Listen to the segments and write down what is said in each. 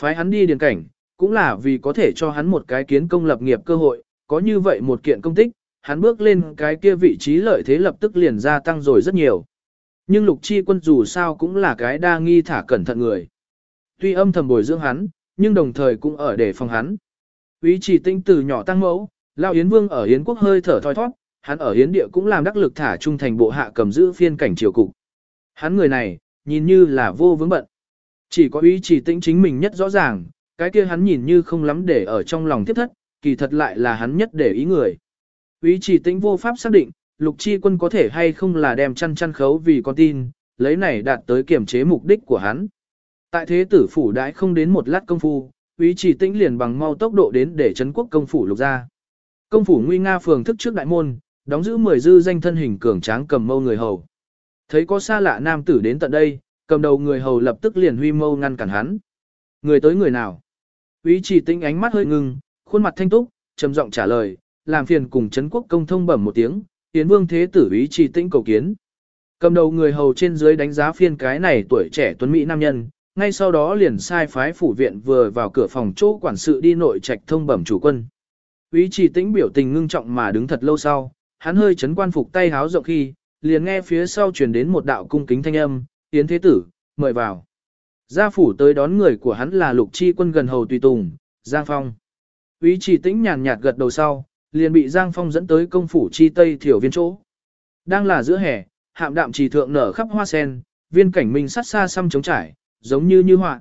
Phái hắn đi điền cảnh, cũng là vì có thể cho hắn một cái kiến công lập nghiệp cơ hội, có như vậy một kiện công tích, hắn bước lên cái kia vị trí lợi thế lập tức liền gia tăng rồi rất nhiều. Nhưng lục chi quân dù sao cũng là cái đa nghi thả cẩn thận người. Tuy âm thầm bồi dưỡng hắn, nhưng đồng thời cũng ở để phòng hắn. Ý chỉ tinh từ nhỏ tăng mẫu, Lao Yến Vương ở Yến quốc hơi thở thoi thoát, hắn ở Yến địa cũng làm đắc lực thả trung thành bộ hạ cầm giữ phiên cảnh triều cục. Hắn người này, nhìn như là vô vướng bận. Chỉ có ý chỉ tĩnh chính mình nhất rõ ràng, cái kia hắn nhìn như không lắm để ở trong lòng tiếp thất, kỳ thật lại là hắn nhất để ý người. Ý chỉ tĩnh vô pháp xác định, lục chi quân có thể hay không là đem chăn chăn khấu vì con tin, lấy này đạt tới kiểm chế mục đích của hắn. Tại thế tử phủ đãi không đến một lát công phu, ý chỉ tĩnh liền bằng mau tốc độ đến để chấn quốc công phủ lục ra. Công phủ nguy nga phường thức trước đại môn, đóng giữ mười dư danh thân hình cường tráng cầm mâu người hầu. Thấy có xa lạ nam tử đến tận đây, cầm đầu người hầu lập tức liền huy mâu ngăn cản hắn. Người tới người nào? Úy chỉ tinh ánh mắt hơi ngưng, khuôn mặt thanh túc, trầm giọng trả lời, làm phiền cùng Trấn quốc công thông bẩm một tiếng, tiến vương thế tử úy chỉ tinh cầu kiến. Cầm đầu người hầu trên dưới đánh giá phiên cái này tuổi trẻ tuấn mỹ nam nhân, ngay sau đó liền sai phái phủ viện vừa vào cửa phòng chỗ quản sự đi nội trạch thông bẩm chủ quân. Úy chỉ tĩnh biểu tình ngưng trọng mà đứng thật lâu sau, hắn hơi chấn quan phục tay háo rộng khi, liền nghe phía sau truyền đến một đạo cung kính thanh âm, Yến Thế Tử, mời vào. Gia phủ tới đón người của hắn là lục chi quân gần hầu tùy tùng, Giang Phong. Ý chỉ tĩnh nhàn nhạt gật đầu sau, liền bị Giang Phong dẫn tới công phủ chi tây thiểu viên chỗ. Đang là giữa hè, hạm đạm trì thượng nở khắp hoa sen, viên cảnh minh sát xa xăm trống trải, giống như như họa.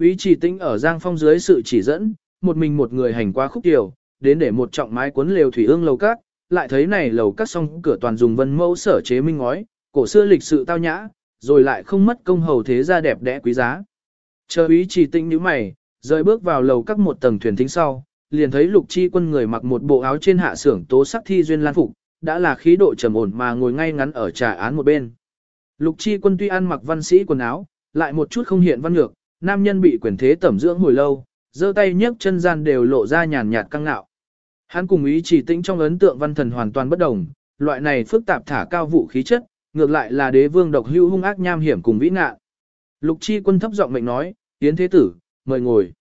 Ý chỉ tĩnh ở Giang Phong dưới sự chỉ dẫn, một mình một người hành qua khúc tiểu, đến để một trọng mái cuốn lều thủy ương lầu cát, lại thấy này lầu cát song cửa toàn dùng vân mẫu sở chế minh ngói, cổ xưa lịch sự tao nhã, rồi lại không mất công hầu thế gia đẹp đẽ quý giá. Chờ ý chỉ tinh như mày, rời bước vào lầu các một tầng thuyền thính sau, liền thấy lục chi quân người mặc một bộ áo trên hạ xưởng tố sắc thi duyên lan phục, đã là khí độ trầm ổn mà ngồi ngay ngắn ở trà án một bên. Lục chi quân tuy ăn mặc văn sĩ quần áo, lại một chút không hiện văn ngược, nam nhân bị quyền thế tẩm dưỡng hồi lâu, giơ tay nhấc chân gian đều lộ ra nhàn nhạt căng ngạo. Hắn cùng ý chỉ tĩnh trong ấn tượng văn thần hoàn toàn bất đồng, loại này phức tạp thả cao vũ khí chất, ngược lại là đế vương độc hưu hung ác nham hiểm cùng vĩ ngạ. Lục chi quân thấp giọng mệnh nói, tiến thế tử, mời ngồi.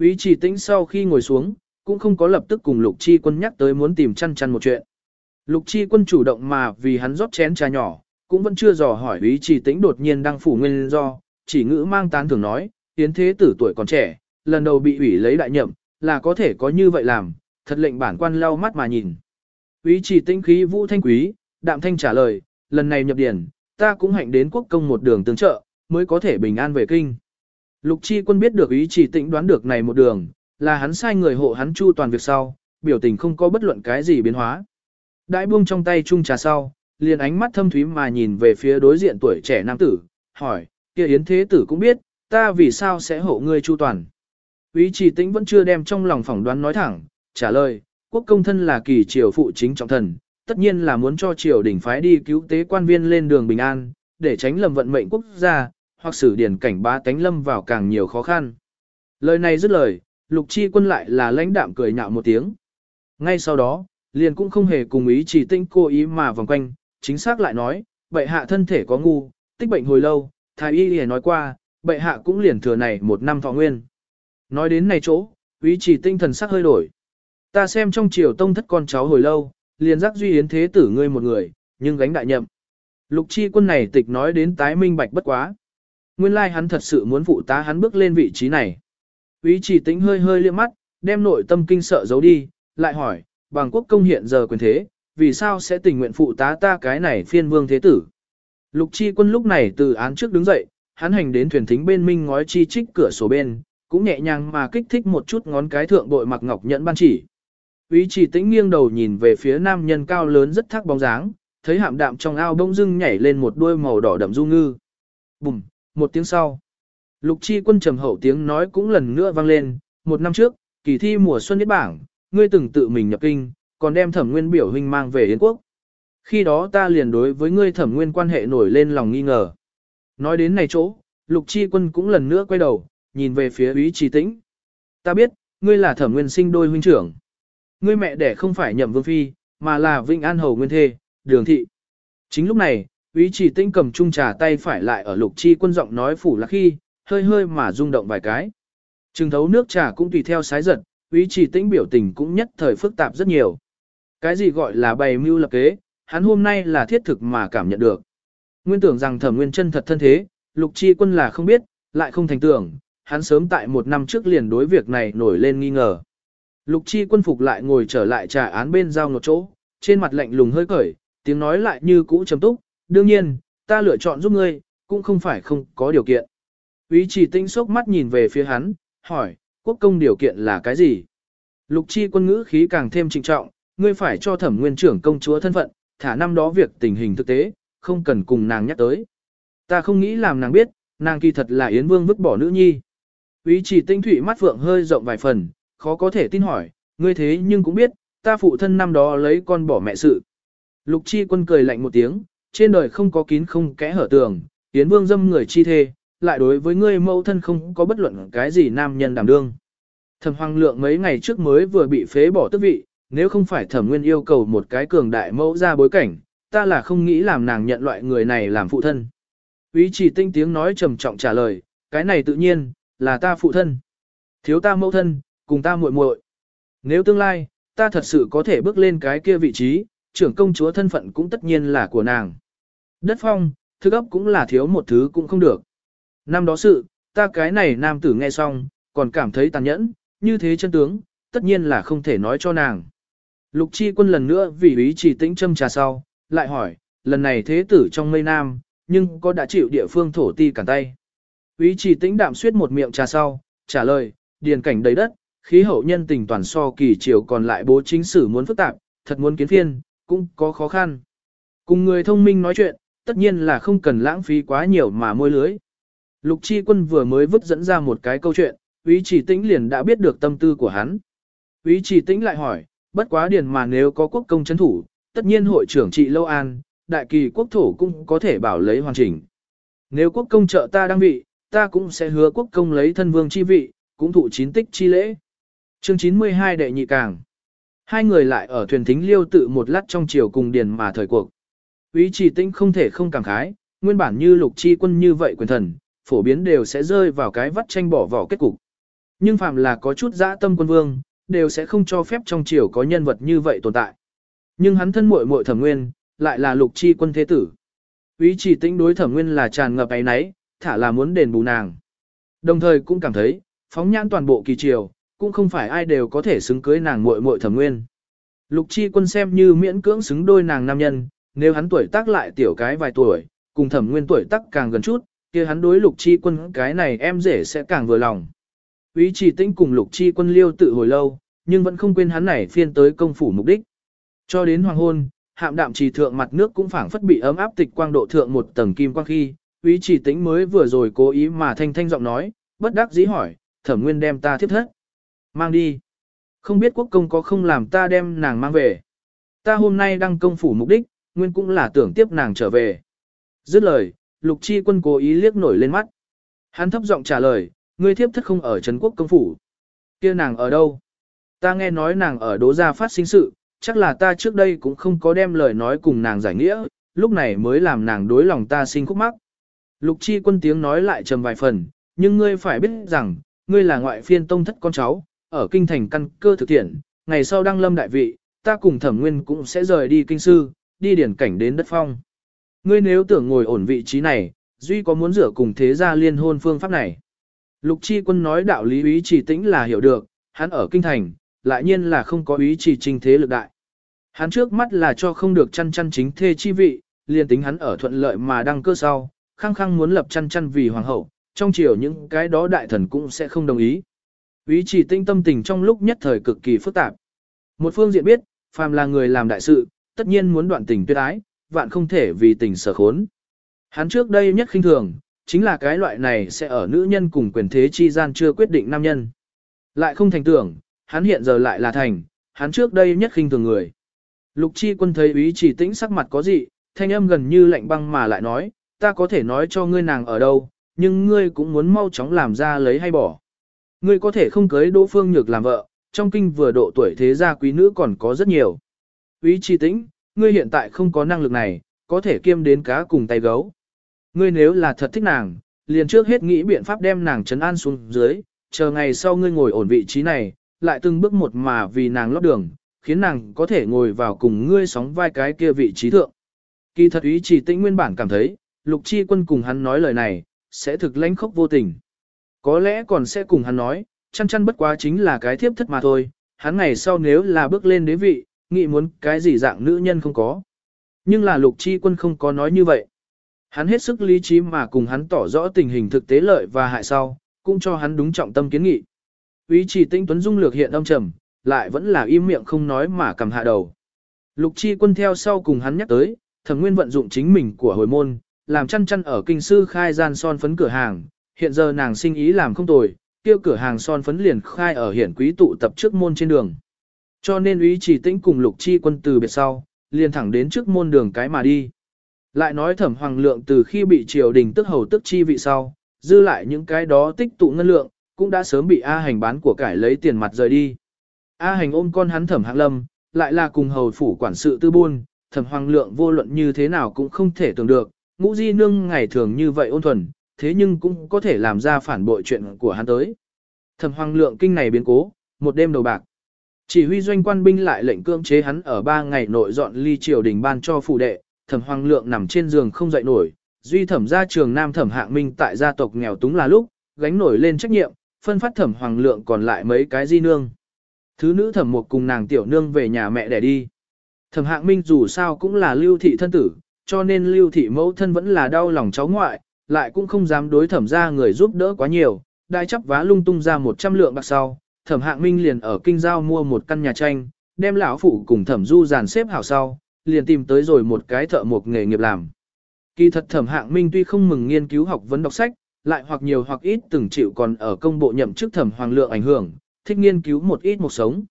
Ý chỉ tĩnh sau khi ngồi xuống, cũng không có lập tức cùng lục chi quân nhắc tới muốn tìm chăn chăn một chuyện. Lục chi quân chủ động mà vì hắn rót chén trà nhỏ, cũng vẫn chưa dò hỏi ý chỉ tĩnh đột nhiên đang phủ nguyên do, chỉ ngữ mang tán thường nói, tiến thế tử tuổi còn trẻ, lần đầu bị ủy lấy đại nhậm, là có thể có như vậy làm, thật lệnh bản quan lau mắt mà nhìn. Ý chỉ tĩnh khí vũ thanh quý, đạm thanh trả lời, lần này nhập điển, ta cũng hạnh đến quốc công một đường tương trợ, mới có thể bình an về kinh. Lục chi quân biết được ý chỉ tĩnh đoán được này một đường, là hắn sai người hộ hắn chu toàn việc sau, biểu tình không có bất luận cái gì biến hóa. Đại buông trong tay chung trà sau, liền ánh mắt thâm thúy mà nhìn về phía đối diện tuổi trẻ nam tử, hỏi, kia yến thế tử cũng biết, ta vì sao sẽ hộ ngươi chu toàn. Ý chỉ tĩnh vẫn chưa đem trong lòng phỏng đoán nói thẳng, trả lời, quốc công thân là kỳ triều phụ chính trọng thần, tất nhiên là muốn cho triều đình phái đi cứu tế quan viên lên đường bình an, để tránh lầm vận mệnh quốc gia, hoặc xử điển cảnh bá tánh lâm vào càng nhiều khó khăn. Lời này dứt lời, lục chi quân lại là lãnh đạm cười nhạo một tiếng. Ngay sau đó, liền cũng không hề cùng ý chỉ tinh cô ý mà vòng quanh, chính xác lại nói, bệ hạ thân thể có ngu, tích bệnh hồi lâu, thái y liền nói qua, bệ hạ cũng liền thừa này một năm thọ nguyên. Nói đến này chỗ, ý chỉ tinh thần sắc hơi đổi. Ta xem trong triều tông thất con cháu hồi lâu, liền giác duy yến thế tử ngươi một người, nhưng gánh đại nhậm. Lục chi quân này tịch nói đến tái minh bạch bất quá. Nguyên lai hắn thật sự muốn phụ tá hắn bước lên vị trí này. Ý chỉ tính hơi hơi liếc mắt, đem nội tâm kinh sợ giấu đi, lại hỏi, bằng quốc công hiện giờ quyền thế, vì sao sẽ tình nguyện phụ tá ta cái này phiên vương thế tử. Lục chi quân lúc này từ án trước đứng dậy, hắn hành đến thuyền thính bên minh ngói chi trích cửa sổ bên, cũng nhẹ nhàng mà kích thích một chút ngón cái thượng bội mặc ngọc nhẫn ban chỉ. Ý chỉ tĩnh nghiêng đầu nhìn về phía nam nhân cao lớn rất thắc bóng dáng, thấy hạm đạm trong ao bông dưng nhảy lên một đuôi màu đỏ đậm du ngư. Bùm, một tiếng sau. Lục chi quân trầm hậu tiếng nói cũng lần nữa vang lên, một năm trước, kỳ thi mùa xuân nhất bảng, ngươi từng tự mình nhập kinh, còn đem thẩm nguyên biểu huynh mang về Yến quốc. Khi đó ta liền đối với ngươi thẩm nguyên quan hệ nổi lên lòng nghi ngờ. Nói đến này chỗ, lục chi quân cũng lần nữa quay đầu, nhìn về phía ý trì tĩnh. Ta biết, ngươi là thẩm nguyên sinh đôi huynh trưởng. Ngươi mẹ đẻ không phải nhậm vương phi, mà là Vinh An Hầu Nguyên Thê, đường thị. Chính lúc này, ý chỉ tinh cầm chung trà tay phải lại ở lục chi quân giọng nói phủ là khi, hơi hơi mà rung động vài cái. Trừng thấu nước trà cũng tùy theo sái giật, ý Chỉ Tĩnh biểu tình cũng nhất thời phức tạp rất nhiều. Cái gì gọi là bày mưu lập kế, hắn hôm nay là thiết thực mà cảm nhận được. Nguyên tưởng rằng Thẩm Nguyên chân thật thân thế, Lục Chi Quân là không biết, lại không thành tưởng, hắn sớm tại một năm trước liền đối việc này nổi lên nghi ngờ. Lục Chi Quân phục lại ngồi trở lại trà án bên giao ngột chỗ, trên mặt lạnh lùng hơi cởi, tiếng nói lại như cũ trầm túc, đương nhiên, ta lựa chọn giúp ngươi, cũng không phải không có điều kiện. Ý Chỉ Tinh sốc mắt nhìn về phía hắn, hỏi, quốc công điều kiện là cái gì? Lục chi quân ngữ khí càng thêm trịnh trọng, ngươi phải cho thẩm nguyên trưởng công chúa thân phận, thả năm đó việc tình hình thực tế, không cần cùng nàng nhắc tới. Ta không nghĩ làm nàng biết, nàng kỳ thật là Yến Vương vứt bỏ nữ nhi. Ý chỉ tinh thủy mắt vượng hơi rộng vài phần, khó có thể tin hỏi, ngươi thế nhưng cũng biết, ta phụ thân năm đó lấy con bỏ mẹ sự. Lục chi quân cười lạnh một tiếng, trên đời không có kín không kẽ hở tường, tiến Vương dâm người chi thê, lại đối với ngươi mẫu thân không có bất luận cái gì nam nhân đảm đương. Thẩm Hoàng Lượng mấy ngày trước mới vừa bị phế bỏ tước vị, nếu không phải Thẩm Nguyên yêu cầu một cái cường đại mẫu ra bối cảnh, ta là không nghĩ làm nàng nhận loại người này làm phụ thân. Ý chỉ tinh tiếng nói trầm trọng trả lời, cái này tự nhiên, là ta phụ thân. Thiếu ta mẫu thân, cùng ta muội muội. Nếu tương lai, ta thật sự có thể bước lên cái kia vị trí, trưởng công chúa thân phận cũng tất nhiên là của nàng. Đất phong, thức ấp cũng là thiếu một thứ cũng không được. Năm đó sự, ta cái này nam tử nghe xong, còn cảm thấy tàn nhẫn, như thế chân tướng, tất nhiên là không thể nói cho nàng. Lục chi quân lần nữa vì ý chỉ tĩnh châm trà sau, lại hỏi, lần này thế tử trong mây nam, nhưng có đã chịu địa phương thổ ti cản tay. Ý chỉ tĩnh đạm suyết một miệng trà sau, trả lời, điền cảnh đầy đất, khí hậu nhân tình toàn so kỳ chiều còn lại bố chính sử muốn phức tạp, thật muốn kiến phiên, cũng có khó khăn. Cùng người thông minh nói chuyện, tất nhiên là không cần lãng phí quá nhiều mà môi lưới. Lục chi quân vừa mới vứt dẫn ra một cái câu chuyện, Ý chỉ tĩnh liền đã biết được tâm tư của hắn. Ý chỉ tĩnh lại hỏi, bất quá điền mà nếu có quốc công chấn thủ, tất nhiên hội trưởng trị lâu an, đại kỳ quốc thổ cũng có thể bảo lấy hoàn chỉnh. Nếu quốc công trợ ta đang vị, ta cũng sẽ hứa quốc công lấy thân vương chi vị, cũng thụ chín tích chi lễ. Chương 92 đệ nhị càng. Hai người lại ở thuyền thính liêu tự một lát trong chiều cùng điền mà thời cuộc. Ý chỉ tĩnh không thể không cảm khái, nguyên bản như lục chi quân như vậy quyền thần, phổ biến đều sẽ rơi vào cái vắt tranh bỏ vỏ kết cục. Nhưng phạm là có chút dã tâm quân vương, đều sẽ không cho phép trong triều có nhân vật như vậy tồn tại. Nhưng hắn thân muội muội thẩm nguyên, lại là lục chi quân thế tử. Ý chỉ tĩnh đối thẩm nguyên là tràn ngập ấy náy, thả là muốn đền bù nàng. Đồng thời cũng cảm thấy, phóng nhãn toàn bộ kỳ triều, cũng không phải ai đều có thể xứng cưới nàng muội muội thẩm nguyên. Lục chi quân xem như miễn cưỡng xứng đôi nàng nam nhân, nếu hắn tuổi tác lại tiểu cái vài tuổi, cùng thẩm nguyên tuổi tác càng gần chút, kia hắn đối lục chi quân cái này em rể sẽ càng vừa lòng. Ý chỉ tĩnh cùng lục chi quân liêu tự hồi lâu, nhưng vẫn không quên hắn này phiên tới công phủ mục đích. Cho đến hoàng hôn, hạm đạm trì thượng mặt nước cũng phảng phất bị ấm áp tịch quang độ thượng một tầng kim quang khi, ý chỉ tĩnh mới vừa rồi cố ý mà thanh thanh giọng nói, bất đắc dĩ hỏi, thẩm nguyên đem ta thiết thất. Mang đi. Không biết quốc công có không làm ta đem nàng mang về. Ta hôm nay đăng công phủ mục đích, nguyên cũng là tưởng tiếp nàng trở về. Dứt lời, lục chi quân cố ý liếc nổi lên mắt. Hắn thấp giọng trả lời, ngươi thiếp thất không ở Trấn quốc công phủ. kia nàng ở đâu? Ta nghe nói nàng ở đố gia phát sinh sự, chắc là ta trước đây cũng không có đem lời nói cùng nàng giải nghĩa, lúc này mới làm nàng đối lòng ta sinh khúc mắc. Lục chi quân tiếng nói lại trầm vài phần, nhưng ngươi phải biết rằng, ngươi là ngoại phiên tông thất con cháu, ở kinh thành căn cơ thực thiện, ngày sau đăng lâm đại vị, ta cùng thẩm nguyên cũng sẽ rời đi kinh sư, đi điển cảnh đến đất phong. Ngươi nếu tưởng ngồi ổn vị trí này, duy có muốn rửa cùng thế gia liên hôn phương pháp này. Lục chi quân nói đạo lý ý chỉ tĩnh là hiểu được, hắn ở kinh thành, lại nhiên là không có ý chỉ trình thế lực đại. Hắn trước mắt là cho không được chăn chăn chính thê chi vị, liền tính hắn ở thuận lợi mà đăng cơ sau, khăng khăng muốn lập chăn chăn vì hoàng hậu, trong chiều những cái đó đại thần cũng sẽ không đồng ý. Ý chỉ tinh tâm tình trong lúc nhất thời cực kỳ phức tạp. Một phương diện biết, phàm là người làm đại sự, tất nhiên muốn đoạn tình tuyệt ái, vạn không thể vì tình sở khốn. Hắn trước đây nhất khinh thường, chính là cái loại này sẽ ở nữ nhân cùng quyền thế chi gian chưa quyết định nam nhân. Lại không thành tưởng, hắn hiện giờ lại là thành, hắn trước đây nhất khinh thường người. Lục chi quân thấy ý chỉ tĩnh sắc mặt có gì, thanh âm gần như lạnh băng mà lại nói, ta có thể nói cho ngươi nàng ở đâu, nhưng ngươi cũng muốn mau chóng làm ra lấy hay bỏ. Ngươi có thể không cưới Đỗ Phương Nhược làm vợ, trong kinh vừa độ tuổi thế gia quý nữ còn có rất nhiều. Úy chi tĩnh, ngươi hiện tại không có năng lực này, có thể kiêm đến cá cùng tay gấu. Ngươi nếu là thật thích nàng, liền trước hết nghĩ biện pháp đem nàng trấn an xuống dưới, chờ ngày sau ngươi ngồi ổn vị trí này, lại từng bước một mà vì nàng lót đường, khiến nàng có thể ngồi vào cùng ngươi sóng vai cái kia vị trí thượng. Kỳ thật ý chỉ tĩnh nguyên bản cảm thấy, lục chi quân cùng hắn nói lời này, sẽ thực lãnh khốc vô tình. Có lẽ còn sẽ cùng hắn nói, chăn chăn bất quá chính là cái thiếp thất mà thôi, hắn ngày sau nếu là bước lên đế vị, nghĩ muốn cái gì dạng nữ nhân không có. Nhưng là lục chi quân không có nói như vậy. Hắn hết sức lý trí mà cùng hắn tỏ rõ tình hình thực tế lợi và hại sau, cũng cho hắn đúng trọng tâm kiến nghị. Ý chỉ tinh tuấn dung lược hiện âm trầm, lại vẫn là im miệng không nói mà cầm hạ đầu. Lục chi quân theo sau cùng hắn nhắc tới, thẩm nguyên vận dụng chính mình của hồi môn, làm chăn chăn ở kinh sư khai gian son phấn cửa hàng, hiện giờ nàng sinh ý làm không tồi, kêu cửa hàng son phấn liền khai ở hiển quý tụ tập trước môn trên đường. Cho nên ý chỉ tĩnh cùng lục chi quân từ biệt sau, liền thẳng đến trước môn đường cái mà đi. Lại nói thẩm hoàng lượng từ khi bị triều đình tức hầu tức chi vị sau, dư lại những cái đó tích tụ ngân lượng, cũng đã sớm bị A hành bán của cải lấy tiền mặt rời đi. A hành ôm con hắn thẩm hạng lâm, lại là cùng hầu phủ quản sự tư buôn, thẩm hoàng lượng vô luận như thế nào cũng không thể tưởng được, ngũ di nương ngày thường như vậy ôn thuần, thế nhưng cũng có thể làm ra phản bội chuyện của hắn tới. Thẩm hoàng lượng kinh này biến cố, một đêm đầu bạc. Chỉ huy doanh quan binh lại lệnh cưỡng chế hắn ở ba ngày nội dọn ly triều đình ban cho phụ đệ, thẩm hoàng lượng nằm trên giường không dậy nổi, duy thẩm gia trường nam thẩm hạng minh tại gia tộc nghèo túng là lúc, gánh nổi lên trách nhiệm, phân phát thẩm hoàng lượng còn lại mấy cái di nương. Thứ nữ thẩm một cùng nàng tiểu nương về nhà mẹ để đi. Thẩm hạng minh dù sao cũng là lưu thị thân tử, cho nên lưu thị mẫu thân vẫn là đau lòng cháu ngoại, lại cũng không dám đối thẩm ra người giúp đỡ quá nhiều, đai chấp vá lung tung ra 100 lượng bạc sau, thẩm hạng minh liền ở kinh giao mua một căn nhà tranh, đem lão phụ cùng thẩm du dàn xếp hảo sau, liền tìm tới rồi một cái thợ một nghề nghiệp làm. Kỳ thật thẩm hạng minh tuy không mừng nghiên cứu học vấn đọc sách, lại hoặc nhiều hoặc ít từng chịu còn ở công bộ nhậm chức thẩm hoàng lượng ảnh hưởng, thích nghiên cứu một ít một sống.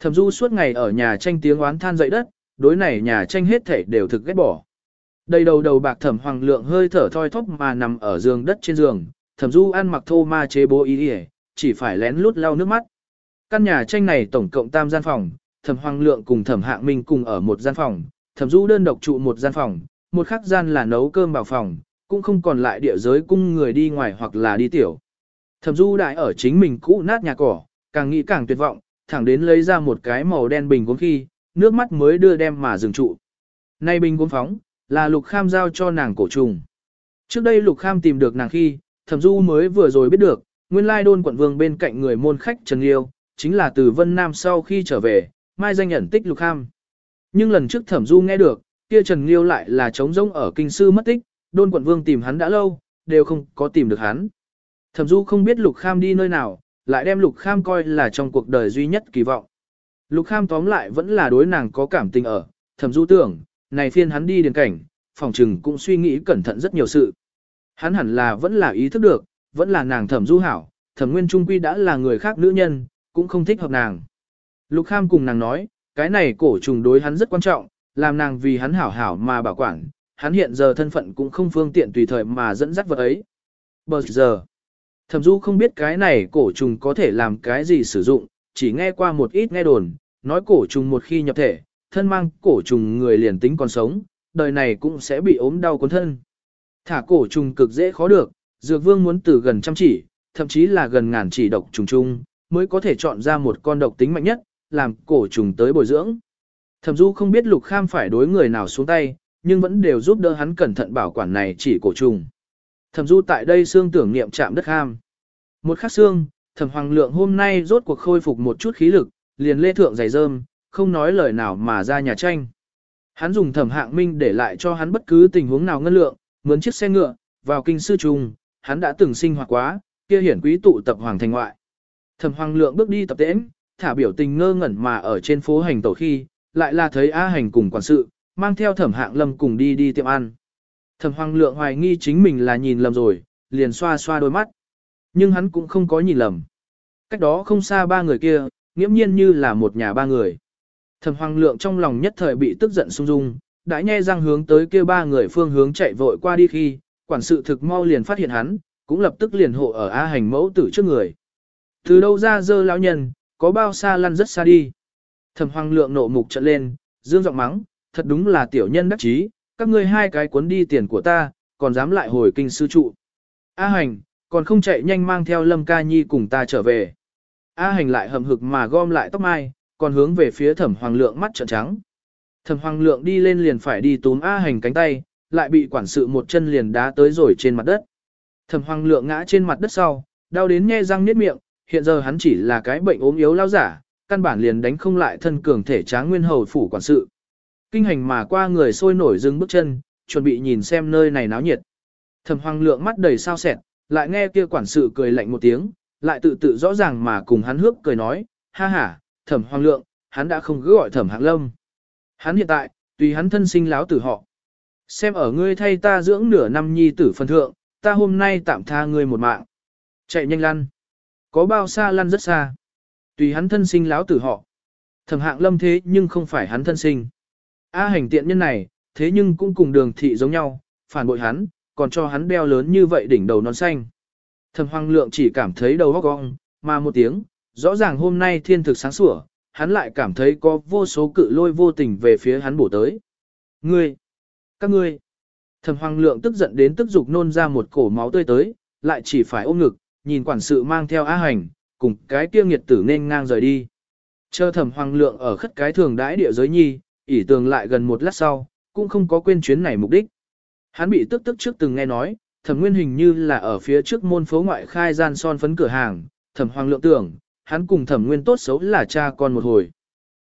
Thẩm du suốt ngày ở nhà tranh tiếng oán than dậy đất, đối này nhà tranh hết thể đều thực ghét bỏ. Đầy đầu đầu bạc thẩm hoàng lượng hơi thở thoi thóp mà nằm ở giường đất trên giường, thẩm du ăn mặc thô ma chế bố ý ỉa, chỉ phải lén lút lau nước mắt. Căn nhà tranh này tổng cộng tam gian phòng, thẩm hoàng lượng cùng thẩm hạng minh cùng ở một gian phòng, thẩm du đơn độc trụ một gian phòng, một khắc gian là nấu cơm vào phòng, cũng không còn lại địa giới cung người đi ngoài hoặc là đi tiểu. Thẩm du đại ở chính mình cũ nát nhà cỏ, càng nghĩ càng tuyệt vọng, thẳng đến lấy ra một cái màu đen bình gốm khi, nước mắt mới đưa đem mà dừng trụ. Nay bình gốm phóng, là Lục Kham giao cho nàng cổ trùng. Trước đây Lục Kham tìm được nàng khi, Thẩm Du mới vừa rồi biết được, nguyên lai đôn quận vương bên cạnh người môn khách Trần Liêu, chính là từ Vân Nam sau khi trở về, mai danh nhận tích Lục Kham. Nhưng lần trước Thẩm Du nghe được, kia Trần Liêu lại là trống rỗng ở kinh sư mất tích, đôn quận vương tìm hắn đã lâu, đều không có tìm được hắn. Thẩm Du không biết Lục Kham đi nơi nào, lại đem Lục Kham coi là trong cuộc đời duy nhất kỳ vọng. Lục Kham tóm lại vẫn là đối nàng có cảm tình ở, Thẩm Du tưởng, này phiên hắn đi điền cảnh, phòng trừng cũng suy nghĩ cẩn thận rất nhiều sự. Hắn hẳn là vẫn là ý thức được, vẫn là nàng thẩm du hảo, thẩm nguyên trung quy đã là người khác nữ nhân, cũng không thích hợp nàng. Lục Kham cùng nàng nói, cái này cổ trùng đối hắn rất quan trọng, làm nàng vì hắn hảo hảo mà bảo quản, hắn hiện giờ thân phận cũng không phương tiện tùy thời mà dẫn dắt vật ấy. Bờ giờ, thẩm du không biết cái này cổ trùng có thể làm cái gì sử dụng, chỉ nghe qua một ít nghe đồn, nói cổ trùng một khi nhập thể, thân mang cổ trùng người liền tính còn sống, đời này cũng sẽ bị ốm đau cuốn thân. Thả cổ trùng cực dễ khó được, dược vương muốn từ gần trăm chỉ, thậm chí là gần ngàn chỉ độc trùng chung, mới có thể chọn ra một con độc tính mạnh nhất, làm cổ trùng tới bồi dưỡng. Thẩm Du không biết Lục Kham phải đối người nào xuống tay, nhưng vẫn đều giúp đỡ hắn cẩn thận bảo quản này chỉ cổ trùng. Thẩm Du tại đây xương tưởng niệm chạm đất ham, Một khắc xương, Thẩm Hoàng Lượng hôm nay rốt cuộc khôi phục một chút khí lực, liền lê thượng giày rơm, không nói lời nào mà ra nhà tranh. Hắn dùng thẩm hạng minh để lại cho hắn bất cứ tình huống nào ngân lượng, mướn chiếc xe ngựa, vào kinh sư trùng, hắn đã từng sinh hoạt quá, kia hiển quý tụ tập hoàng thành ngoại. Thẩm hoàng lượng bước đi tập tễnh, thả biểu tình ngơ ngẩn mà ở trên phố hành tổ khi, lại là thấy A hành cùng quản sự, mang theo thẩm hạng lâm cùng đi đi tiệm ăn. Thẩm hoàng lượng hoài nghi chính mình là nhìn lầm rồi, liền xoa xoa đôi mắt. Nhưng hắn cũng không có nhìn lầm. Cách đó không xa ba người kia, nghiễm nhiên như là một nhà ba người. Thẩm Hoàng Lượng trong lòng nhất thời bị tức giận sung dung, đã nhe răng hướng tới kia ba người phương hướng chạy vội qua đi khi, quản sự thực mau liền phát hiện hắn, cũng lập tức liền hộ ở A hành mẫu tử trước người. Từ đâu ra dơ lão nhân, có bao xa lăn rất xa đi. Thẩm Hoàng Lượng nộ mục trận lên, dương giọng mắng, thật đúng là tiểu nhân đắc chí, các ngươi hai cái cuốn đi tiền của ta, còn dám lại hồi kinh sư trụ. A hành, còn không chạy nhanh mang theo Lâm Ca Nhi cùng ta trở về. A hành lại hầm hực mà gom lại tóc mai, còn hướng về phía thẩm hoàng lượng mắt trợn trắng. Thẩm hoàng lượng đi lên liền phải đi túm A hành cánh tay, lại bị quản sự một chân liền đá tới rồi trên mặt đất. Thẩm hoàng lượng ngã trên mặt đất sau, đau đến nghe răng niết miệng, hiện giờ hắn chỉ là cái bệnh ốm yếu lao giả, căn bản liền đánh không lại thân cường thể tráng nguyên hầu phủ quản sự. Kinh hành mà qua người sôi nổi dừng bước chân, chuẩn bị nhìn xem nơi này náo nhiệt. Thẩm hoàng lượng mắt đầy sao sẹn, lại nghe kia quản sự cười lạnh một tiếng, lại tự tự rõ ràng mà cùng hắn hước cười nói, ha ha, thẩm hoàng lượng, hắn đã không cứ gọi thẩm hạng lâm. Hắn hiện tại, tùy hắn thân sinh láo tử họ. Xem ở ngươi thay ta dưỡng nửa năm nhi tử phân thượng, ta hôm nay tạm tha ngươi một mạng. Chạy nhanh lăn. Có bao xa lăn rất xa. Tùy hắn thân sinh láo tử họ. Thẩm hạng lâm thế nhưng không phải hắn thân sinh. A hành tiện nhân này, thế nhưng cũng cùng đường thị giống nhau, phản bội hắn, còn cho hắn đeo lớn như vậy đỉnh đầu non xanh. Thẩm Hoàng Lượng chỉ cảm thấy đầu óc gong, mà một tiếng, rõ ràng hôm nay thiên thực sáng sủa, hắn lại cảm thấy có vô số cự lôi vô tình về phía hắn bổ tới. Ngươi! Các ngươi! Thẩm Hoàng Lượng tức giận đến tức dục nôn ra một cổ máu tươi tới, lại chỉ phải ôm ngực, nhìn quản sự mang theo á hành, cùng cái kia nghiệt tử nên ngang rời đi. Chờ Thẩm Hoàng Lượng ở khất cái thường đãi địa giới nhi, ỉ tường lại gần một lát sau, cũng không có quên chuyến này mục đích. Hắn bị tức tức trước từng nghe nói, thẩm nguyên hình như là ở phía trước môn phố ngoại khai gian son phấn cửa hàng, thẩm hoàng lượng tưởng, hắn cùng thẩm nguyên tốt xấu là cha con một hồi.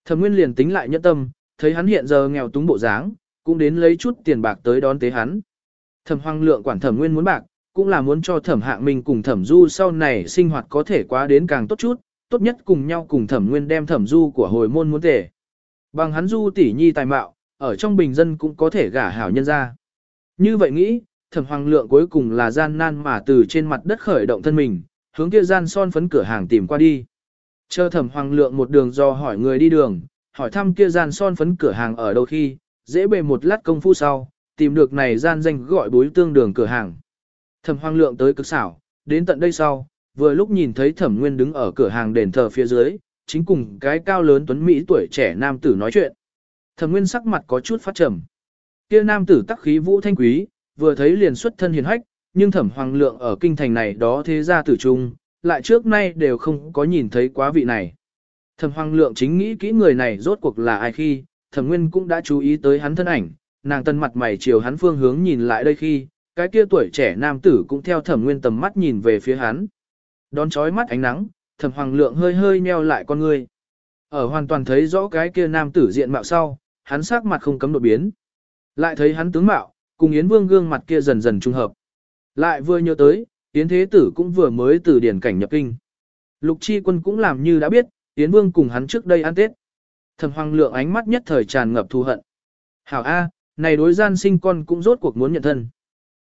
Thẩm nguyên liền tính lại nhẫn tâm, thấy hắn hiện giờ nghèo túng bộ dáng, cũng đến lấy chút tiền bạc tới đón tế hắn. Thẩm hoàng lượng quản thẩm nguyên muốn bạc, cũng là muốn cho thẩm hạng mình cùng thẩm du sau này sinh hoạt có thể quá đến càng tốt chút, tốt nhất cùng nhau cùng thẩm nguyên đem thẩm du của hồi môn muốn tể. Bằng hắn du tỷ nhi tài mạo, ở trong bình dân cũng có thể gả hảo nhân ra. Như vậy nghĩ, thẩm hoàng lượng cuối cùng là gian nan mà từ trên mặt đất khởi động thân mình, hướng kia gian son phấn cửa hàng tìm qua đi. Chờ thẩm hoàng lượng một đường do hỏi người đi đường, hỏi thăm kia gian son phấn cửa hàng ở đâu khi, dễ bề một lát công phu sau, tìm được này gian danh gọi bối tương đường cửa hàng. Thẩm hoàng lượng tới cực xảo, đến tận đây sau, vừa lúc nhìn thấy thẩm nguyên đứng ở cửa hàng đền thờ phía dưới, chính cùng cái cao lớn tuấn Mỹ tuổi trẻ nam tử nói chuyện. Thẩm nguyên sắc mặt có chút phát trầm. Kia nam tử tắc khí vũ thanh quý, vừa thấy liền xuất thân hiền hách, nhưng thẩm hoàng lượng ở kinh thành này đó thế gia tử trung, lại trước nay đều không có nhìn thấy quá vị này. Thẩm hoàng lượng chính nghĩ kỹ người này rốt cuộc là ai khi, thẩm nguyên cũng đã chú ý tới hắn thân ảnh, nàng tân mặt mày chiều hắn phương hướng nhìn lại đây khi, cái kia tuổi trẻ nam tử cũng theo thẩm nguyên tầm mắt nhìn về phía hắn. Đón chói mắt ánh nắng, thẩm hoàng lượng hơi hơi nheo lại con người. Ở hoàn toàn thấy rõ cái kia nam tử diện mạo sau, hắn sắc mặt không cấm đột biến. Lại thấy hắn tướng mạo, cùng Yến Vương gương mặt kia dần dần trung hợp. Lại vừa nhớ tới, Yến Thế Tử cũng vừa mới từ điển cảnh nhập kinh. Lục Chi Quân cũng làm như đã biết, Yến Vương cùng hắn trước đây ăn Tết. Thẩm Hoàng Lượng ánh mắt nhất thời tràn ngập thù hận. Hảo A, này đối gian sinh con cũng rốt cuộc muốn nhận thân.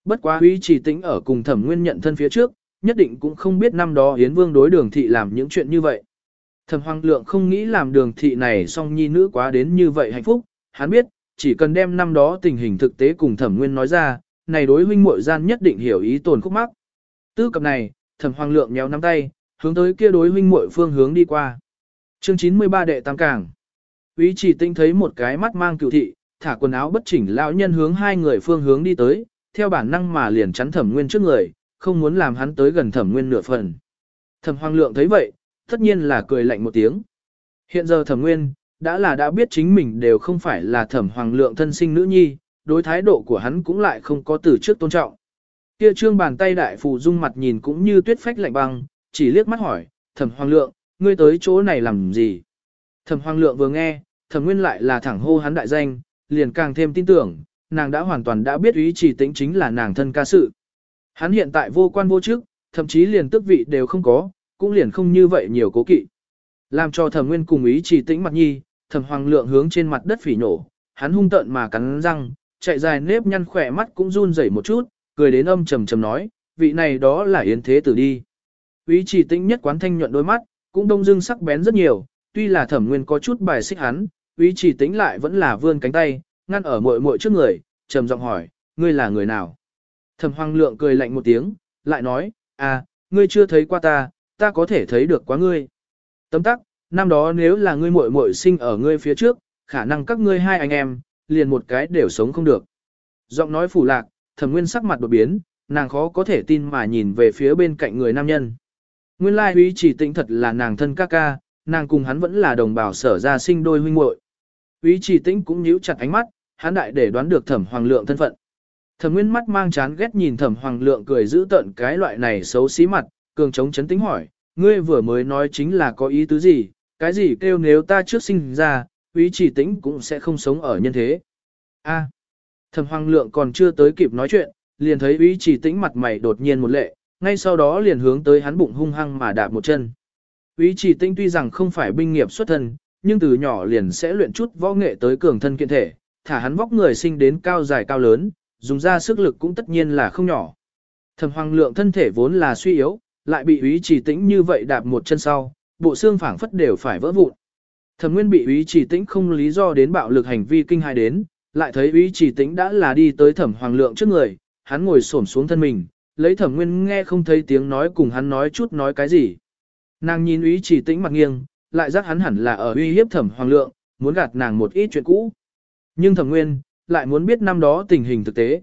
Bất quá Huy chỉ tính ở cùng Thẩm Nguyên nhận thân phía trước, nhất định cũng không biết năm đó Yến Vương đối đường thị làm những chuyện như vậy. Thẩm Hoàng Lượng không nghĩ làm đường thị này song nhi nữ quá đến như vậy hạnh phúc, hắn biết, chỉ cần đem năm đó tình hình thực tế cùng thẩm nguyên nói ra, này đối huynh muội gian nhất định hiểu ý tồn khúc mắc. Tư cập này, thẩm hoàng lượng nhéo nắm tay, hướng tới kia đối huynh muội phương hướng đi qua. Chương 93 đệ tam cảng. Úy chỉ tinh thấy một cái mắt mang cửu thị, thả quần áo bất chỉnh lão nhân hướng hai người phương hướng đi tới, theo bản năng mà liền chắn thẩm nguyên trước người, không muốn làm hắn tới gần thẩm nguyên nửa phần. Thẩm hoàng lượng thấy vậy, tất nhiên là cười lạnh một tiếng. Hiện giờ thẩm nguyên, đã là đã biết chính mình đều không phải là thẩm hoàng lượng thân sinh nữ nhi, đối thái độ của hắn cũng lại không có từ trước tôn trọng. Kia trương bàn tay đại phù dung mặt nhìn cũng như tuyết phách lạnh băng, chỉ liếc mắt hỏi, thẩm hoàng lượng, ngươi tới chỗ này làm gì? Thẩm hoàng lượng vừa nghe, thẩm nguyên lại là thẳng hô hắn đại danh, liền càng thêm tin tưởng, nàng đã hoàn toàn đã biết ý chỉ tính chính là nàng thân ca sự. Hắn hiện tại vô quan vô chức, thậm chí liền tước vị đều không có, cũng liền không như vậy nhiều cố kỵ. Làm cho thẩm nguyên cùng ý chỉ tĩnh mặt nhi, thẩm hoàng lượng hướng trên mặt đất phỉ nổ, hắn hung tợn mà cắn răng, chạy dài nếp nhăn khỏe mắt cũng run rẩy một chút, cười đến âm trầm trầm nói, vị này đó là yến thế tử đi. Ý chỉ tĩnh nhất quán thanh nhuận đôi mắt, cũng đông dưng sắc bén rất nhiều, tuy là thẩm nguyên có chút bài xích hắn, ý chỉ tĩnh lại vẫn là vươn cánh tay, ngăn ở muội muội trước người, trầm giọng hỏi, ngươi là người nào? Thẩm hoang lượng cười lạnh một tiếng, lại nói, à, ngươi chưa thấy qua ta, ta có thể thấy được quá ngươi. Tấm tắc, năm đó nếu là ngươi muội muội sinh ở ngươi phía trước, khả năng các ngươi hai anh em, liền một cái đều sống không được. Giọng nói phủ lạc, thẩm nguyên sắc mặt đột biến, nàng khó có thể tin mà nhìn về phía bên cạnh người nam nhân. Nguyên lai like, chỉ tĩnh thật là nàng thân ca ca, nàng cùng hắn vẫn là đồng bào sở ra sinh đôi huynh muội. Huy chỉ tĩnh cũng nhíu chặt ánh mắt, hắn đại để đoán được thẩm hoàng lượng thân phận. Thẩm nguyên mắt mang chán ghét nhìn thẩm hoàng lượng cười giữ tận cái loại này xấu xí mặt, cường chống chấn tính hỏi, ngươi vừa mới nói chính là có ý tứ gì, cái gì kêu nếu ta trước sinh ra, úy chỉ tĩnh cũng sẽ không sống ở nhân thế. A. thẩm hoàng lượng còn chưa tới kịp nói chuyện, liền thấy úy chỉ tĩnh mặt mày đột nhiên một lệ, ngay sau đó liền hướng tới hắn bụng hung hăng mà đạp một chân. Úy chỉ tĩnh tuy rằng không phải binh nghiệp xuất thân, nhưng từ nhỏ liền sẽ luyện chút võ nghệ tới cường thân kiện thể, thả hắn vóc người sinh đến cao dài cao lớn, dùng ra sức lực cũng tất nhiên là không nhỏ. Thẩm Hoàng Lượng thân thể vốn là suy yếu, lại bị Úy Chỉ Tĩnh như vậy đạp một chân sau, bộ xương phảng phất đều phải vỡ vụn. Thẩm Nguyên bị Úy Chỉ Tĩnh không lý do đến bạo lực hành vi kinh hài đến, lại thấy Úy Chỉ Tĩnh đã là đi tới Thẩm Hoàng Lượng trước người, hắn ngồi xổm xuống thân mình, lấy Thẩm Nguyên nghe không thấy tiếng nói cùng hắn nói chút nói cái gì. Nàng nhìn Úy Chỉ Tĩnh mặt nghiêng, lại giác hắn hẳn là ở uy hiếp Thẩm Hoàng Lượng, muốn gạt nàng một ít chuyện cũ. Nhưng Thẩm Nguyên lại muốn biết năm đó tình hình thực tế.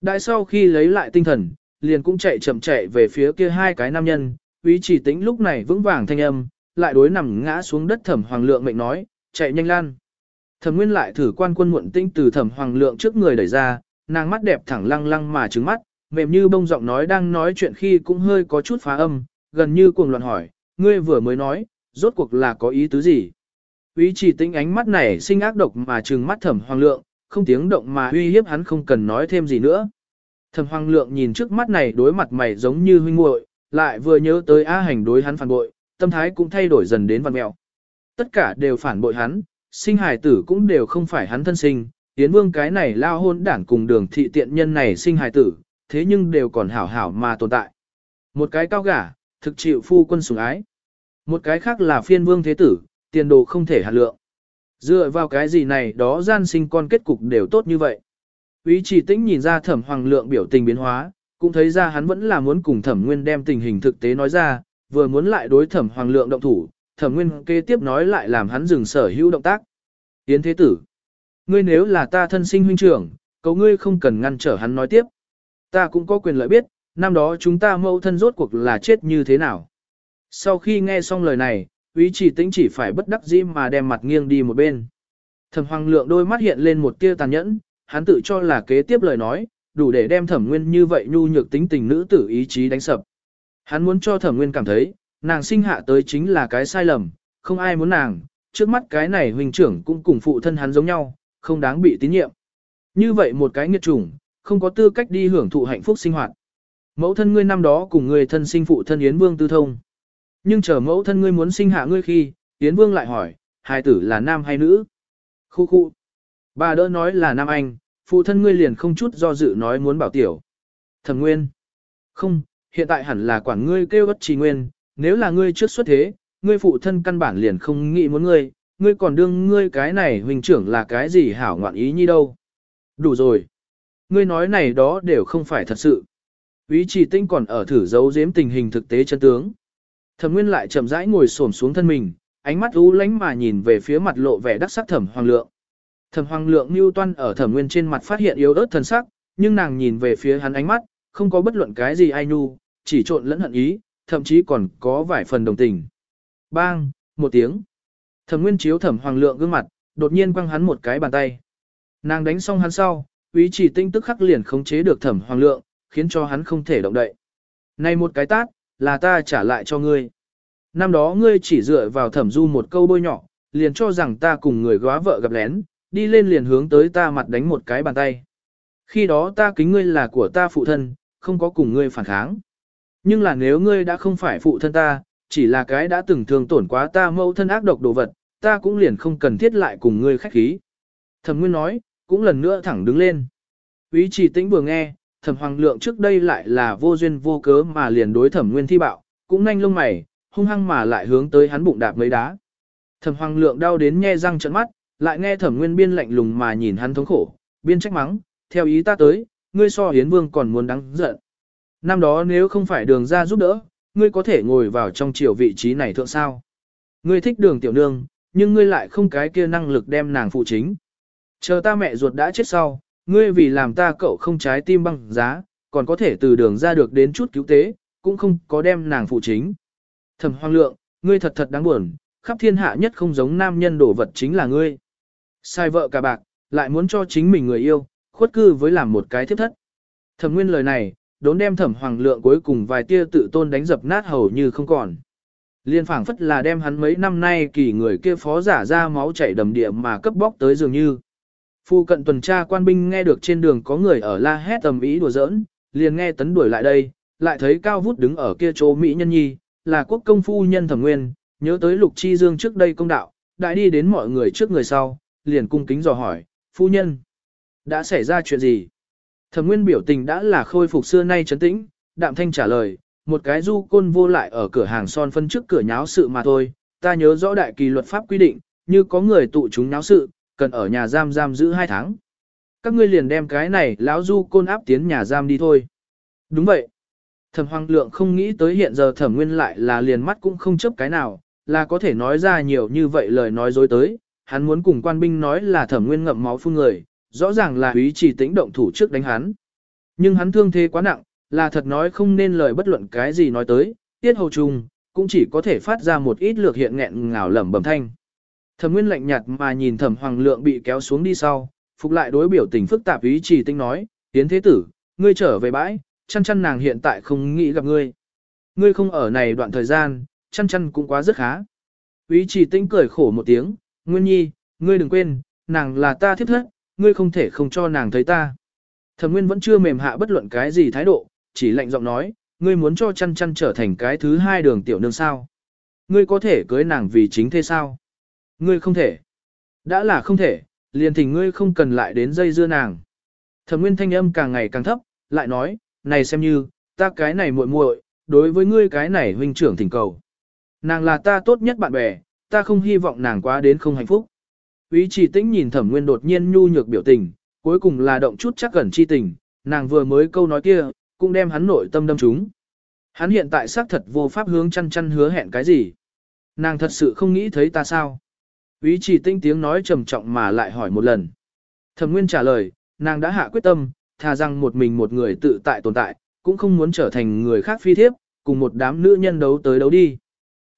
Đại sau khi lấy lại tinh thần, liền cũng chạy chậm chạy về phía kia hai cái nam nhân, Úy Chỉ Tĩnh lúc này vững vàng thanh âm, lại đối nằm ngã xuống đất Thẩm Hoàng Lượng mệnh nói, chạy nhanh lan. Thẩm Nguyên lại thử quan quân muộn tinh từ Thẩm Hoàng Lượng trước người đẩy ra, nàng mắt đẹp thẳng lăng lăng mà trừng mắt, mềm như bông giọng nói đang nói chuyện khi cũng hơi có chút phá âm, gần như cuồng loạn hỏi, ngươi vừa mới nói, rốt cuộc là có ý tứ gì? Ý Chỉ tính ánh mắt này sinh ác độc mà trừng mắt Thẩm Hoàng Lượng, không tiếng động mà uy hiếp hắn không cần nói thêm gì nữa. Thẩm Hoàng Lượng nhìn trước mắt này đối mặt mày giống như huynh muội, lại vừa nhớ tới A Hành đối hắn phản bội, tâm thái cũng thay đổi dần đến văn mẹo. Tất cả đều phản bội hắn, sinh hài tử cũng đều không phải hắn thân sinh, Yến Vương cái này lao hôn đảng cùng đường thị tiện nhân này sinh hài tử, thế nhưng đều còn hảo hảo mà tồn tại. Một cái cao gả, thực chịu phu quân sủng ái. Một cái khác là phiên vương thế tử, tiền đồ không thể hạt lượng. Dựa vào cái gì này đó gian sinh con kết cục đều tốt như vậy. Ý chỉ tĩnh nhìn ra thẩm hoàng lượng biểu tình biến hóa, cũng thấy ra hắn vẫn là muốn cùng thẩm nguyên đem tình hình thực tế nói ra, vừa muốn lại đối thẩm hoàng lượng động thủ, thẩm nguyên kế tiếp nói lại làm hắn dừng sở hữu động tác. Yến thế tử, ngươi nếu là ta thân sinh huynh trưởng, cầu ngươi không cần ngăn trở hắn nói tiếp. Ta cũng có quyền lợi biết, năm đó chúng ta mâu thân rốt cuộc là chết như thế nào. Sau khi nghe xong lời này, Ý chỉ tĩnh chỉ phải bất đắc dĩ mà đem mặt nghiêng đi một bên. Thẩm Hoàng Lượng đôi mắt hiện lên một tia tàn nhẫn, hắn tự cho là kế tiếp lời nói, đủ để đem Thẩm Nguyên như vậy nhu nhược tính tình nữ tử ý chí đánh sập. Hắn muốn cho Thẩm Nguyên cảm thấy, nàng sinh hạ tới chính là cái sai lầm, không ai muốn nàng, trước mắt cái này huynh trưởng cũng cùng phụ thân hắn giống nhau, không đáng bị tín nhiệm. Như vậy một cái nghiệt chủng, không có tư cách đi hưởng thụ hạnh phúc sinh hoạt. Mẫu thân ngươi năm đó cùng người thân sinh phụ thân Yến Vương Tư Thông. Nhưng chờ mẫu thân ngươi muốn sinh hạ ngươi khi, Yến Vương lại hỏi, hài tử là nam hay nữ? Khu khu. Bà đỡ nói là nam anh, phụ thân ngươi liền không chút do dự nói muốn bảo tiểu. Thẩm Nguyên. Không, hiện tại hẳn là quản ngươi kêu bất trì nguyên, nếu là ngươi trước xuất thế, ngươi phụ thân căn bản liền không nghĩ muốn ngươi, ngươi còn đương ngươi cái này huynh trưởng là cái gì hảo ngoạn ý như đâu. Đủ rồi. Ngươi nói này đó đều không phải thật sự. Ý chỉ tinh còn ở thử giấu giếm tình hình thực tế chân tướng. Thẩm Nguyên lại chậm rãi ngồi xổm xuống thân mình, ánh mắt u lánh mà nhìn về phía mặt lộ vẻ đắc sắc Thẩm Hoàng Lượng. Thẩm Hoàng Lượng lưu toan ở Thẩm Nguyên trên mặt phát hiện yếu ớt thần sắc, nhưng nàng nhìn về phía hắn ánh mắt, không có bất luận cái gì ai nhu, chỉ trộn lẫn hận ý, thậm chí còn có vài phần đồng tình. Bang, một tiếng. Thẩm Nguyên chiếu Thẩm Hoàng Lượng gương mặt, đột nhiên quăng hắn một cái bàn tay. Nàng đánh xong hắn sau, Úy Chỉ Tinh tức khắc liền khống chế được Thẩm Hoàng Lượng, khiến cho hắn không thể động đậy. Này một cái tát, là ta trả lại cho ngươi. Năm đó ngươi chỉ dựa vào thẩm du một câu bôi nhỏ, liền cho rằng ta cùng người góa vợ gặp lén, đi lên liền hướng tới ta mặt đánh một cái bàn tay. Khi đó ta kính ngươi là của ta phụ thân, không có cùng ngươi phản kháng. Nhưng là nếu ngươi đã không phải phụ thân ta, chỉ là cái đã từng thường tổn quá ta mẫu thân ác độc đồ vật, ta cũng liền không cần thiết lại cùng ngươi khách khí. Thẩm Nguyên nói, cũng lần nữa thẳng đứng lên. Ý chỉ tĩnh vừa nghe, thẩm hoàng lượng trước đây lại là vô duyên vô cớ mà liền đối thẩm nguyên thi bạo, cũng nhanh lông mày, hung hăng mà lại hướng tới hắn bụng đạp mấy đá. Thẩm hoàng lượng đau đến nhe răng trợn mắt, lại nghe thẩm nguyên biên lạnh lùng mà nhìn hắn thống khổ, biên trách mắng, theo ý ta tới, ngươi so hiến vương còn muốn đắng giận. Năm đó nếu không phải đường ra giúp đỡ, ngươi có thể ngồi vào trong chiều vị trí này thượng sao. Ngươi thích đường tiểu nương, nhưng ngươi lại không cái kia năng lực đem nàng phụ chính. Chờ ta mẹ ruột đã chết sau, ngươi vì làm ta cậu không trái tim băng giá, còn có thể từ đường ra được đến chút cứu tế, cũng không có đem nàng phụ chính. Thẩm Hoang Lượng, ngươi thật thật đáng buồn, khắp thiên hạ nhất không giống nam nhân đổ vật chính là ngươi. Sai vợ cả bạc, lại muốn cho chính mình người yêu, khuất cư với làm một cái thiếp thất. Thẩm Nguyên lời này, đốn đem Thẩm Hoàng Lượng cuối cùng vài tia tự tôn đánh dập nát hầu như không còn. Liên phảng phất là đem hắn mấy năm nay kỳ người kia phó giả ra máu chảy đầm địa mà cấp bóc tới dường như. Phu cận tuần tra quan binh nghe được trên đường có người ở la hét tầm ý đùa giỡn, liền nghe tấn đuổi lại đây, lại thấy cao vút đứng ở kia chỗ Mỹ nhân nhi, là quốc công phu nhân thẩm nguyên, nhớ tới lục chi dương trước đây công đạo, đại đi đến mọi người trước người sau, liền cung kính dò hỏi, phu nhân, đã xảy ra chuyện gì? Thẩm nguyên biểu tình đã là khôi phục xưa nay trấn tĩnh, đạm thanh trả lời, một cái du côn vô lại ở cửa hàng son phân trước cửa nháo sự mà thôi, ta nhớ rõ đại kỳ luật pháp quy định, như có người tụ chúng nháo sự, cần ở nhà giam giam giữ hai tháng. Các ngươi liền đem cái này lão du côn áp tiến nhà giam đi thôi. Đúng vậy. Thẩm Hoàng Lượng không nghĩ tới hiện giờ Thẩm Nguyên lại là liền mắt cũng không chấp cái nào, là có thể nói ra nhiều như vậy lời nói dối tới. Hắn muốn cùng quan binh nói là Thẩm Nguyên ngậm máu phun người, rõ ràng là ý chỉ tĩnh động thủ trước đánh hắn. Nhưng hắn thương thế quá nặng, là thật nói không nên lời bất luận cái gì nói tới, tiết hầu trùng, cũng chỉ có thể phát ra một ít lược hiện nghẹn ngào lẩm bẩm thanh. Thẩm Nguyên lạnh nhạt mà nhìn Thẩm Hoàng Lượng bị kéo xuống đi sau, phục lại đối biểu tình phức tạp ý chỉ tinh nói, tiến thế tử, ngươi trở về bãi, chăn chăn nàng hiện tại không nghĩ gặp ngươi. Ngươi không ở này đoạn thời gian, chăn chăn cũng quá rất khá. Ý chỉ tinh cười khổ một tiếng, Nguyên Nhi, ngươi đừng quên, nàng là ta thiếp thất, ngươi không thể không cho nàng thấy ta. Thẩm Nguyên vẫn chưa mềm hạ bất luận cái gì thái độ, chỉ lạnh giọng nói, ngươi muốn cho chăn chăn trở thành cái thứ hai đường tiểu nương sao. Ngươi có thể cưới nàng vì chính thế sao? Ngươi không thể. Đã là không thể, liền thỉnh ngươi không cần lại đến dây dưa nàng. Thẩm Nguyên thanh âm càng ngày càng thấp, lại nói, này xem như, ta cái này muội muội, đối với ngươi cái này huynh trưởng thỉnh cầu. Nàng là ta tốt nhất bạn bè, ta không hy vọng nàng quá đến không hạnh phúc. Ý chỉ tĩnh nhìn thẩm nguyên đột nhiên nhu nhược biểu tình, cuối cùng là động chút chắc gần chi tình, nàng vừa mới câu nói kia, cũng đem hắn nội tâm đâm trúng. Hắn hiện tại xác thật vô pháp hướng chăn chăn hứa hẹn cái gì. Nàng thật sự không nghĩ thấy ta sao. Ý chỉ tinh tiếng nói trầm trọng mà lại hỏi một lần. Thẩm Nguyên trả lời, nàng đã hạ quyết tâm, thà rằng một mình một người tự tại tồn tại, cũng không muốn trở thành người khác phi thiếp, cùng một đám nữ nhân đấu tới đấu đi.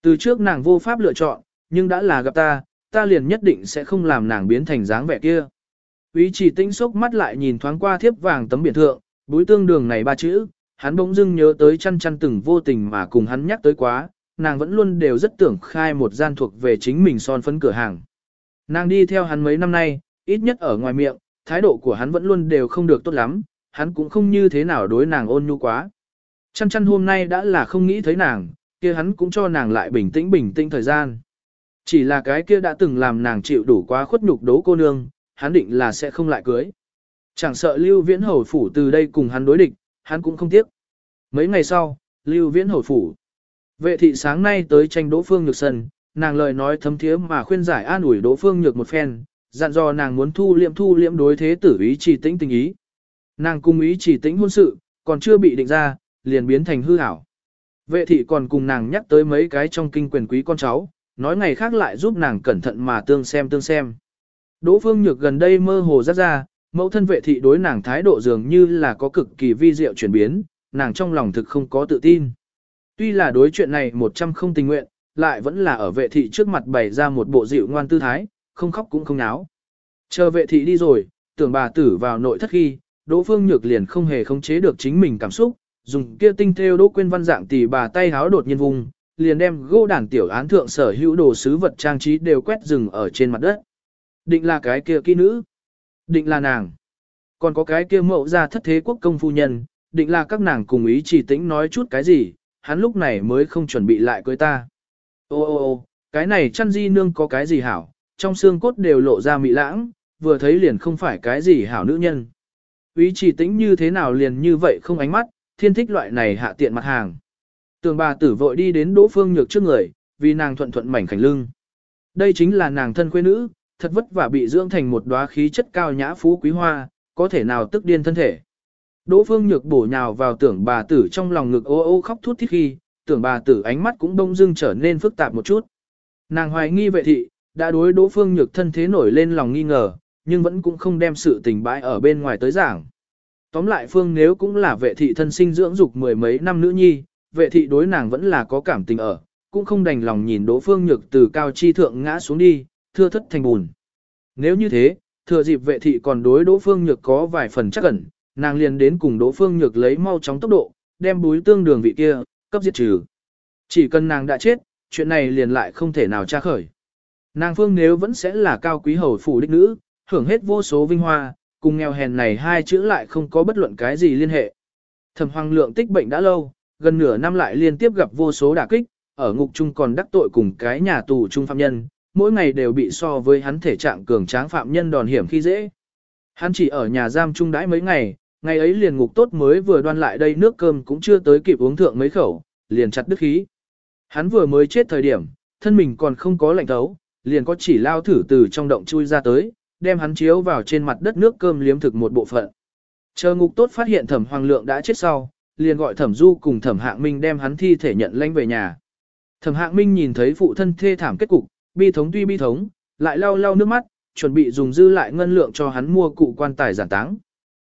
Từ trước nàng vô pháp lựa chọn, nhưng đã là gặp ta, ta liền nhất định sẽ không làm nàng biến thành dáng vẻ kia. Ý chỉ tinh sốc mắt lại nhìn thoáng qua thiếp vàng tấm biển thượng, búi tương đường này ba chữ, hắn bỗng dưng nhớ tới chăn chăn từng vô tình mà cùng hắn nhắc tới quá, nàng vẫn luôn đều rất tưởng khai một gian thuộc về chính mình son phấn cửa hàng. Nàng đi theo hắn mấy năm nay, ít nhất ở ngoài miệng, thái độ của hắn vẫn luôn đều không được tốt lắm, hắn cũng không như thế nào đối nàng ôn nhu quá. Chăn chăn hôm nay đã là không nghĩ thấy nàng, kia hắn cũng cho nàng lại bình tĩnh bình tĩnh thời gian. Chỉ là cái kia đã từng làm nàng chịu đủ quá khuất nhục đố cô nương, hắn định là sẽ không lại cưới. Chẳng sợ Lưu Viễn Hầu Phủ từ đây cùng hắn đối địch, hắn cũng không tiếc. Mấy ngày sau, Lưu Viễn Hầu Phủ. Vệ thị sáng nay tới tranh Đỗ Phương Nhược Sân, nàng lời nói thấm thiế mà khuyên giải an ủi Đỗ Phương Nhược một phen, dặn dò nàng muốn thu liệm thu liệm đối thế tử ý chỉ tĩnh tình ý. Nàng cung ý chỉ tĩnh hôn sự, còn chưa bị định ra, liền biến thành hư ảo. Vệ thị còn cùng nàng nhắc tới mấy cái trong kinh quyền quý con cháu, nói ngày khác lại giúp nàng cẩn thận mà tương xem tương xem. Đỗ Phương Nhược gần đây mơ hồ rất ra, mẫu thân vệ thị đối nàng thái độ dường như là có cực kỳ vi diệu chuyển biến, nàng trong lòng thực không có tự tin. Tuy là đối chuyện này một trăm không tình nguyện, lại vẫn là ở vệ thị trước mặt bày ra một bộ dịu ngoan tư thái, không khóc cũng không náo. Chờ vệ thị đi rồi, tưởng bà tử vào nội thất khi, Đỗ Phương Nhược liền không hề khống chế được chính mình cảm xúc, dùng kia tinh theo Đỗ Quyên văn dạng tỷ bà tay háo đột nhiên vùng, liền đem gỗ đàn tiểu án thượng sở hữu đồ sứ vật trang trí đều quét rừng ở trên mặt đất. Định là cái kia kỹ nữ, định là nàng. Còn có cái kia mậu ra thất thế quốc công phu nhân, định là các nàng cùng ý chỉ tĩnh nói chút cái gì, hắn lúc này mới không chuẩn bị lại cưới ta. Ô ô ô, cái này chăn di nương có cái gì hảo, trong xương cốt đều lộ ra mị lãng, vừa thấy liền không phải cái gì hảo nữ nhân. Ý chỉ tĩnh như thế nào liền như vậy không ánh mắt, thiên thích loại này hạ tiện mặt hàng. Tường bà tử vội đi đến đỗ phương nhược trước người, vì nàng thuận thuận mảnh khảnh lưng. Đây chính là nàng thân quê nữ, thật vất vả bị dưỡng thành một đóa khí chất cao nhã phú quý hoa, có thể nào tức điên thân thể. Đỗ phương nhược bổ nhào vào tưởng bà tử trong lòng ngực ô ô khóc thút thít khi, tưởng bà tử ánh mắt cũng đông dưng trở nên phức tạp một chút. Nàng hoài nghi vệ thị, đã đối đỗ phương nhược thân thế nổi lên lòng nghi ngờ, nhưng vẫn cũng không đem sự tình bãi ở bên ngoài tới giảng. Tóm lại Phương nếu cũng là vệ thị thân sinh dưỡng dục mười mấy năm nữ nhi, vệ thị đối nàng vẫn là có cảm tình ở, cũng không đành lòng nhìn Đỗ Phương Nhược từ cao chi thượng ngã xuống đi, thưa thất thành bùn. Nếu như thế, thừa dịp vệ thị còn đối Đỗ Phương Nhược có vài phần chắc ẩn, nàng liền đến cùng Đỗ Phương Nhược lấy mau chóng tốc độ, đem búi tương đường vị kia, cấp diệt trừ. Chỉ cần nàng đã chết, chuyện này liền lại không thể nào tra khởi. Nàng Phương nếu vẫn sẽ là cao quý hầu phủ đích nữ, hưởng hết vô số vinh hoa, cùng nghèo hèn này hai chữ lại không có bất luận cái gì liên hệ. Thẩm Hoàng Lượng tích bệnh đã lâu, gần nửa năm lại liên tiếp gặp vô số đả kích, ở ngục chung còn đắc tội cùng cái nhà tù chung phạm nhân, mỗi ngày đều bị so với hắn thể trạng cường tráng phạm nhân đòn hiểm khi dễ. Hắn chỉ ở nhà giam chung đãi mấy ngày, ngày ấy liền ngục tốt mới vừa đoan lại đây nước cơm cũng chưa tới kịp uống thượng mấy khẩu, liền chặt đứt khí. Hắn vừa mới chết thời điểm, thân mình còn không có lạnh thấu, liền có chỉ lao thử từ trong động chui ra tới, đem hắn chiếu vào trên mặt đất nước cơm liếm thực một bộ phận. Chờ ngục tốt phát hiện thẩm hoàng lượng đã chết sau, liền gọi thẩm du cùng thẩm hạng minh đem hắn thi thể nhận lãnh về nhà. Thẩm hạng minh nhìn thấy phụ thân thê thảm kết cục, bi thống tuy bi thống, lại lau lau nước mắt, chuẩn bị dùng dư lại ngân lượng cho hắn mua cụ quan tài giản táng.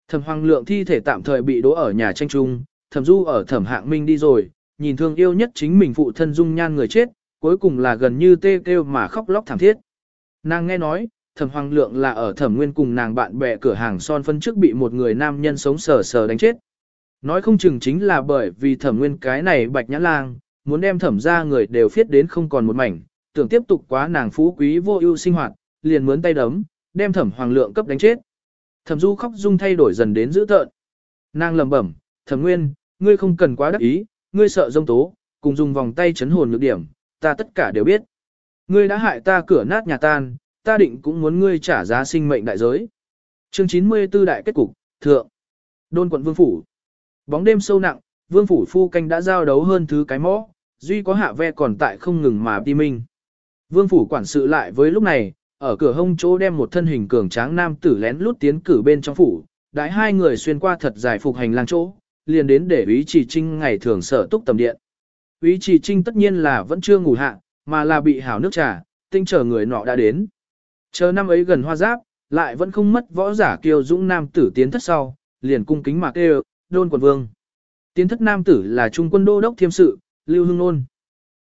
Thẩm hoàng lượng thi thể tạm thời bị đỗ ở nhà tranh trung, thẩm du ở thẩm hạng minh đi rồi, nhìn thương yêu nhất chính mình phụ thân dung nhan người chết, cuối cùng là gần như tê kêu mà khóc lóc thảm thiết. Nàng nghe nói, thẩm hoàng lượng là ở thẩm nguyên cùng nàng bạn bè cửa hàng son phân trước bị một người nam nhân sống sờ sờ đánh chết. Nói không chừng chính là bởi vì thẩm nguyên cái này bạch nhã lang, muốn đem thẩm ra người đều phiết đến không còn một mảnh, tưởng tiếp tục quá nàng phú quý vô ưu sinh hoạt, liền mướn tay đấm, đem thẩm hoàng lượng cấp đánh chết. Thẩm du khóc dung thay đổi dần đến dữ tợn. Nàng lầm bẩm, thẩm nguyên, ngươi không cần quá đắc ý, ngươi sợ dông tố, cùng dùng vòng tay chấn hồn nhược điểm, ta tất cả đều biết. Ngươi đã hại ta cửa nát nhà tan, ta định cũng muốn ngươi trả giá sinh mệnh đại giới. Chương 94 đại kết cục, thượng. Đôn quận vương phủ. Bóng đêm sâu nặng, vương phủ phu canh đã giao đấu hơn thứ cái mõ, duy có hạ ve còn tại không ngừng mà đi minh. Vương phủ quản sự lại với lúc này, ở cửa hông chỗ đem một thân hình cường tráng nam tử lén lút tiến cử bên trong phủ, đãi hai người xuyên qua thật dài phục hành lang chỗ, liền đến để ý chỉ trinh ngày thường sở túc tầm điện. Ý chỉ trinh tất nhiên là vẫn chưa ngủ hạ, mà là bị hảo nước trà, tinh chờ người nọ đã đến. Chờ năm ấy gần hoa giáp, lại vẫn không mất võ giả kiêu dũng nam tử tiến thất sau, liền cung kính mà kêu, đôn quận vương. Tiến thất nam tử là trung quân đô đốc thiêm sự, lưu hưng nôn.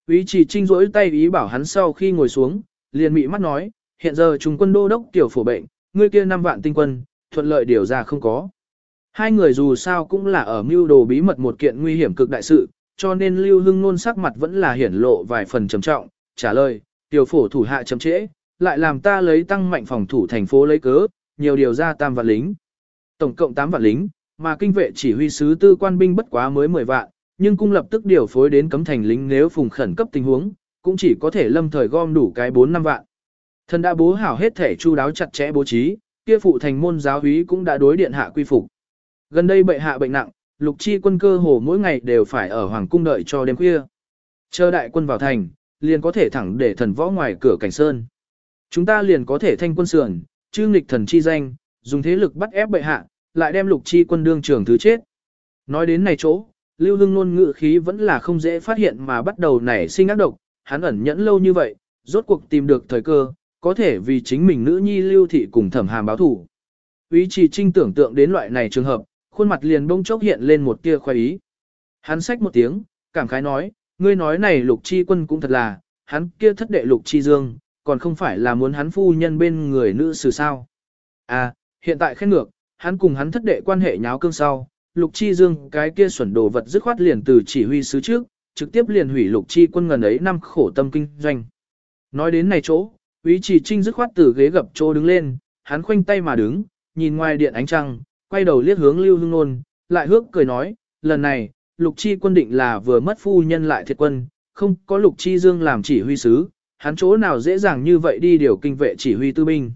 Ý chỉ trinh rỗi tay ý bảo hắn sau khi ngồi xuống, liền mị mắt nói, hiện giờ trung quân đô đốc tiểu phổ bệnh, ngươi kia năm vạn tinh quân, thuận lợi điều ra không có. Hai người dù sao cũng là ở mưu đồ bí mật một kiện nguy hiểm cực đại sự, cho nên lưu hưng nôn sắc mặt vẫn là hiển lộ vài phần trầm trọng, trả lời, tiểu phổ thủ hạ chấm trễ, lại làm ta lấy tăng mạnh phòng thủ thành phố lấy cớ, nhiều điều ra tam vạn lính. Tổng cộng 8 vạn lính, mà kinh vệ chỉ huy sứ tư quan binh bất quá mới 10 vạn, nhưng cung lập tức điều phối đến cấm thành lính nếu phùng khẩn cấp tình huống, cũng chỉ có thể lâm thời gom đủ cái 4 năm vạn. Thần đã bố hảo hết thể chu đáo chặt chẽ bố trí, kia phụ thành môn giáo úy cũng đã đối điện hạ quy phục. Gần đây bệ hạ bệnh nặng, lục chi quân cơ hồ mỗi ngày đều phải ở hoàng cung đợi cho đêm khuya. Chờ đại quân vào thành, liền có thể thẳng để thần võ ngoài cửa cảnh sơn. Chúng ta liền có thể thanh quân sườn, chư nghịch thần chi danh, dùng thế lực bắt ép bệ hạ, lại đem lục chi quân đương trường thứ chết. Nói đến này chỗ, lưu hưng nôn ngự khí vẫn là không dễ phát hiện mà bắt đầu nảy sinh ác độc, hắn ẩn nhẫn lâu như vậy, rốt cuộc tìm được thời cơ, có thể vì chính mình nữ nhi lưu thị cùng thẩm hàm báo thủ. Ý chỉ trinh tưởng tượng đến loại này trường hợp, khuôn mặt liền bông chốc hiện lên một tia khoái ý. Hắn xách một tiếng, cảm khái nói, ngươi nói này lục chi quân cũng thật là, hắn kia thất đệ lục chi dương, còn không phải là muốn hắn phu nhân bên người nữ sử sao. À, hiện tại khen ngược, hắn cùng hắn thất đệ quan hệ nháo cương sau, lục chi dương cái kia xuẩn đồ vật dứt khoát liền từ chỉ huy sứ trước, trực tiếp liền hủy lục chi quân ngần ấy năm khổ tâm kinh doanh. Nói đến này chỗ, Úy chỉ trinh dứt khoát từ ghế gập chỗ đứng lên, hắn khoanh tay mà đứng, nhìn ngoài điện ánh trăng, quay đầu liếc hướng lưu Hưng nôn, lại hước cười nói, lần này, lục chi quân định là vừa mất phu nhân lại thiệt quân, không có lục chi dương làm chỉ huy sứ, hắn chỗ nào dễ dàng như vậy đi điều kinh vệ chỉ huy tư binh.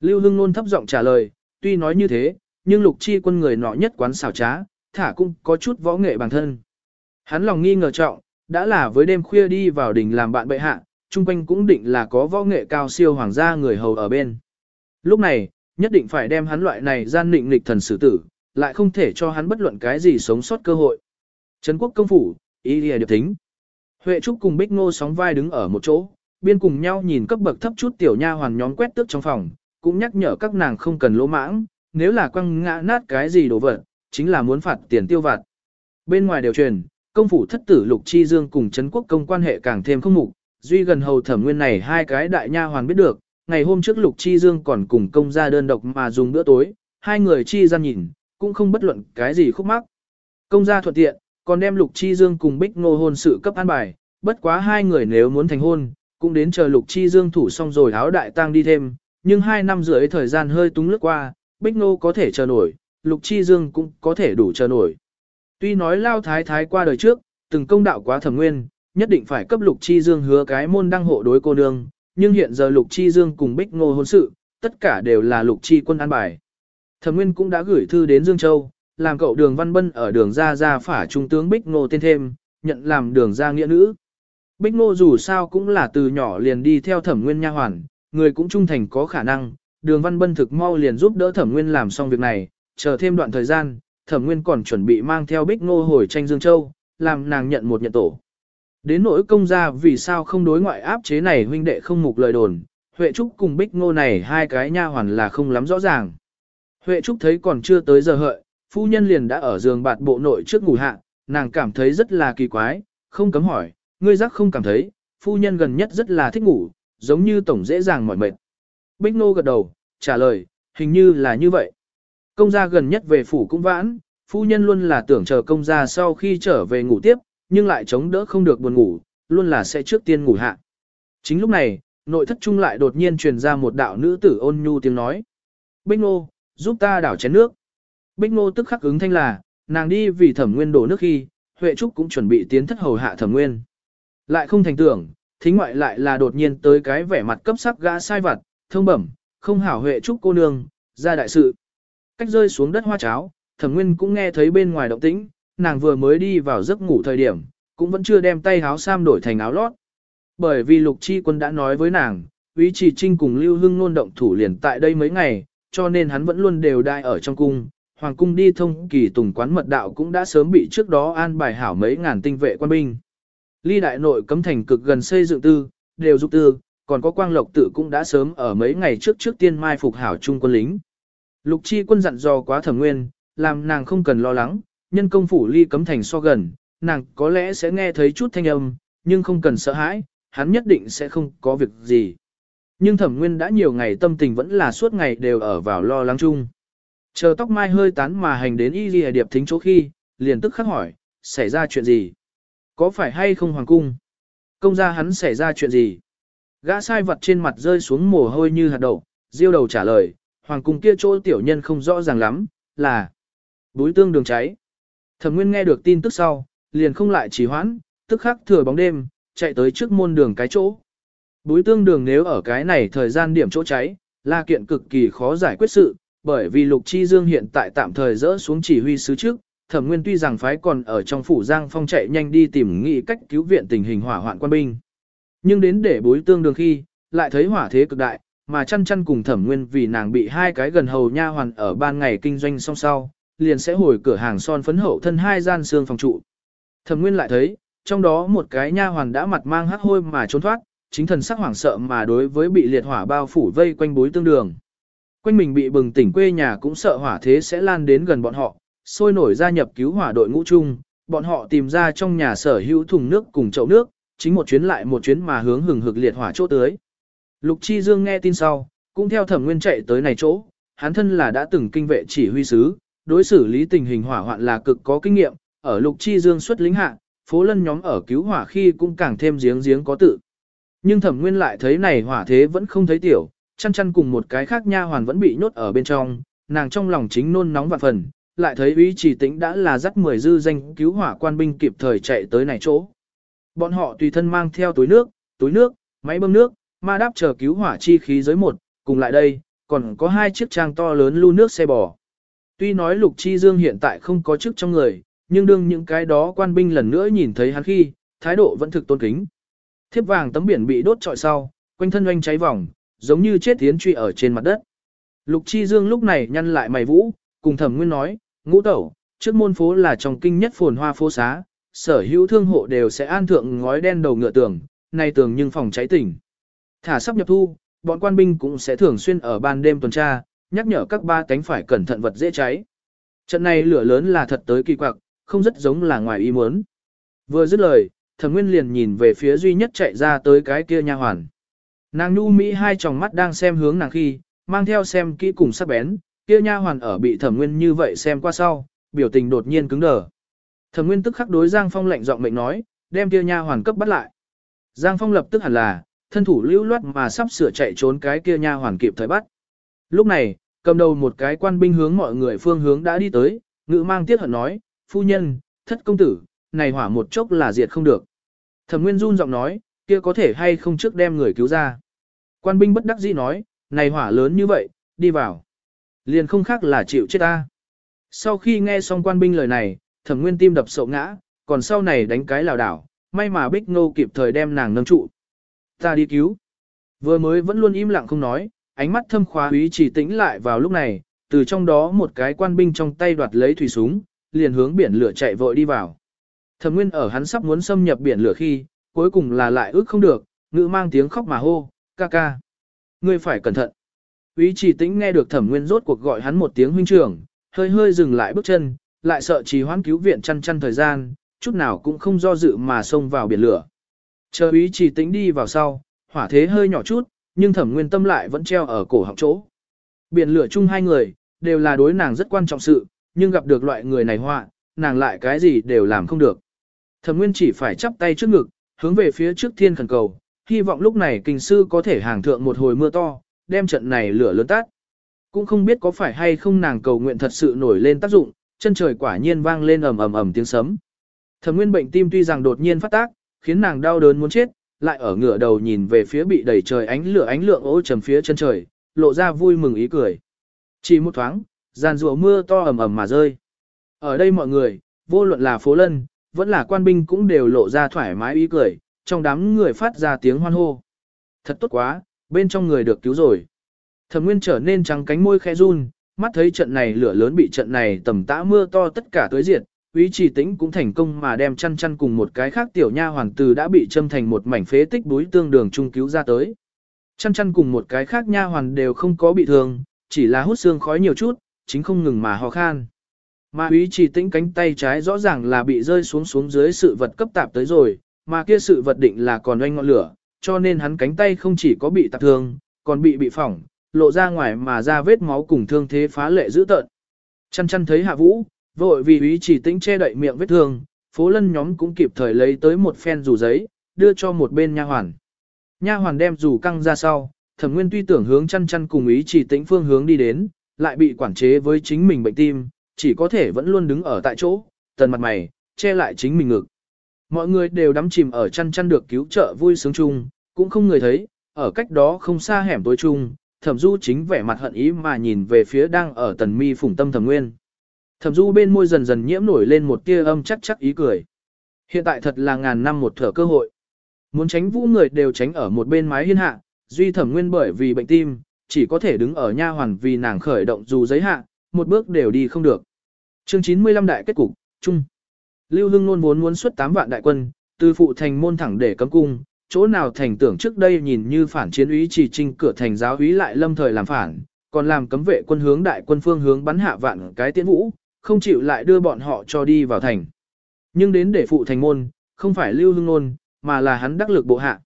Lưu Hưng nôn thấp giọng trả lời, tuy nói như thế, nhưng lục chi quân người nọ nhất quán xảo trá, thả cũng có chút võ nghệ bản thân. Hắn lòng nghi ngờ trọng, đã là với đêm khuya đi vào đỉnh làm bạn bệ hạ, chung quanh cũng định là có võ nghệ cao siêu hoàng gia người hầu ở bên. Lúc này, nhất định phải đem hắn loại này gian định lịch thần xử tử, lại không thể cho hắn bất luận cái gì sống sót cơ hội. Trấn quốc công phủ, ý lìa điệp tính. Huệ Trúc cùng Bích Ngô sóng vai đứng ở một chỗ, biên cùng nhau nhìn cấp bậc thấp chút tiểu nha hoàn nhóm quét tước trong phòng, cũng nhắc nhở các nàng không cần lỗ mãng, nếu là quăng ngã nát cái gì đồ vật, chính là muốn phạt tiền tiêu vặt. Bên ngoài đều truyền, công phủ thất tử Lục Chi Dương cùng Trấn Quốc công quan hệ càng thêm không mục, duy gần hầu thẩm nguyên này hai cái đại nha hoàn biết được, ngày hôm trước Lục Chi Dương còn cùng công gia đơn độc mà dùng bữa tối, hai người chi gian nhìn, cũng không bất luận cái gì khúc mắc. Công gia thuận tiện, còn đem Lục Chi Dương cùng Bích Ngô hôn sự cấp an bài, bất quá hai người nếu muốn thành hôn, cũng đến chờ Lục Chi Dương thủ xong rồi áo đại tang đi thêm, nhưng hai năm rưỡi thời gian hơi túng lướt qua, Bích Ngô có thể chờ nổi, Lục Chi Dương cũng có thể đủ chờ nổi. Tuy nói lao thái thái qua đời trước, từng công đạo quá thẩm nguyên, nhất định phải cấp Lục Chi Dương hứa cái môn đăng hộ đối cô nương, nhưng hiện giờ Lục Chi Dương cùng Bích Ngô hôn sự, tất cả đều là Lục Chi quân an bài. Thẩm Nguyên cũng đã gửi thư đến Dương Châu, làm cậu đường văn bân ở đường ra ra phả trung tướng Bích Ngô tên thêm, nhận làm đường ra nghĩa nữ. Bích Ngô dù sao cũng là từ nhỏ liền đi theo thẩm nguyên nha hoàn, người cũng trung thành có khả năng, đường văn bân thực mau liền giúp đỡ thẩm nguyên làm xong việc này, chờ thêm đoạn thời gian, thẩm nguyên còn chuẩn bị mang theo Bích Ngô hồi tranh Dương Châu, làm nàng nhận một nhận tổ. Đến nỗi công gia vì sao không đối ngoại áp chế này huynh đệ không mục lời đồn, Huệ Trúc cùng Bích Ngô này hai cái nha hoàn là không lắm rõ ràng. Huệ Trúc thấy còn chưa tới giờ hợi, phu nhân liền đã ở giường bạt bộ nội trước ngủ hạ, nàng cảm thấy rất là kỳ quái, không cấm hỏi, ngươi giác không cảm thấy, phu nhân gần nhất rất là thích ngủ, giống như tổng dễ dàng mỏi mệt. Bích Nô gật đầu, trả lời, hình như là như vậy. Công gia gần nhất về phủ cũng vãn, phu nhân luôn là tưởng chờ công gia sau khi trở về ngủ tiếp, nhưng lại chống đỡ không được buồn ngủ, luôn là sẽ trước tiên ngủ hạ. Chính lúc này, nội thất trung lại đột nhiên truyền ra một đạo nữ tử ôn nhu tiếng nói. Bích Nô, giúp ta đảo chén nước. Bích Nô tức khắc ứng thanh là, nàng đi vì thẩm nguyên đổ nước khi, Huệ Trúc cũng chuẩn bị tiến thất hầu hạ thẩm nguyên. Lại không thành tưởng, thính ngoại lại là đột nhiên tới cái vẻ mặt cấp sắc gã sai vặt, thông bẩm, không hảo Huệ chúc cô nương, ra đại sự. Cách rơi xuống đất hoa cháo, thẩm nguyên cũng nghe thấy bên ngoài động tĩnh, nàng vừa mới đi vào giấc ngủ thời điểm, cũng vẫn chưa đem tay áo sam đổi thành áo lót. Bởi vì lục chi quân đã nói với nàng, Ý Trì Trinh cùng Lưu Hưng luôn động thủ liền tại đây mấy ngày, cho nên hắn vẫn luôn đều đai ở trong cung, Hoàng cung đi thông kỳ tùng quán mật đạo cũng đã sớm bị trước đó an bài hảo mấy ngàn tinh vệ quan binh. Ly đại nội cấm thành cực gần xây dựng tư, đều giúp tư, còn có quang lộc tự cũng đã sớm ở mấy ngày trước trước tiên mai phục hảo trung quân lính. Lục chi quân dặn dò quá thẩm nguyên, làm nàng không cần lo lắng, nhân công phủ ly cấm thành so gần, nàng có lẽ sẽ nghe thấy chút thanh âm, nhưng không cần sợ hãi, hắn nhất định sẽ không có việc gì. Nhưng thẩm nguyên đã nhiều ngày tâm tình vẫn là suốt ngày đều ở vào lo lắng chung. Chờ tóc mai hơi tán mà hành đến y ghi điệp thính chỗ khi, liền tức khắc hỏi, xảy ra chuyện gì? Có phải hay không hoàng cung? Công gia hắn xảy ra chuyện gì? Gã sai vật trên mặt rơi xuống mồ hôi như hạt đậu, diêu đầu trả lời, hoàng cung kia chỗ tiểu nhân không rõ ràng lắm, là búi tương đường cháy. Thẩm Nguyên nghe được tin tức sau, liền không lại trì hoãn, tức khắc thừa bóng đêm, chạy tới trước môn đường cái chỗ. Búi tương đường nếu ở cái này thời gian điểm chỗ cháy, là kiện cực kỳ khó giải quyết sự, bởi vì Lục Chi Dương hiện tại tạm thời dỡ xuống chỉ huy sứ trước, Thẩm Nguyên tuy rằng phái còn ở trong phủ Giang Phong chạy nhanh đi tìm nghị cách cứu viện tình hình hỏa hoạn quan binh. Nhưng đến để bối tương đường khi, lại thấy hỏa thế cực đại, mà chăn chăn cùng Thẩm Nguyên vì nàng bị hai cái gần hầu nha hoàn ở ban ngày kinh doanh song sau, liền sẽ hồi cửa hàng son phấn hậu thân hai gian xương phòng trụ. Thẩm Nguyên lại thấy, trong đó một cái nha hoàn đã mặt mang hắc hôi mà trốn thoát, chính thần sắc hoảng sợ mà đối với bị liệt hỏa bao phủ vây quanh bối tương đường. Quanh mình bị bừng tỉnh quê nhà cũng sợ hỏa thế sẽ lan đến gần bọn họ, sôi nổi gia nhập cứu hỏa đội ngũ chung, bọn họ tìm ra trong nhà sở hữu thùng nước cùng chậu nước, chính một chuyến lại một chuyến mà hướng hừng hực liệt hỏa chỗ tới. Lục Chi Dương nghe tin sau, cũng theo thẩm nguyên chạy tới này chỗ, hắn thân là đã từng kinh vệ chỉ huy sứ, đối xử lý tình hình hỏa hoạn là cực có kinh nghiệm, ở Lục Chi Dương xuất lính hạ, phố lân nhóm ở cứu hỏa khi cũng càng thêm giếng giếng có tự. Nhưng thẩm nguyên lại thấy này hỏa thế vẫn không thấy tiểu, chăn chăn cùng một cái khác nha hoàn vẫn bị nhốt ở bên trong, nàng trong lòng chính nôn nóng vạn phần, lại thấy ý chỉ tính đã là dắt mười dư danh cứu hỏa quan binh kịp thời chạy tới này chỗ. Bọn họ tùy thân mang theo túi nước, túi nước, máy bơm nước, ma đáp chờ cứu hỏa chi khí giới một, cùng lại đây, còn có hai chiếc trang to lớn lưu nước xe bò. Tuy nói lục chi dương hiện tại không có chức trong người, nhưng đương những cái đó quan binh lần nữa nhìn thấy hắn khi, thái độ vẫn thực tôn kính. Thiếp vàng tấm biển bị đốt trọi sau, quanh thân oanh cháy vòng, giống như chết tiến truy ở trên mặt đất. Lục Chi Dương lúc này nhăn lại mày vũ, cùng thẩm nguyên nói, ngũ tẩu, trước môn phố là trong kinh nhất phồn hoa phố xá, sở hữu thương hộ đều sẽ an thượng ngói đen đầu ngựa tường, nay tường nhưng phòng cháy tỉnh. Thả sắp nhập thu, bọn quan binh cũng sẽ thường xuyên ở ban đêm tuần tra, nhắc nhở các ba cánh phải cẩn thận vật dễ cháy. Trận này lửa lớn là thật tới kỳ quặc, không rất giống là ngoài ý muốn. Vừa dứt lời, thẩm nguyên liền nhìn về phía duy nhất chạy ra tới cái kia nha hoàn. Nàng nu mỹ hai tròng mắt đang xem hướng nàng khi, mang theo xem kỹ cùng sắc bén, kia nha hoàn ở bị thẩm nguyên như vậy xem qua sau, biểu tình đột nhiên cứng đờ. Thẩm nguyên tức khắc đối Giang Phong lệnh giọng mệnh nói, đem kia nha hoàn cấp bắt lại. Giang Phong lập tức hẳn là, thân thủ lưu loát mà sắp sửa chạy trốn cái kia nha hoàn kịp thời bắt. Lúc này, cầm đầu một cái quan binh hướng mọi người phương hướng đã đi tới, ngự mang tiết hận nói, phu nhân, thất công tử, này hỏa một chốc là diệt không được. Thẩm Nguyên run giọng nói, kia có thể hay không trước đem người cứu ra. Quan binh bất đắc dĩ nói, này hỏa lớn như vậy, đi vào. Liền không khác là chịu chết ta. Sau khi nghe xong quan binh lời này, thẩm nguyên tim đập sậu ngã, còn sau này đánh cái lào đảo, may mà bích ngô kịp thời đem nàng nâng trụ. Ta đi cứu. Vừa mới vẫn luôn im lặng không nói, ánh mắt thâm khóa úy chỉ tĩnh lại vào lúc này, từ trong đó một cái quan binh trong tay đoạt lấy thủy súng, liền hướng biển lửa chạy vội đi vào. Thẩm Nguyên ở hắn sắp muốn xâm nhập biển lửa khi, cuối cùng là lại ước không được, ngữ mang tiếng khóc mà hô, ca ca. Ngươi phải cẩn thận. Úy chỉ tĩnh nghe được Thẩm Nguyên rốt cuộc gọi hắn một tiếng huynh trưởng, hơi hơi dừng lại bước chân, lại sợ trì hoãn cứu viện chăn chăn thời gian, chút nào cũng không do dự mà xông vào biển lửa. Chờ Úy chỉ tĩnh đi vào sau, hỏa thế hơi nhỏ chút, nhưng Thẩm Nguyên tâm lại vẫn treo ở cổ họng chỗ. Biển lửa chung hai người, đều là đối nàng rất quan trọng sự, nhưng gặp được loại người này họa, nàng lại cái gì đều làm không được. Thẩm Nguyên chỉ phải chắp tay trước ngực, hướng về phía trước thiên khẩn cầu, hy vọng lúc này kinh sư có thể hàng thượng một hồi mưa to, đem trận này lửa lớn tắt. Cũng không biết có phải hay không nàng cầu nguyện thật sự nổi lên tác dụng, chân trời quả nhiên vang lên ầm ầm ầm tiếng sấm. Thẩm Nguyên bệnh tim tuy rằng đột nhiên phát tác, khiến nàng đau đớn muốn chết, lại ở ngửa đầu nhìn về phía bị đầy trời ánh lửa ánh lượng ô trầm phía chân trời, lộ ra vui mừng ý cười. Chỉ một thoáng, giàn rùa mưa to ầm ầm mà rơi. Ở đây mọi người, vô luận là phố lân, vẫn là quan binh cũng đều lộ ra thoải mái ý cười, trong đám người phát ra tiếng hoan hô. Thật tốt quá, bên trong người được cứu rồi. Thẩm Nguyên trở nên trắng cánh môi khẽ run, mắt thấy trận này lửa lớn bị trận này tầm tã mưa to tất cả tới diệt, Úy Trì Tĩnh cũng thành công mà đem chăn chăn cùng một cái khác tiểu nha hoàng tử đã bị châm thành một mảnh phế tích đối tương đường trung cứu ra tới. Chăn chăn cùng một cái khác nha hoàn đều không có bị thương, chỉ là hút xương khói nhiều chút, chính không ngừng mà ho khan. Mà Úy Trì Tĩnh cánh tay trái rõ ràng là bị rơi xuống xuống dưới sự vật cấp tạp tới rồi, mà kia sự vật định là còn oanh ngọn lửa, cho nên hắn cánh tay không chỉ có bị tạp thương, còn bị bị phỏng, lộ ra ngoài mà ra vết máu cùng thương thế phá lệ dữ tợn. Chăn chăn thấy Hạ Vũ, vội vì ý chỉ Tĩnh che đậy miệng vết thương, phố lân nhóm cũng kịp thời lấy tới một phen rủ giấy, đưa cho một bên nha hoàn. Nha hoàn đem rủ căng ra sau, Thẩm Nguyên tuy tưởng hướng chăn chăn cùng ý chỉ Tĩnh phương hướng đi đến, lại bị quản chế với chính mình bệnh tim, chỉ có thể vẫn luôn đứng ở tại chỗ, tần mặt mày, che lại chính mình ngực. Mọi người đều đắm chìm ở chăn chăn được cứu trợ vui sướng chung, cũng không người thấy, ở cách đó không xa hẻm tối chung, thẩm du chính vẻ mặt hận ý mà nhìn về phía đang ở tần mi phủng tâm thẩm nguyên. Thẩm du bên môi dần dần nhiễm nổi lên một tia âm chắc chắc ý cười. Hiện tại thật là ngàn năm một thở cơ hội. Muốn tránh vũ người đều tránh ở một bên mái hiên hạ, duy thẩm nguyên bởi vì bệnh tim, chỉ có thể đứng ở nha hoàn vì nàng khởi động dù giấy hạ, một bước đều đi không được. Chương 95 đại kết cục, chung. Lưu Hưng luôn vốn muốn xuất 8 vạn đại quân, từ phụ thành môn thẳng để cấm cung, chỗ nào thành tưởng trước đây nhìn như phản chiến úy chỉ trinh cửa thành giáo úy lại lâm thời làm phản, còn làm cấm vệ quân hướng đại quân phương hướng bắn hạ vạn cái tiễn vũ, không chịu lại đưa bọn họ cho đi vào thành. Nhưng đến để phụ thành môn, không phải Lưu Hưng Nôn, mà là hắn đắc lực bộ hạ.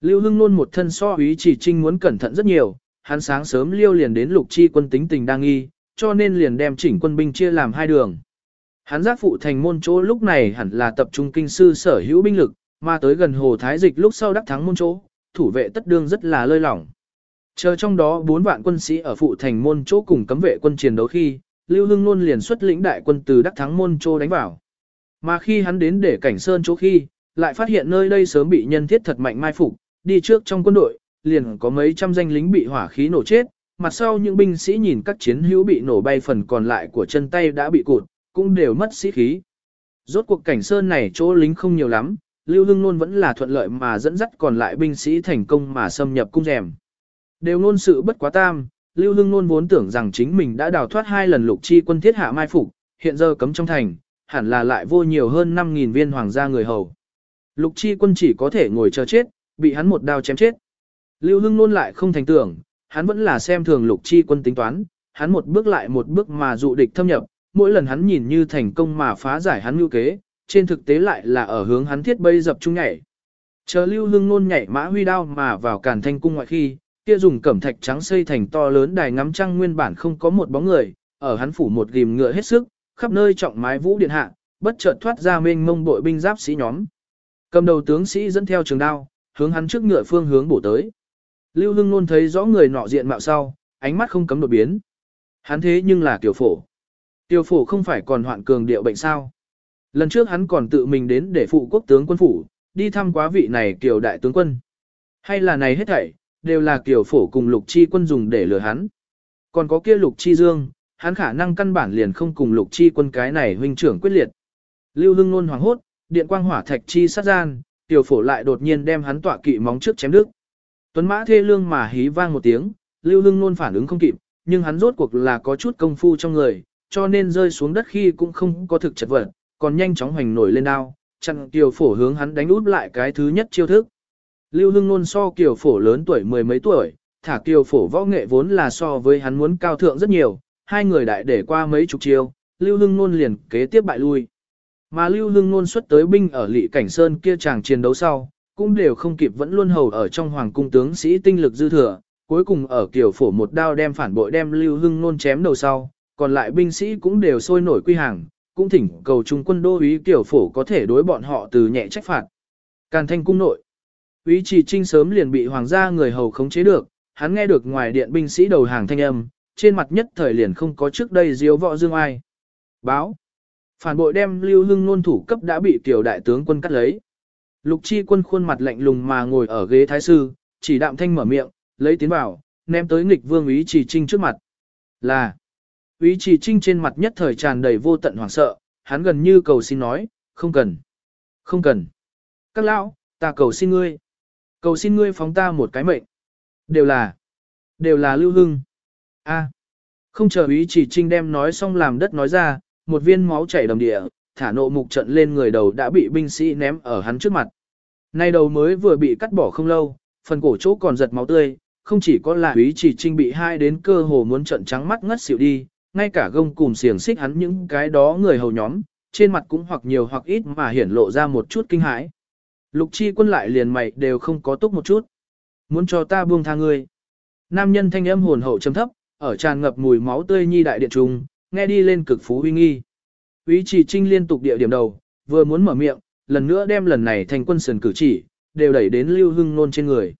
Lưu Hưng Nôn một thân so úy chỉ trinh muốn cẩn thận rất nhiều, hắn sáng sớm liêu liền đến lục chi quân tính tình đang nghi, cho nên liền đem chỉnh quân binh chia làm hai đường. Hắn giác phụ thành môn chỗ lúc này hẳn là tập trung kinh sư sở hữu binh lực, mà tới gần hồ thái dịch lúc sau đắc thắng môn chỗ, thủ vệ tất đương rất là lơi lỏng. Chờ trong đó bốn vạn quân sĩ ở phụ thành môn chỗ cùng cấm vệ quân chiến đấu khi, Lưu Hưng luôn liền xuất lĩnh đại quân từ đắc thắng môn chỗ đánh vào. Mà khi hắn đến để cảnh sơn chỗ khi, lại phát hiện nơi đây sớm bị nhân thiết thật mạnh mai phục, đi trước trong quân đội, liền có mấy trăm danh lính bị hỏa khí nổ chết, mặt sau những binh sĩ nhìn các chiến hữu bị nổ bay phần còn lại của chân tay đã bị cụt, cũng đều mất sĩ khí. Rốt cuộc cảnh sơn này chỗ lính không nhiều lắm, Lưu Hưng Nôn vẫn là thuận lợi mà dẫn dắt còn lại binh sĩ thành công mà xâm nhập cung rèm. Đều ngôn sự bất quá tam, Lưu Hưng Nôn vốn tưởng rằng chính mình đã đào thoát hai lần lục chi quân thiết hạ mai phục, hiện giờ cấm trong thành, hẳn là lại vô nhiều hơn 5.000 viên hoàng gia người hầu. Lục chi quân chỉ có thể ngồi chờ chết, bị hắn một đao chém chết. Lưu Hưng Nôn lại không thành tưởng, hắn vẫn là xem thường lục chi quân tính toán, hắn một bước lại một bước mà dụ địch thâm nhập, mỗi lần hắn nhìn như thành công mà phá giải hắn lưu kế, trên thực tế lại là ở hướng hắn thiết bây dập trung nhảy. Chờ lưu hương ngôn nhảy mã huy đao mà vào càn thanh cung ngoại khi, kia dùng cẩm thạch trắng xây thành to lớn đài ngắm trăng nguyên bản không có một bóng người, ở hắn phủ một ghim ngựa hết sức, khắp nơi trọng mái vũ điện hạ, bất chợt thoát ra mênh mông bội binh giáp sĩ nhóm. Cầm đầu tướng sĩ dẫn theo trường đao, hướng hắn trước ngựa phương hướng bổ tới. Lưu Hưng luôn thấy rõ người nọ diện mạo sau, ánh mắt không cấm đột biến. Hắn thế nhưng là tiểu phổ. Tiểu phổ không phải còn hoạn cường điệu bệnh sao. Lần trước hắn còn tự mình đến để phụ quốc tướng quân phủ, đi thăm quá vị này kiểu đại tướng quân. Hay là này hết thảy, đều là kiểu phổ cùng lục chi quân dùng để lừa hắn. Còn có kia lục chi dương, hắn khả năng căn bản liền không cùng lục chi quân cái này huynh trưởng quyết liệt. Lưu Hưng nôn hoàng hốt, điện quang hỏa thạch chi sát gian, tiểu phổ lại đột nhiên đem hắn tọa kỵ móng trước chém đứt. Tuấn mã thê lương mà hí vang một tiếng, Lưu Hưng nôn phản ứng không kịp, nhưng hắn rốt cuộc là có chút công phu trong người, cho nên rơi xuống đất khi cũng không có thực chật vật, còn nhanh chóng hoành nổi lên đao, chặn Kiều phổ hướng hắn đánh út lại cái thứ nhất chiêu thức. Lưu Hưng nôn so kiều phổ lớn tuổi mười mấy tuổi, thả kiều phổ võ nghệ vốn là so với hắn muốn cao thượng rất nhiều, hai người đại để qua mấy chục chiêu, Lưu Hưng nôn liền kế tiếp bại lui. Mà Lưu Hưng nôn xuất tới binh ở Lị Cảnh Sơn kia chàng chiến đấu sau, cũng đều không kịp vẫn luôn hầu ở trong hoàng cung tướng sĩ tinh lực dư thừa, cuối cùng ở kiều phổ một đao đem phản bội đem Lưu Hưng nôn chém đầu sau, còn lại binh sĩ cũng đều sôi nổi quy hàng, cũng thỉnh cầu trung quân đô úy tiểu phổ có thể đối bọn họ từ nhẹ trách phạt. Càn thanh cung nội, úy trì trinh sớm liền bị hoàng gia người hầu khống chế được, hắn nghe được ngoài điện binh sĩ đầu hàng thanh âm, trên mặt nhất thời liền không có trước đây diếu võ dương ai. Báo. Phản bội đem Lưu Hưng nôn thủ cấp đã bị tiểu đại tướng quân cắt lấy. Lục chi quân khuôn mặt lạnh lùng mà ngồi ở ghế thái sư, chỉ đạm thanh mở miệng, lấy tiến vào, ném tới nghịch vương ý chỉ trinh trước mặt. Là. Ý chỉ trinh trên mặt nhất thời tràn đầy vô tận hoảng sợ, hắn gần như cầu xin nói, không cần. Không cần. Các lão, ta cầu xin ngươi. Cầu xin ngươi phóng ta một cái mệnh. Đều là. Đều là lưu hưng. A. Không chờ ý chỉ trinh đem nói xong làm đất nói ra, một viên máu chảy đầm địa, thả nộ mục trận lên người đầu đã bị binh sĩ ném ở hắn trước mặt. Nay đầu mới vừa bị cắt bỏ không lâu, phần cổ chỗ còn giật máu tươi, không chỉ có là ý chỉ trinh bị hai đến cơ hồ muốn trận trắng mắt ngất xỉu đi, ngay cả gông cùng xiềng xích hắn những cái đó người hầu nhóm, trên mặt cũng hoặc nhiều hoặc ít mà hiển lộ ra một chút kinh hãi. Lục chi quân lại liền mày đều không có túc một chút. Muốn cho ta buông tha ngươi. Nam nhân thanh âm hồn hậu trầm thấp, ở tràn ngập mùi máu tươi nhi đại điện trung, nghe đi lên cực phú huy nghi. quý chỉ trinh liên tục địa điểm đầu, vừa muốn mở miệng, lần nữa đem lần này thành quân sườn cử chỉ, đều đẩy đến lưu hưng nôn trên người.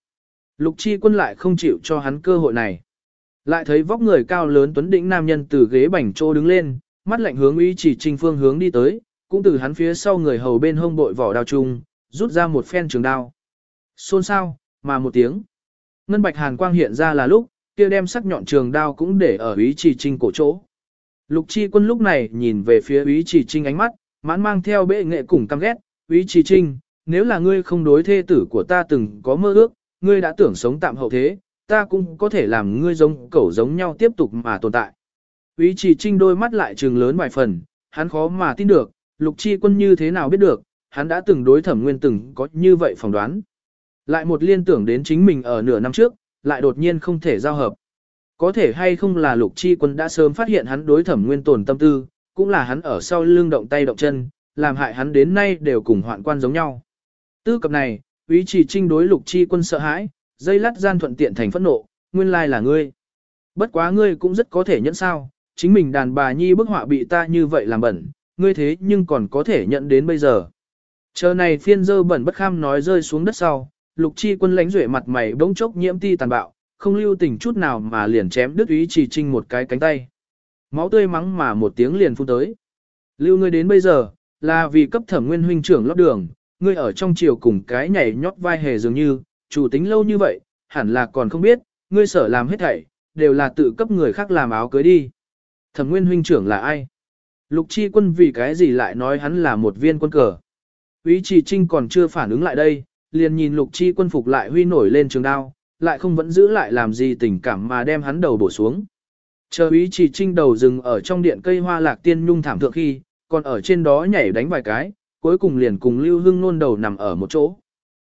Lục chi quân lại không chịu cho hắn cơ hội này. Lại thấy vóc người cao lớn tuấn đỉnh nam nhân từ ghế bành trô đứng lên, mắt lạnh hướng ý chỉ trinh phương hướng đi tới, cũng từ hắn phía sau người hầu bên hông bội vỏ đao chung, rút ra một phen trường đao. Xôn xao mà một tiếng. Ngân bạch hàn quang hiện ra là lúc, kia đem sắc nhọn trường đao cũng để ở ý chỉ trinh cổ chỗ. Lục chi quân lúc này nhìn về phía ý chỉ trinh ánh mắt, mãn mang theo bệ nghệ cùng căm ghét, ý chỉ trinh, nếu là ngươi không đối thê tử của ta từng có mơ ước, ngươi đã tưởng sống tạm hậu thế, ta cũng có thể làm ngươi giống cẩu giống nhau tiếp tục mà tồn tại. Ý chỉ trinh đôi mắt lại trừng lớn vài phần, hắn khó mà tin được, lục chi quân như thế nào biết được, hắn đã từng đối thẩm nguyên từng có như vậy phỏng đoán. Lại một liên tưởng đến chính mình ở nửa năm trước, lại đột nhiên không thể giao hợp. Có thể hay không là lục chi quân đã sớm phát hiện hắn đối thẩm nguyên tồn tâm tư, cũng là hắn ở sau lưng động tay động chân, làm hại hắn đến nay đều cùng hoạn quan giống nhau. Tư cập này, ý chỉ trinh đối lục chi quân sợ hãi, dây lắt gian thuận tiện thành phẫn nộ, nguyên lai là ngươi. Bất quá ngươi cũng rất có thể nhẫn sao, chính mình đàn bà nhi bức họa bị ta như vậy làm bẩn, ngươi thế nhưng còn có thể nhận đến bây giờ. Chờ này phiên dơ bẩn bất kham nói rơi xuống đất sau, lục chi quân lãnh duệ mặt mày bỗng chốc nhiễm ti tàn bạo, không lưu tình chút nào mà liền chém đứt ý chỉ trinh một cái cánh tay. Máu tươi mắng mà một tiếng liền phun tới. Lưu ngươi đến bây giờ, là vì cấp thẩm nguyên huynh trưởng lót đường, ngươi ở trong chiều cùng cái nhảy nhót vai hề dường như, chủ tính lâu như vậy, hẳn là còn không biết, ngươi sở làm hết thảy, đều là tự cấp người khác làm áo cưới đi. Thẩm nguyên huynh trưởng là ai? Lục chi quân vì cái gì lại nói hắn là một viên quân cờ? Ý chỉ trinh còn chưa phản ứng lại đây, liền nhìn lục chi quân phục lại huy nổi lên trường đao, lại không vẫn giữ lại làm gì tình cảm mà đem hắn đầu bổ xuống. Chờ ý chỉ trinh đầu dừng ở trong điện cây hoa lạc tiên nhung thảm thượng khi, còn ở trên đó nhảy đánh vài cái, cuối cùng liền cùng lưu hưng nôn đầu nằm ở một chỗ.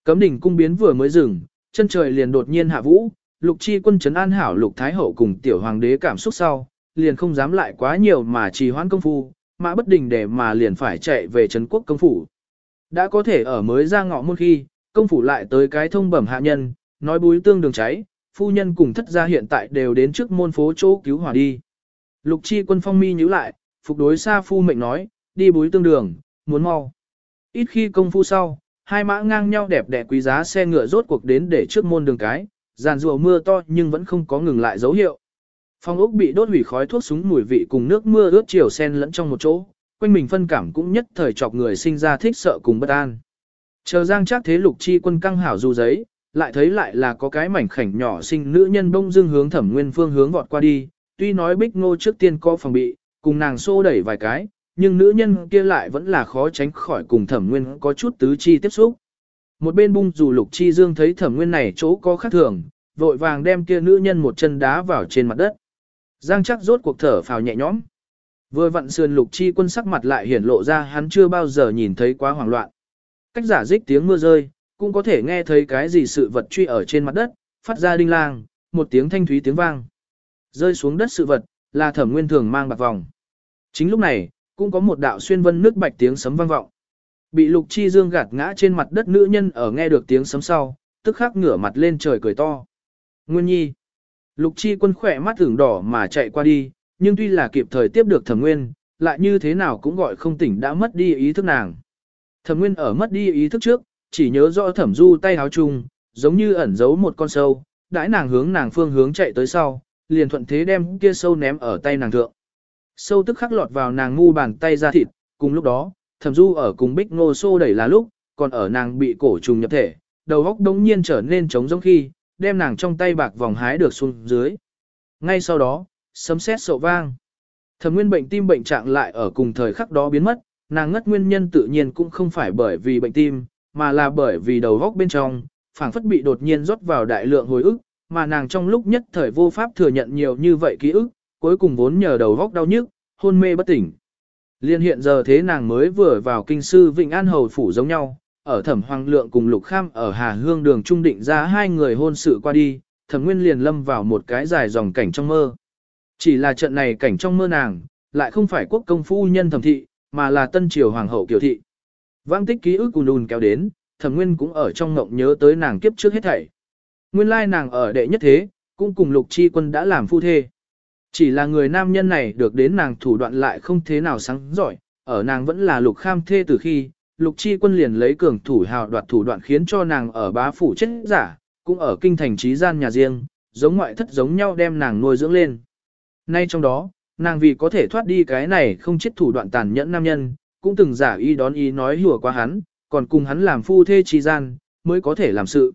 Cấm đỉnh cung biến vừa mới dừng, chân trời liền đột nhiên hạ vũ, lục chi quân chấn an hảo lục thái hậu cùng tiểu hoàng đế cảm xúc sau, liền không dám lại quá nhiều mà trì hoãn công phu, mã bất đình để mà liền phải chạy về trấn quốc công phủ. Đã có thể ở mới ra ngọ môn khi, công phủ lại tới cái thông bẩm hạ nhân, nói búi tương đường cháy, phu nhân cùng thất gia hiện tại đều đến trước môn phố chỗ cứu hỏa đi. Lục chi quân phong mi nhíu lại, phục đối xa phu mệnh nói, đi búi tương đường, muốn mau. Ít khi công phu sau, hai mã ngang nhau đẹp đẽ quý giá xe ngựa rốt cuộc đến để trước môn đường cái, giàn rùa mưa to nhưng vẫn không có ngừng lại dấu hiệu. Phong ốc bị đốt hủy khói thuốc súng mùi vị cùng nước mưa ướt chiều sen lẫn trong một chỗ, quanh mình phân cảm cũng nhất thời chọc người sinh ra thích sợ cùng bất an. Chờ giang chắc thế lục chi quân căng hảo du giấy, lại thấy lại là có cái mảnh khảnh nhỏ sinh nữ nhân bông dương hướng thẩm nguyên phương hướng vọt qua đi, tuy nói bích ngô trước tiên có phòng bị, cùng nàng xô đẩy vài cái, nhưng nữ nhân kia lại vẫn là khó tránh khỏi cùng thẩm nguyên có chút tứ chi tiếp xúc. Một bên bung dù lục chi dương thấy thẩm nguyên này chỗ có khác thường, vội vàng đem kia nữ nhân một chân đá vào trên mặt đất. Giang chắc rốt cuộc thở phào nhẹ nhõm. Vừa vặn sườn lục chi quân sắc mặt lại hiển lộ ra hắn chưa bao giờ nhìn thấy quá hoảng loạn. Cách giả dích tiếng mưa rơi, cũng có thể nghe thấy cái gì sự vật truy ở trên mặt đất, phát ra đinh lang, một tiếng thanh thúy tiếng vang. Rơi xuống đất sự vật, là thẩm nguyên thường mang bạc vòng. Chính lúc này, cũng có một đạo xuyên vân nước bạch tiếng sấm vang vọng. Bị lục chi dương gạt ngã trên mặt đất nữ nhân ở nghe được tiếng sấm sau, tức khắc ngửa mặt lên trời cười to. Nguyên nhi. Lục chi quân khỏe mắt tưởng đỏ mà chạy qua đi, nhưng tuy là kịp thời tiếp được thẩm nguyên, lại như thế nào cũng gọi không tỉnh đã mất đi ý thức nàng. Thẩm nguyên ở mất đi ý thức trước, chỉ nhớ rõ thẩm du tay háo chung, giống như ẩn giấu một con sâu, đãi nàng hướng nàng phương hướng chạy tới sau, liền thuận thế đem kia sâu ném ở tay nàng thượng. Sâu tức khắc lọt vào nàng ngu bàn tay ra thịt, cùng lúc đó, thẩm du ở cùng bích ngô xô đẩy là lúc, còn ở nàng bị cổ trùng nhập thể, đầu góc đống nhiên trở nên trống giống khi, đem nàng trong tay bạc vòng hái được xuống dưới. Ngay sau đó, sấm sét sậu vang. Thẩm nguyên bệnh tim bệnh trạng lại ở cùng thời khắc đó biến mất, nàng ngất nguyên nhân tự nhiên cũng không phải bởi vì bệnh tim, mà là bởi vì đầu góc bên trong, phảng phất bị đột nhiên rót vào đại lượng hồi ức, mà nàng trong lúc nhất thời vô pháp thừa nhận nhiều như vậy ký ức, cuối cùng vốn nhờ đầu góc đau nhức, hôn mê bất tỉnh. Liên hiện giờ thế nàng mới vừa vào kinh sư Vịnh An Hầu Phủ giống nhau, ở thẩm hoàng lượng cùng lục kham ở Hà Hương đường trung định ra hai người hôn sự qua đi, thẩm nguyên liền lâm vào một cái dài dòng cảnh trong mơ. Chỉ là trận này cảnh trong mơ nàng, lại không phải quốc công phu nhân thẩm thị, mà là tân triều hoàng hậu kiều thị. Vang tích ký ức cùn đùn kéo đến, thẩm nguyên cũng ở trong ngộng nhớ tới nàng kiếp trước hết thảy. Nguyên lai nàng ở đệ nhất thế, cũng cùng lục chi quân đã làm phu thê. Chỉ là người nam nhân này được đến nàng thủ đoạn lại không thế nào sáng giỏi, ở nàng vẫn là lục kham thê từ khi, lục chi quân liền lấy cường thủ hào đoạt thủ đoạn khiến cho nàng ở bá phủ chết giả, cũng ở kinh thành trí gian nhà riêng, giống ngoại thất giống nhau đem nàng nuôi dưỡng lên. Nay trong đó, nàng vì có thể thoát đi cái này không chết thủ đoạn tàn nhẫn nam nhân, cũng từng giả y đón ý nói hùa qua hắn, còn cùng hắn làm phu thê trí gian, mới có thể làm sự.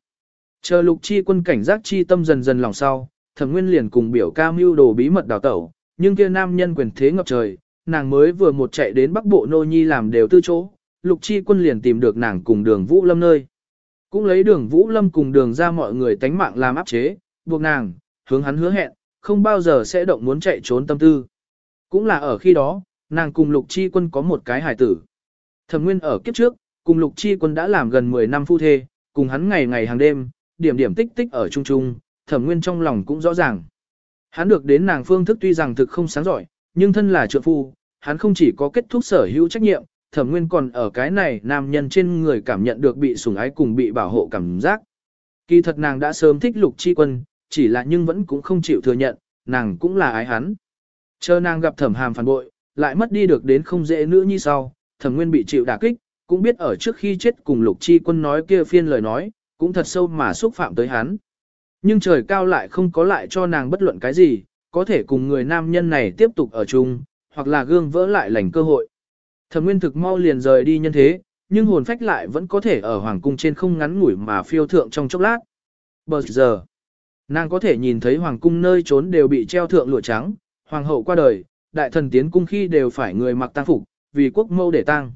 Chờ lục chi quân cảnh giác chi tâm dần dần lòng sau, thẩm nguyên liền cùng biểu ca mưu đồ bí mật đào tẩu, nhưng kia nam nhân quyền thế ngập trời, nàng mới vừa một chạy đến bắc bộ nô nhi làm đều tư chỗ, lục chi quân liền tìm được nàng cùng đường vũ lâm nơi. Cũng lấy đường vũ lâm cùng đường ra mọi người tánh mạng làm áp chế, buộc nàng, hướng hắn hứa hẹn, không bao giờ sẽ động muốn chạy trốn tâm tư. Cũng là ở khi đó, nàng cùng lục chi quân có một cái hài tử. Thẩm nguyên ở kiếp trước, cùng lục chi quân đã làm gần 10 năm phu thê, cùng hắn ngày ngày hàng đêm, điểm điểm tích tích ở chung chung, thẩm nguyên trong lòng cũng rõ ràng. Hắn được đến nàng phương thức tuy rằng thực không sáng giỏi, nhưng thân là trượng phu, hắn không chỉ có kết thúc sở hữu trách nhiệm, thẩm nguyên còn ở cái này nam nhân trên người cảm nhận được bị sủng ái cùng bị bảo hộ cảm giác. Kỳ thật nàng đã sớm thích lục chi quân, chỉ là nhưng vẫn cũng không chịu thừa nhận, nàng cũng là ái hắn. Chờ nàng gặp thẩm hàm phản bội, lại mất đi được đến không dễ nữa như sau, thẩm nguyên bị chịu đả kích, cũng biết ở trước khi chết cùng lục chi quân nói kia phiên lời nói, cũng thật sâu mà xúc phạm tới hắn. Nhưng trời cao lại không có lại cho nàng bất luận cái gì, có thể cùng người nam nhân này tiếp tục ở chung, hoặc là gương vỡ lại lành cơ hội. Thẩm Nguyên thực mau liền rời đi nhân thế, nhưng hồn phách lại vẫn có thể ở hoàng cung trên không ngắn ngủi mà phiêu thượng trong chốc lát. Bờ giờ, nàng có thể nhìn thấy hoàng cung nơi trốn đều bị treo thượng lụa trắng, hoàng hậu qua đời, đại thần tiến cung khi đều phải người mặc tang phục, vì quốc mâu để tang.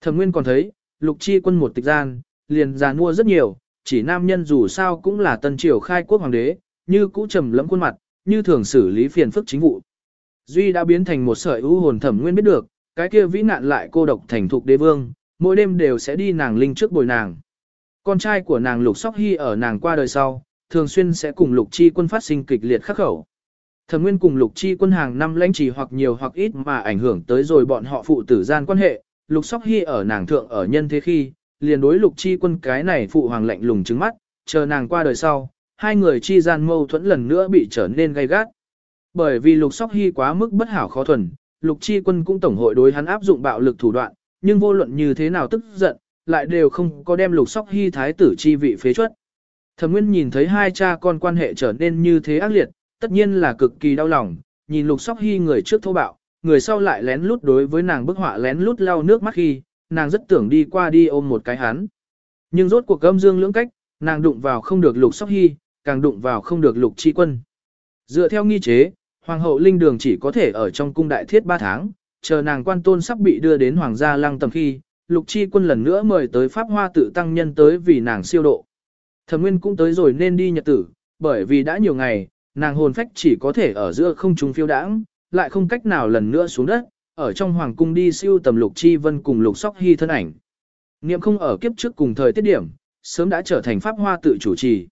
Thẩm Nguyên còn thấy, lục chi quân một tịch gian, liền già mua rất nhiều, chỉ nam nhân dù sao cũng là tân triều khai quốc hoàng đế, như cũ trầm lẫm khuôn mặt, như thường xử lý phiền phức chính vụ. Duy đã biến thành một sợi ưu hồn thẩm nguyên biết được, cái kia vĩ nạn lại cô độc thành thục đế vương, mỗi đêm đều sẽ đi nàng linh trước bồi nàng. Con trai của nàng lục sóc hy ở nàng qua đời sau, thường xuyên sẽ cùng lục chi quân phát sinh kịch liệt khắc khẩu. Thẩm Nguyên cùng Lục Chi quân hàng năm lãnh chỉ hoặc nhiều hoặc ít mà ảnh hưởng tới rồi bọn họ phụ tử gian quan hệ, Lục Sóc Hy ở nàng thượng ở nhân thế khi, liền đối Lục Chi quân cái này phụ hoàng lạnh lùng trứng mắt, chờ nàng qua đời sau, hai người chi gian mâu thuẫn lần nữa bị trở nên gay gắt. Bởi vì Lục Sóc Hy quá mức bất hảo khó thuần, Lục Chi quân cũng tổng hội đối hắn áp dụng bạo lực thủ đoạn, nhưng vô luận như thế nào tức giận, lại đều không có đem Lục Sóc Hy thái tử chi vị phế chuất. Thẩm Nguyên nhìn thấy hai cha con quan hệ trở nên như thế ác liệt, tất nhiên là cực kỳ đau lòng, nhìn Lục Sóc Hy người trước thô bạo, người sau lại lén lút đối với nàng bức họa lén lút lau nước mắt khi, nàng rất tưởng đi qua đi ôm một cái hắn. Nhưng rốt cuộc âm dương lưỡng cách, nàng đụng vào không được Lục Sóc Hy, càng đụng vào không được Lục Chi Quân. Dựa theo nghi chế, Hoàng hậu Linh Đường chỉ có thể ở trong cung đại thiết 3 tháng, chờ nàng quan tôn sắp bị đưa đến Hoàng gia lăng tầm khi, Lục Chi Quân lần nữa mời tới Pháp Hoa tự tăng nhân tới vì nàng siêu độ. Thẩm Nguyên cũng tới rồi nên đi nhật tử, bởi vì đã nhiều ngày, nàng hồn phách chỉ có thể ở giữa không trung phiêu đãng, lại không cách nào lần nữa xuống đất, ở trong hoàng cung đi siêu tầm lục chi vân cùng lục sóc hy thân ảnh. Niệm không ở kiếp trước cùng thời tiết điểm, sớm đã trở thành pháp hoa tự chủ trì.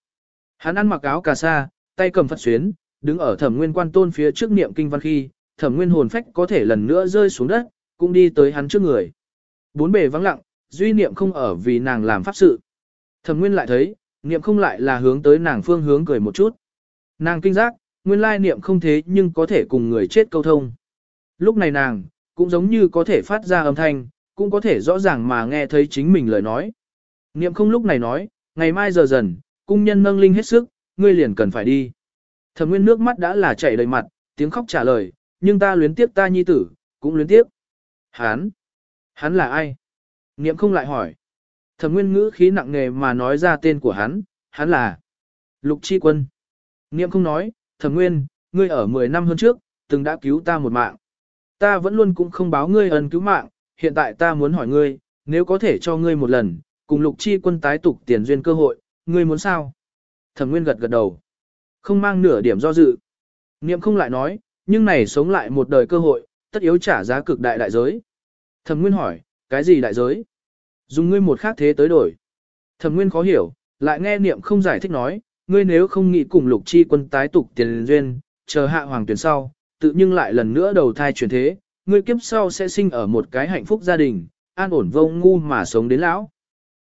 Hắn ăn mặc áo cà sa, tay cầm phật xuyến, đứng ở thẩm nguyên quan tôn phía trước niệm kinh văn khi, thẩm nguyên hồn phách có thể lần nữa rơi xuống đất, cũng đi tới hắn trước người. Bốn bề vắng lặng, duy niệm không ở vì nàng làm pháp sự. Thẩm nguyên lại thấy, niệm không lại là hướng tới nàng phương hướng cười một chút. Nàng kinh giác, nguyên lai niệm không thế nhưng có thể cùng người chết câu thông. Lúc này nàng, cũng giống như có thể phát ra âm thanh, cũng có thể rõ ràng mà nghe thấy chính mình lời nói. Niệm không lúc này nói, ngày mai giờ dần, cung nhân nâng linh hết sức, ngươi liền cần phải đi. Thẩm nguyên nước mắt đã là chảy đầy mặt, tiếng khóc trả lời, nhưng ta luyến tiếc ta nhi tử, cũng luyến tiếc. Hán? Hắn là ai? Niệm không lại hỏi. Thẩm nguyên ngữ khí nặng nề mà nói ra tên của hắn, hắn là Lục Chi Quân. Niệm không nói, thẩm nguyên, ngươi ở 10 năm hơn trước, từng đã cứu ta một mạng. Ta vẫn luôn cũng không báo ngươi ân cứu mạng, hiện tại ta muốn hỏi ngươi, nếu có thể cho ngươi một lần, cùng lục chi quân tái tục tiền duyên cơ hội, ngươi muốn sao? Thẩm nguyên gật gật đầu. Không mang nửa điểm do dự. Niệm không lại nói, nhưng này sống lại một đời cơ hội, tất yếu trả giá cực đại đại giới. Thẩm nguyên hỏi, cái gì đại giới? Dùng ngươi một khác thế tới đổi. Thẩm nguyên khó hiểu, lại nghe niệm không giải thích nói, ngươi nếu không nghĩ cùng lục chi quân tái tục tiền duyên, chờ hạ hoàng tuyển sau, tự nhưng lại lần nữa đầu thai chuyển thế, ngươi kiếp sau sẽ sinh ở một cái hạnh phúc gia đình, an ổn vô ngu mà sống đến lão.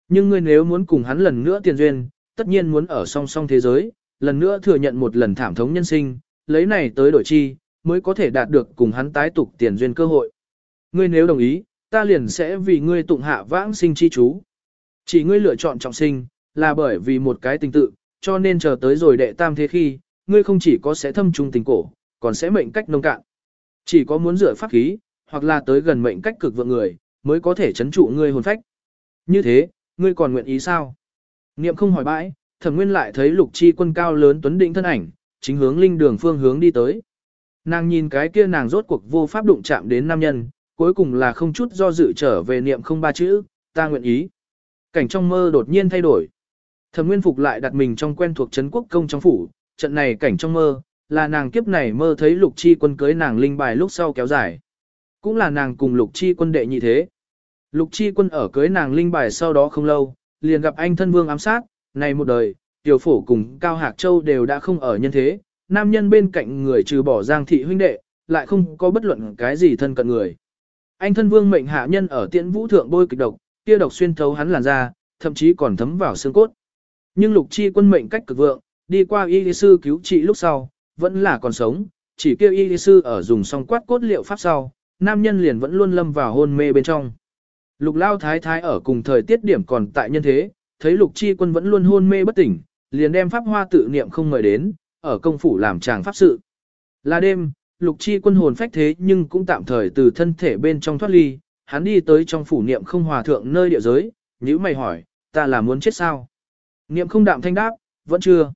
Nhưng ngươi nếu muốn cùng hắn lần nữa tiền duyên, tất nhiên muốn ở song song thế giới, lần nữa thừa nhận một lần thảm thống nhân sinh, lấy này tới đổi chi, mới có thể đạt được cùng hắn tái tục tiền duyên cơ hội. Ngươi nếu đồng ý, ta liền sẽ vì ngươi tụng hạ vãng sinh chi chú. Chỉ ngươi lựa chọn trọng sinh, là bởi vì một cái tình tự, cho nên chờ tới rồi đệ tam thế khi, ngươi không chỉ có sẽ thâm trung tình cổ, còn sẽ mệnh cách nông cạn. Chỉ có muốn rửa pháp khí, hoặc là tới gần mệnh cách cực vượng người, mới có thể chấn trụ ngươi hồn phách. Như thế, ngươi còn nguyện ý sao? Niệm không hỏi bãi, thẩm nguyên lại thấy lục chi quân cao lớn tuấn định thân ảnh, chính hướng linh đường phương hướng đi tới. Nàng nhìn cái kia nàng rốt cuộc vô pháp đụng chạm đến nam nhân, cuối cùng là không chút do dự trở về niệm không ba chữ, ta nguyện ý. Cảnh trong mơ đột nhiên thay đổi. Thẩm Nguyên Phục lại đặt mình trong quen thuộc trấn quốc công trong phủ, trận này cảnh trong mơ, là nàng kiếp này mơ thấy Lục Chi quân cưới nàng linh bài lúc sau kéo dài. Cũng là nàng cùng Lục Chi quân đệ như thế. Lục Chi quân ở cưới nàng linh bài sau đó không lâu, liền gặp anh thân vương ám sát, này một đời, tiểu phổ cùng Cao Hạc Châu đều đã không ở nhân thế, nam nhân bên cạnh người trừ bỏ Giang thị huynh đệ, lại không có bất luận cái gì thân cận người. Anh thân vương mệnh hạ nhân ở tiễn vũ thượng bôi kịch độc, kia độc xuyên thấu hắn làn da, thậm chí còn thấm vào xương cốt. Nhưng lục chi quân mệnh cách cực vượng, đi qua y sư cứu trị lúc sau, vẫn là còn sống, chỉ kêu y sư ở dùng xong quát cốt liệu pháp sau, nam nhân liền vẫn luôn lâm vào hôn mê bên trong. Lục lao thái thái ở cùng thời tiết điểm còn tại nhân thế, thấy lục chi quân vẫn luôn hôn mê bất tỉnh, liền đem pháp hoa tự niệm không mời đến, ở công phủ làm tràng pháp sự. Là đêm, lục chi quân hồn phách thế nhưng cũng tạm thời từ thân thể bên trong thoát ly, hắn đi tới trong phủ niệm không hòa thượng nơi địa giới, nhữ mày hỏi, ta là muốn chết sao? Niệm không đạm thanh đáp, vẫn chưa.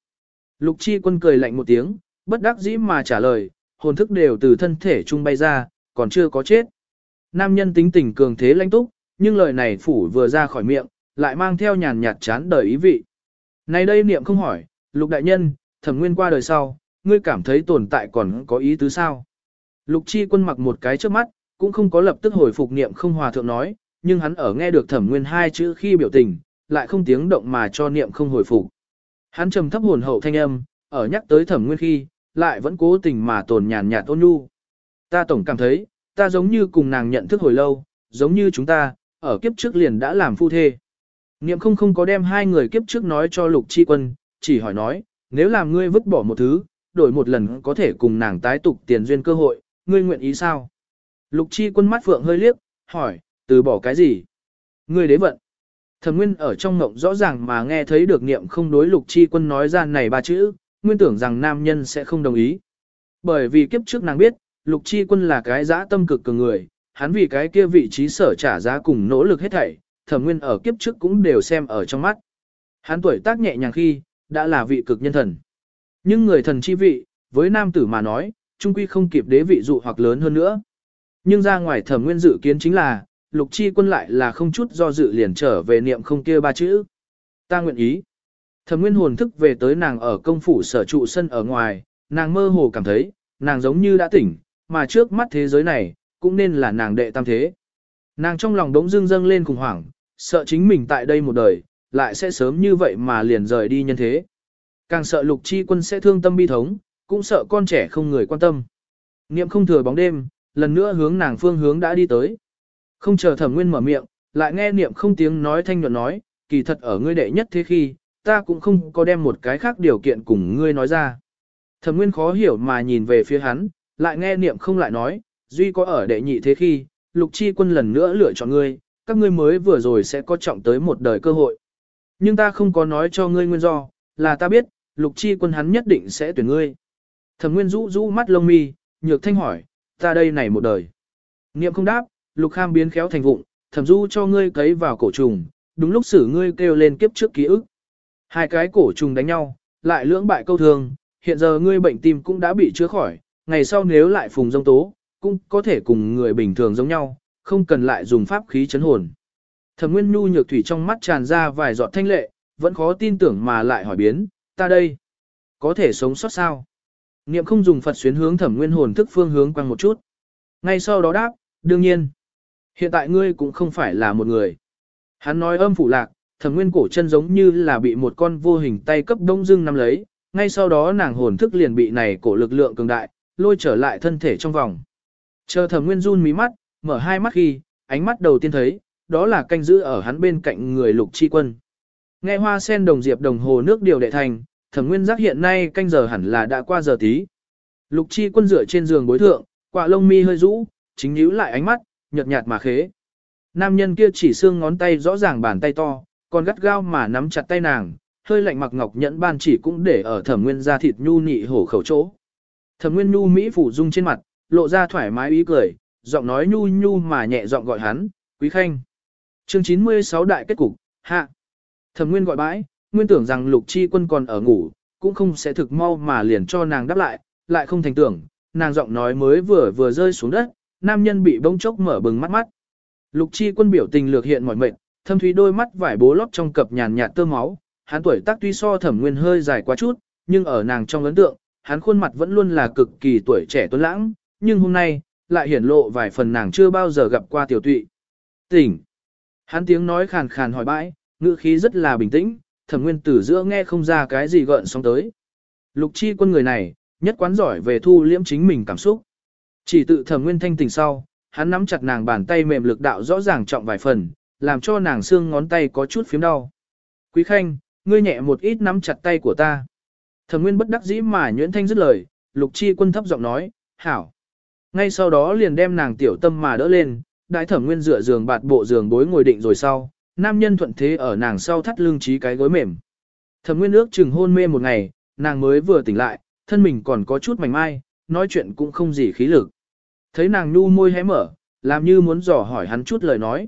Lục chi quân cười lạnh một tiếng, bất đắc dĩ mà trả lời, hồn thức đều từ thân thể trung bay ra, còn chưa có chết. Nam nhân tính tình cường thế lãnh túc, nhưng lời này phủ vừa ra khỏi miệng, lại mang theo nhàn nhạt chán đời ý vị. Này đây niệm không hỏi, lục đại nhân, thẩm nguyên qua đời sau, ngươi cảm thấy tồn tại còn có ý tứ sao? Lục chi quân mặc một cái trước mắt, cũng không có lập tức hồi phục niệm không hòa thượng nói, nhưng hắn ở nghe được thẩm nguyên hai chữ khi biểu tình, lại không tiếng động mà cho niệm không hồi phục. Hắn trầm thấp hồn hậu thanh âm, ở nhắc tới thẩm nguyên khi, lại vẫn cố tình mà tồn nhàn nhạt ôn nhu. Ta tổng cảm thấy, ta giống như cùng nàng nhận thức hồi lâu, giống như chúng ta, ở kiếp trước liền đã làm phu thê. Niệm không không có đem hai người kiếp trước nói cho lục chi quân, chỉ hỏi nói, nếu làm ngươi vứt bỏ một thứ, đổi một lần có thể cùng nàng tái tục tiền duyên cơ hội, ngươi nguyện ý sao? Lục chi quân mắt phượng hơi liếc, hỏi, từ bỏ cái gì? Ngươi đế vận. Thẩm Nguyên ở trong ngộng rõ ràng mà nghe thấy được niệm không đối lục chi quân nói ra này ba chữ, nguyên tưởng rằng nam nhân sẽ không đồng ý. Bởi vì kiếp trước nàng biết, lục chi quân là cái dã tâm cực cường người, hắn vì cái kia vị trí sở trả giá cùng nỗ lực hết thảy, thẩm nguyên ở kiếp trước cũng đều xem ở trong mắt. Hắn tuổi tác nhẹ nhàng khi, đã là vị cực nhân thần. Nhưng người thần chi vị, với nam tử mà nói, trung quy không kịp đế vị dụ hoặc lớn hơn nữa. Nhưng ra ngoài thẩm nguyên dự kiến chính là, lục chi quân lại là không chút do dự liền trở về niệm không kia ba chữ. Ta nguyện ý. Thẩm nguyên hồn thức về tới nàng ở công phủ sở trụ sân ở ngoài, nàng mơ hồ cảm thấy, nàng giống như đã tỉnh, mà trước mắt thế giới này, cũng nên là nàng đệ tam thế. Nàng trong lòng đống dưng dâng lên khủng hoảng, sợ chính mình tại đây một đời, lại sẽ sớm như vậy mà liền rời đi nhân thế. Càng sợ lục chi quân sẽ thương tâm bi thống, cũng sợ con trẻ không người quan tâm. Niệm không thừa bóng đêm, lần nữa hướng nàng phương hướng đã đi tới. Không chờ thẩm nguyên mở miệng, lại nghe niệm không tiếng nói thanh nhuận nói, kỳ thật ở ngươi đệ nhất thế khi, ta cũng không có đem một cái khác điều kiện cùng ngươi nói ra. Thẩm nguyên khó hiểu mà nhìn về phía hắn, lại nghe niệm không lại nói, duy có ở đệ nhị thế khi, lục chi quân lần nữa lựa chọn ngươi, các ngươi mới vừa rồi sẽ có trọng tới một đời cơ hội. Nhưng ta không có nói cho ngươi nguyên do, là ta biết, lục chi quân hắn nhất định sẽ tuyển ngươi. Thẩm nguyên rũ rũ mắt lông mi, nhược thanh hỏi, ta đây này một đời. Niệm không đáp, lục kham biến khéo thành vụng, thẩm du cho ngươi cấy vào cổ trùng, đúng lúc xử ngươi kêu lên kiếp trước ký ức. Hai cái cổ trùng đánh nhau, lại lưỡng bại câu thường, hiện giờ ngươi bệnh tim cũng đã bị chữa khỏi, ngày sau nếu lại phùng dông tố, cũng có thể cùng người bình thường giống nhau, không cần lại dùng pháp khí chấn hồn. Thẩm Nguyên Nhu nhược thủy trong mắt tràn ra vài giọt thanh lệ, vẫn khó tin tưởng mà lại hỏi biến, ta đây, có thể sống sót sao? Niệm không dùng Phật xuyến hướng Thẩm Nguyên hồn thức phương hướng quăng một chút. Ngay sau đó đáp, đương nhiên, hiện tại ngươi cũng không phải là một người. Hắn nói âm phủ lạc, Thẩm Nguyên cổ chân giống như là bị một con vô hình tay cấp đông dưng nắm lấy, ngay sau đó nàng hồn thức liền bị này cổ lực lượng cường đại, lôi trở lại thân thể trong vòng. Chờ Thẩm Nguyên run mí mắt, mở hai mắt khi, ánh mắt đầu tiên thấy, đó là canh giữ ở hắn bên cạnh người lục chi quân. Nghe hoa sen đồng diệp đồng hồ nước điều đệ thành, thẩm nguyên giác hiện nay canh giờ hẳn là đã qua giờ tí. Lục chi quân dựa trên giường bối thượng, quạ lông mi hơi rũ, chính nhíu lại ánh mắt, nhợt nhạt mà khế. Nam nhân kia chỉ xương ngón tay rõ ràng bàn tay to, còn gắt gao mà nắm chặt tay nàng, hơi lạnh mặc ngọc nhẫn ban chỉ cũng để ở thẩm nguyên ra thịt nhu nị hổ khẩu chỗ. Thẩm nguyên nhu mỹ phủ dung trên mặt, lộ ra thoải mái ý cười, giọng nói nhu nhu mà nhẹ giọng gọi hắn, quý khanh. Chương 96 đại kết cục, hạ. Thẩm Nguyên gọi bãi, nguyên tưởng rằng Lục Chi Quân còn ở ngủ, cũng không sẽ thực mau mà liền cho nàng đáp lại, lại không thành tưởng, nàng giọng nói mới vừa vừa rơi xuống đất, nam nhân bị bông chốc mở bừng mắt mắt. Lục Chi Quân biểu tình lược hiện mỏi mệt, thâm thúy đôi mắt vải bố lót trong cặp nhàn nhạt tơ máu, hắn tuổi tác tuy so Thẩm Nguyên hơi dài quá chút, nhưng ở nàng trong ấn tượng, hắn khuôn mặt vẫn luôn là cực kỳ tuổi trẻ tuấn lãng, nhưng hôm nay, lại hiển lộ vài phần nàng chưa bao giờ gặp qua tiểu tụy. Tỉnh! Hắn tiếng nói khàn khàn hỏi bãi, ngữ khí rất là bình tĩnh, thẩm nguyên tử giữa nghe không ra cái gì gợn sóng tới. Lục chi quân người này, nhất quán giỏi về thu liễm chính mình cảm xúc. Chỉ tự thẩm nguyên thanh tỉnh sau, hắn nắm chặt nàng bàn tay mềm lực đạo rõ ràng trọng vài phần, làm cho nàng xương ngón tay có chút phím đau. Quý khanh, ngươi nhẹ một ít nắm chặt tay của ta. Thẩm nguyên bất đắc dĩ mà nhuyễn thanh dứt lời, lục chi quân thấp giọng nói, hảo. Ngay sau đó liền đem nàng tiểu tâm mà đỡ lên, đại thẩm nguyên dựa giường bạt bộ giường bối ngồi định rồi sau, nam nhân thuận thế ở nàng sau thắt lưng trí cái gối mềm. Thẩm nguyên ước chừng hôn mê một ngày, nàng mới vừa tỉnh lại, thân mình còn có chút mảnh mai, nói chuyện cũng không gì khí lực. Thấy nàng nu môi hé mở, làm như muốn dò hỏi hắn chút lời nói.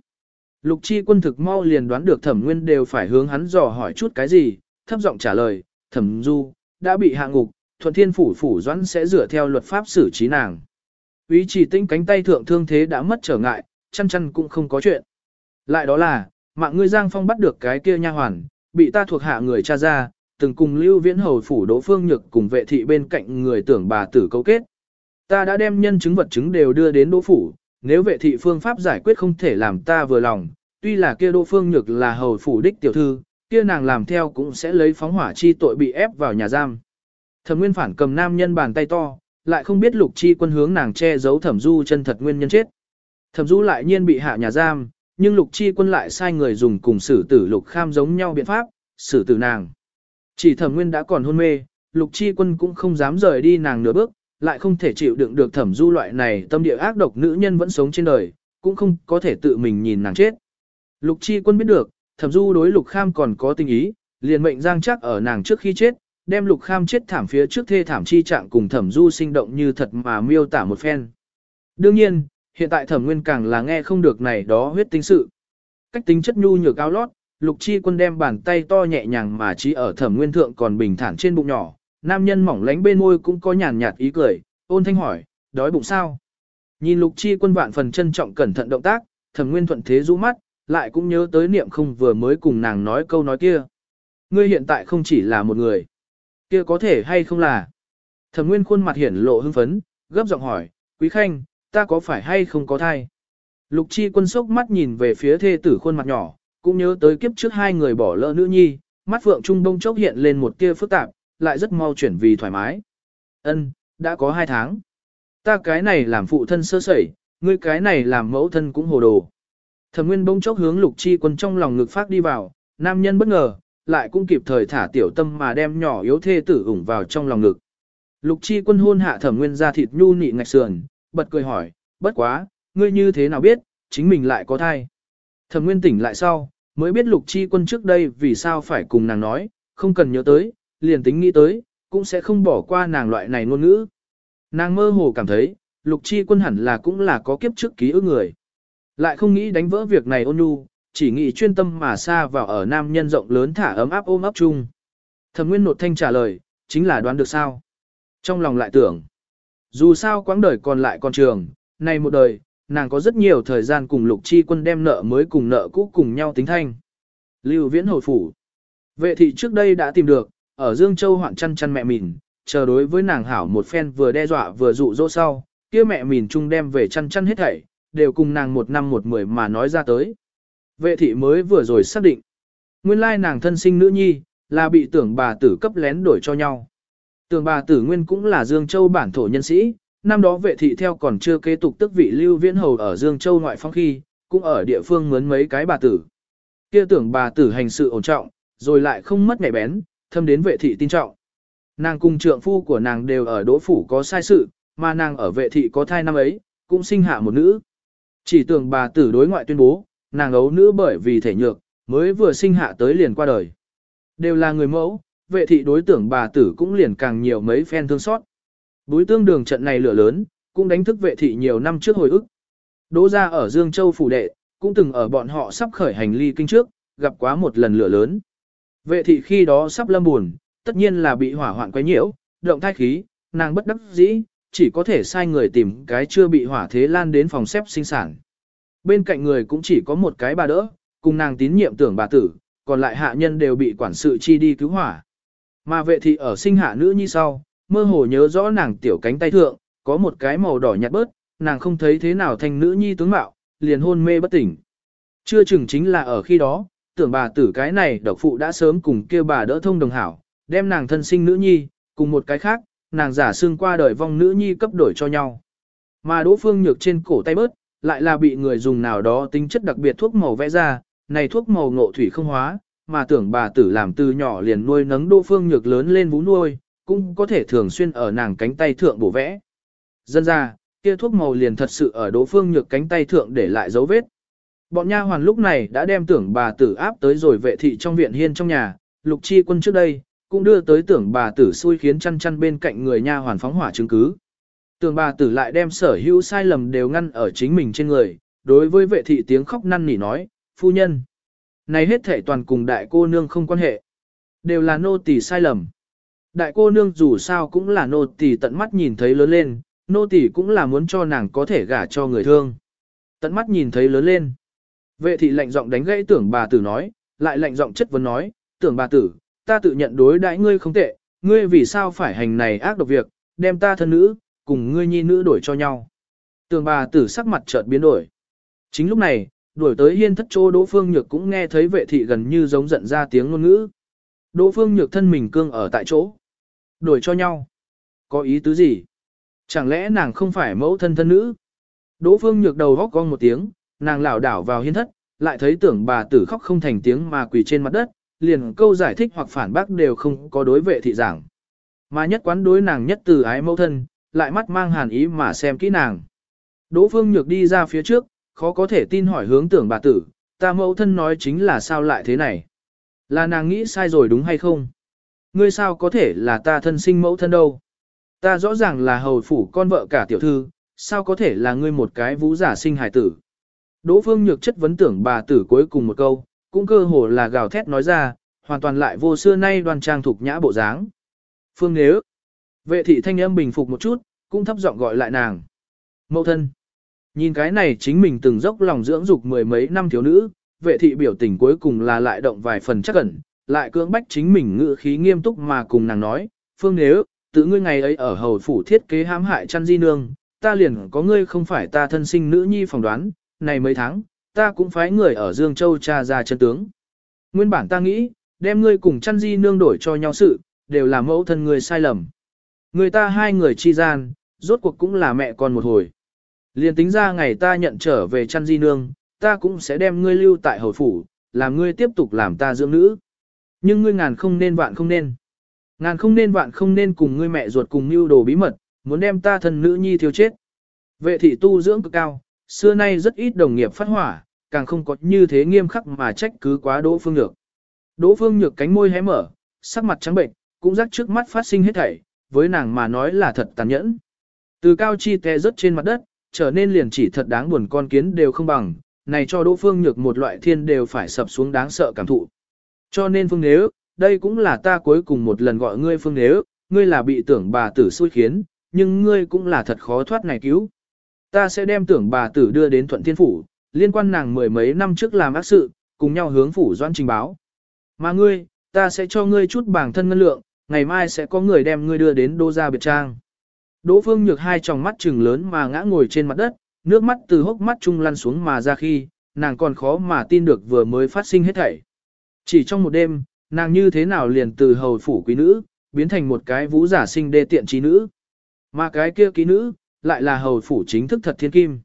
Lục chi quân thực mau liền đoán được thẩm nguyên đều phải hướng hắn dò hỏi chút cái gì, thấp giọng trả lời, thẩm du, đã bị hạ ngục, thuận thiên phủ phủ doãn sẽ dựa theo luật pháp xử trí nàng. Ý chỉ tinh cánh tay thượng thương thế đã mất trở ngại, chăn chăn cũng không có chuyện. Lại đó là, mạng ngươi Giang Phong bắt được cái kia nha hoàn, bị ta thuộc hạ người cha ra, từng cùng lưu viễn hầu phủ đỗ phương nhược cùng vệ thị bên cạnh người tưởng bà tử cấu kết. Ta đã đem nhân chứng vật chứng đều đưa đến đỗ phủ, nếu vệ thị phương pháp giải quyết không thể làm ta vừa lòng, tuy là kia đô phương nhược là hầu phủ đích tiểu thư, kia nàng làm theo cũng sẽ lấy phóng hỏa chi tội bị ép vào nhà giam. Thẩm Nguyên phản cầm nam nhân bàn tay to, lại không biết Lục Chi Quân hướng nàng che giấu Thẩm Du chân thật nguyên nhân chết. Thẩm Du lại nhiên bị hạ nhà giam, nhưng Lục Chi Quân lại sai người dùng cùng xử tử Lục Kham giống nhau biện pháp, xử tử nàng. Chỉ Thẩm Nguyên đã còn hôn mê, Lục Chi Quân cũng không dám rời đi nàng nửa bước, lại không thể chịu đựng được Thẩm Du loại này tâm địa ác độc nữ nhân vẫn sống trên đời, cũng không có thể tự mình nhìn nàng chết. Lục Chi Quân biết được, Thẩm Du đối Lục Kham còn có tình ý, liền mệnh Giang chắc ở nàng trước khi chết, đem Lục Kham chết thảm phía trước thê thảm chi trạng cùng Thẩm Du sinh động như thật mà miêu tả một phen. Đương nhiên, hiện tại Thẩm Nguyên càng là nghe không được này đó huyết tính sự. Cách tính chất nhu nhược cao lót, Lục Chi Quân đem bàn tay to nhẹ nhàng mà chỉ ở Thẩm Nguyên thượng còn bình thản trên bụng nhỏ, nam nhân mỏng lánh bên môi cũng có nhàn nhạt ý cười, ôn thanh hỏi, đói bụng sao? Nhìn Lục Chi Quân vạn phần trân trọng cẩn thận động tác, Thẩm Nguyên thuận thế rũ mắt, lại cũng nhớ tới niệm không vừa mới cùng nàng nói câu nói kia. Ngươi hiện tại không chỉ là một người. Kia có thể hay không là? Thẩm Nguyên khuôn mặt hiển lộ hưng phấn, gấp giọng hỏi, Quý Khanh, ta có phải hay không có thai? Lục Chi quân sốc mắt nhìn về phía thê tử khuôn mặt nhỏ, cũng nhớ tới kiếp trước hai người bỏ lỡ nữ nhi, mắt phượng trung đông chốc hiện lên một tia phức tạp, lại rất mau chuyển vì thoải mái. Ân, đã có hai tháng. Ta cái này làm phụ thân sơ sẩy, ngươi cái này làm mẫu thân cũng hồ đồ. Thẩm Nguyên bỗng chốc hướng Lục Chi Quân trong lòng ngực phát đi vào, nam nhân bất ngờ, lại cũng kịp thời thả tiểu tâm mà đem nhỏ yếu thê tử ủng vào trong lòng ngực. Lục Chi Quân hôn hạ Thẩm Nguyên ra thịt nhu nị ngạch sườn, bật cười hỏi, bất quá, ngươi như thế nào biết, chính mình lại có thai. Thẩm Nguyên tỉnh lại sau, mới biết Lục Chi Quân trước đây vì sao phải cùng nàng nói, không cần nhớ tới, liền tính nghĩ tới, cũng sẽ không bỏ qua nàng loại này ngôn ngữ. Nàng mơ hồ cảm thấy, Lục Chi Quân hẳn là cũng là có kiếp trước ký ức người. Lại không nghĩ đánh vỡ việc này ôn nhu, chỉ nghĩ chuyên tâm mà xa vào ở nam nhân rộng lớn thả ấm áp ôm ấp chung. Thẩm Nguyên nột thanh trả lời, chính là đoán được sao. Trong lòng lại tưởng, dù sao quãng đời còn lại còn trường, này một đời, nàng có rất nhiều thời gian cùng lục chi quân đem nợ mới cùng nợ cũ cùng nhau tính thanh. Lưu viễn hồi phủ. Vệ thị trước đây đã tìm được, ở Dương Châu hoạn chăn chăn mẹ mình, chờ đối với nàng hảo một phen vừa đe dọa vừa dụ dỗ sau, kia mẹ mình chung đem về chăn chăn hết thảy, đều cùng nàng một năm một mười mà nói ra tới. Vệ thị mới vừa rồi xác định. Nguyên lai nàng thân sinh nữ nhi, là bị tưởng bà tử cấp lén đổi cho nhau. Tưởng bà tử nguyên cũng là Dương Châu bản thổ nhân sĩ, năm đó vệ thị theo còn chưa kế tục tức vị lưu viễn hầu ở Dương Châu ngoại phong khi, cũng ở địa phương mướn mấy cái bà tử. Kia tưởng bà tử hành sự ổn trọng, rồi lại không mất mẻ bén, thâm đến vệ thị tin trọng. Nàng cùng trượng phu của nàng đều ở đỗ phủ có sai sự, mà nàng ở vệ thị có thai năm ấy, cũng sinh hạ một nữ. Chỉ tưởng bà tử đối ngoại tuyên bố, nàng ấu nữ bởi vì thể nhược, mới vừa sinh hạ tới liền qua đời. Đều là người mẫu, vệ thị đối tưởng bà tử cũng liền càng nhiều mấy phen thương xót. Búi tương đường trận này lửa lớn, cũng đánh thức vệ thị nhiều năm trước hồi ức. Đỗ ra ở Dương Châu phủ đệ, cũng từng ở bọn họ sắp khởi hành ly kinh trước, gặp quá một lần lửa lớn. Vệ thị khi đó sắp lâm buồn, tất nhiên là bị hỏa hoạn quấy nhiễu, động thai khí, nàng bất đắc dĩ, chỉ có thể sai người tìm cái chưa bị hỏa thế lan đến phòng xếp sinh sản. Bên cạnh người cũng chỉ có một cái bà đỡ, cùng nàng tín nhiệm tưởng bà tử, còn lại hạ nhân đều bị quản sự chi đi cứu hỏa. Mà vệ thị ở sinh hạ nữ như sau, mơ hồ nhớ rõ nàng tiểu cánh tay thượng, có một cái màu đỏ nhạt bớt, nàng không thấy thế nào thành nữ nhi tướng mạo, liền hôn mê bất tỉnh. Chưa chừng chính là ở khi đó, tưởng bà tử cái này độc phụ đã sớm cùng kêu bà đỡ thông đồng hảo, đem nàng thân sinh nữ nhi, cùng một cái khác, nàng giả xương qua đời vong nữ nhi cấp đổi cho nhau. Mà Đỗ Phương Nhược trên cổ tay bớt, lại là bị người dùng nào đó tính chất đặc biệt thuốc màu vẽ ra, này thuốc màu ngộ thủy không hóa, mà tưởng bà tử làm từ nhỏ liền nuôi nấng Đỗ Phương Nhược lớn lên vú nuôi, cũng có thể thường xuyên ở nàng cánh tay thượng bổ vẽ. Dân ra, kia thuốc màu liền thật sự ở Đỗ Phương Nhược cánh tay thượng để lại dấu vết. Bọn nha hoàn lúc này đã đem tưởng bà tử áp tới rồi vệ thị trong viện hiên trong nhà, lục chi quân trước đây, cũng đưa tới tưởng bà tử xui khiến chăn chăn bên cạnh người nha hoàn phóng hỏa chứng cứ. Tưởng bà tử lại đem sở hữu sai lầm đều ngăn ở chính mình trên người, đối với vệ thị tiếng khóc năn nỉ nói, phu nhân. Này hết thể toàn cùng đại cô nương không quan hệ. Đều là nô tỳ sai lầm. Đại cô nương dù sao cũng là nô tỳ tận mắt nhìn thấy lớn lên, nô tỳ cũng là muốn cho nàng có thể gả cho người thương. Tận mắt nhìn thấy lớn lên. Vệ thị lạnh giọng đánh gãy tưởng bà tử nói, lại lạnh giọng chất vấn nói, tưởng bà tử, ta tự nhận đối đãi ngươi không tệ, ngươi vì sao phải hành này ác độc việc, đem ta thân nữ, cùng ngươi nhi nữ đổi cho nhau. Tưởng bà tử sắc mặt chợt biến đổi. Chính lúc này, đuổi tới hiên thất chỗ Đỗ Phương Nhược cũng nghe thấy vệ thị gần như giống giận ra tiếng ngôn ngữ. Đỗ Phương Nhược thân mình cương ở tại chỗ. đổi cho nhau. Có ý tứ gì? Chẳng lẽ nàng không phải mẫu thân thân nữ? Đỗ Phương Nhược đầu góc cong một tiếng, nàng lảo đảo vào hiên thất, lại thấy tưởng bà tử khóc không thành tiếng mà quỳ trên mặt đất, liền câu giải thích hoặc phản bác đều không có đối vệ thị giảng. Mà nhất quán đối nàng nhất từ ái mẫu thân, lại mắt mang hàn ý mà xem kỹ nàng. Đỗ Phương Nhược đi ra phía trước, khó có thể tin hỏi hướng tưởng bà tử, ta mẫu thân nói chính là sao lại thế này. Là nàng nghĩ sai rồi đúng hay không? Ngươi sao có thể là ta thân sinh mẫu thân đâu? Ta rõ ràng là hầu phủ con vợ cả tiểu thư, sao có thể là ngươi một cái vũ giả sinh hải tử? Đỗ Phương Nhược chất vấn tưởng bà tử cuối cùng một câu, cũng cơ hồ là gào thét nói ra, hoàn toàn lại vô xưa nay đoan trang thục nhã bộ dáng. Phương nếu, vệ thị thanh âm bình phục một chút, cũng thấp giọng gọi lại nàng. Mẫu thân, nhìn cái này chính mình từng dốc lòng dưỡng dục mười mấy năm thiếu nữ, vệ thị biểu tình cuối cùng là lại động vài phần chắc ẩn, lại cưỡng bách chính mình ngự khí nghiêm túc mà cùng nàng nói, Phương nếu, tự ngươi ngày ấy ở hầu phủ thiết kế hãm hại chăn di nương, ta liền có ngươi không phải ta thân sinh nữ nhi phỏng đoán, này mấy tháng, ta cũng phái người ở Dương Châu tra ra chân tướng. Nguyên bản ta nghĩ, đem ngươi cùng chăn di nương đổi cho nhau sự, đều là mẫu thân người sai lầm. Người ta hai người chi gian, rốt cuộc cũng là mẹ con một hồi. Liên tính ra ngày ta nhận trở về chăn di nương, ta cũng sẽ đem ngươi lưu tại hồi phủ, làm ngươi tiếp tục làm ta dưỡng nữ. Nhưng ngươi ngàn không nên vạn không nên. Ngàn không nên vạn không nên cùng ngươi mẹ ruột cùng mưu đồ bí mật, muốn đem ta thân nữ nhi thiếu chết. Vệ thị tu dưỡng cực cao, xưa nay rất ít đồng nghiệp phát hỏa, càng không có như thế nghiêm khắc mà trách cứ quá Đỗ Phương Nhược. Đỗ Phương Nhược cánh môi hé mở, sắc mặt trắng bệnh, cũng rắc trước mắt phát sinh hết thảy, với nàng mà nói là thật tàn nhẫn. Từ cao chi té rớt trên mặt đất, trở nên liền chỉ thật đáng buồn con kiến đều không bằng, này cho Đỗ Phương Nhược một loại thiên đều phải sập xuống đáng sợ cảm thụ. Cho nên Phương Nếu, đây cũng là ta cuối cùng một lần gọi ngươi Phương Nếu, ngươi là bị tưởng bà tử xui khiến, nhưng ngươi cũng là thật khó thoát này cứu. Ta sẽ đem tưởng bà tử đưa đến Thuận Thiên Phủ, liên quan nàng mười mấy năm trước làm ác sự, cùng nhau hướng phủ doan trình báo. Mà ngươi, ta sẽ cho ngươi chút bảng thân ngân lượng, ngày mai sẽ có người đem ngươi đưa đến đô gia biệt trang. Đỗ Phương Nhược hai tròng mắt trừng lớn mà ngã ngồi trên mặt đất, nước mắt từ hốc mắt trung lăn xuống mà ra khi, nàng còn khó mà tin được vừa mới phát sinh hết thảy. Chỉ trong một đêm, nàng như thế nào liền từ hầu phủ quý nữ, biến thành một cái vũ giả sinh đê tiện trí nữ. Mà cái kia ký nữ, lại là hầu phủ chính thức thật thiên kim.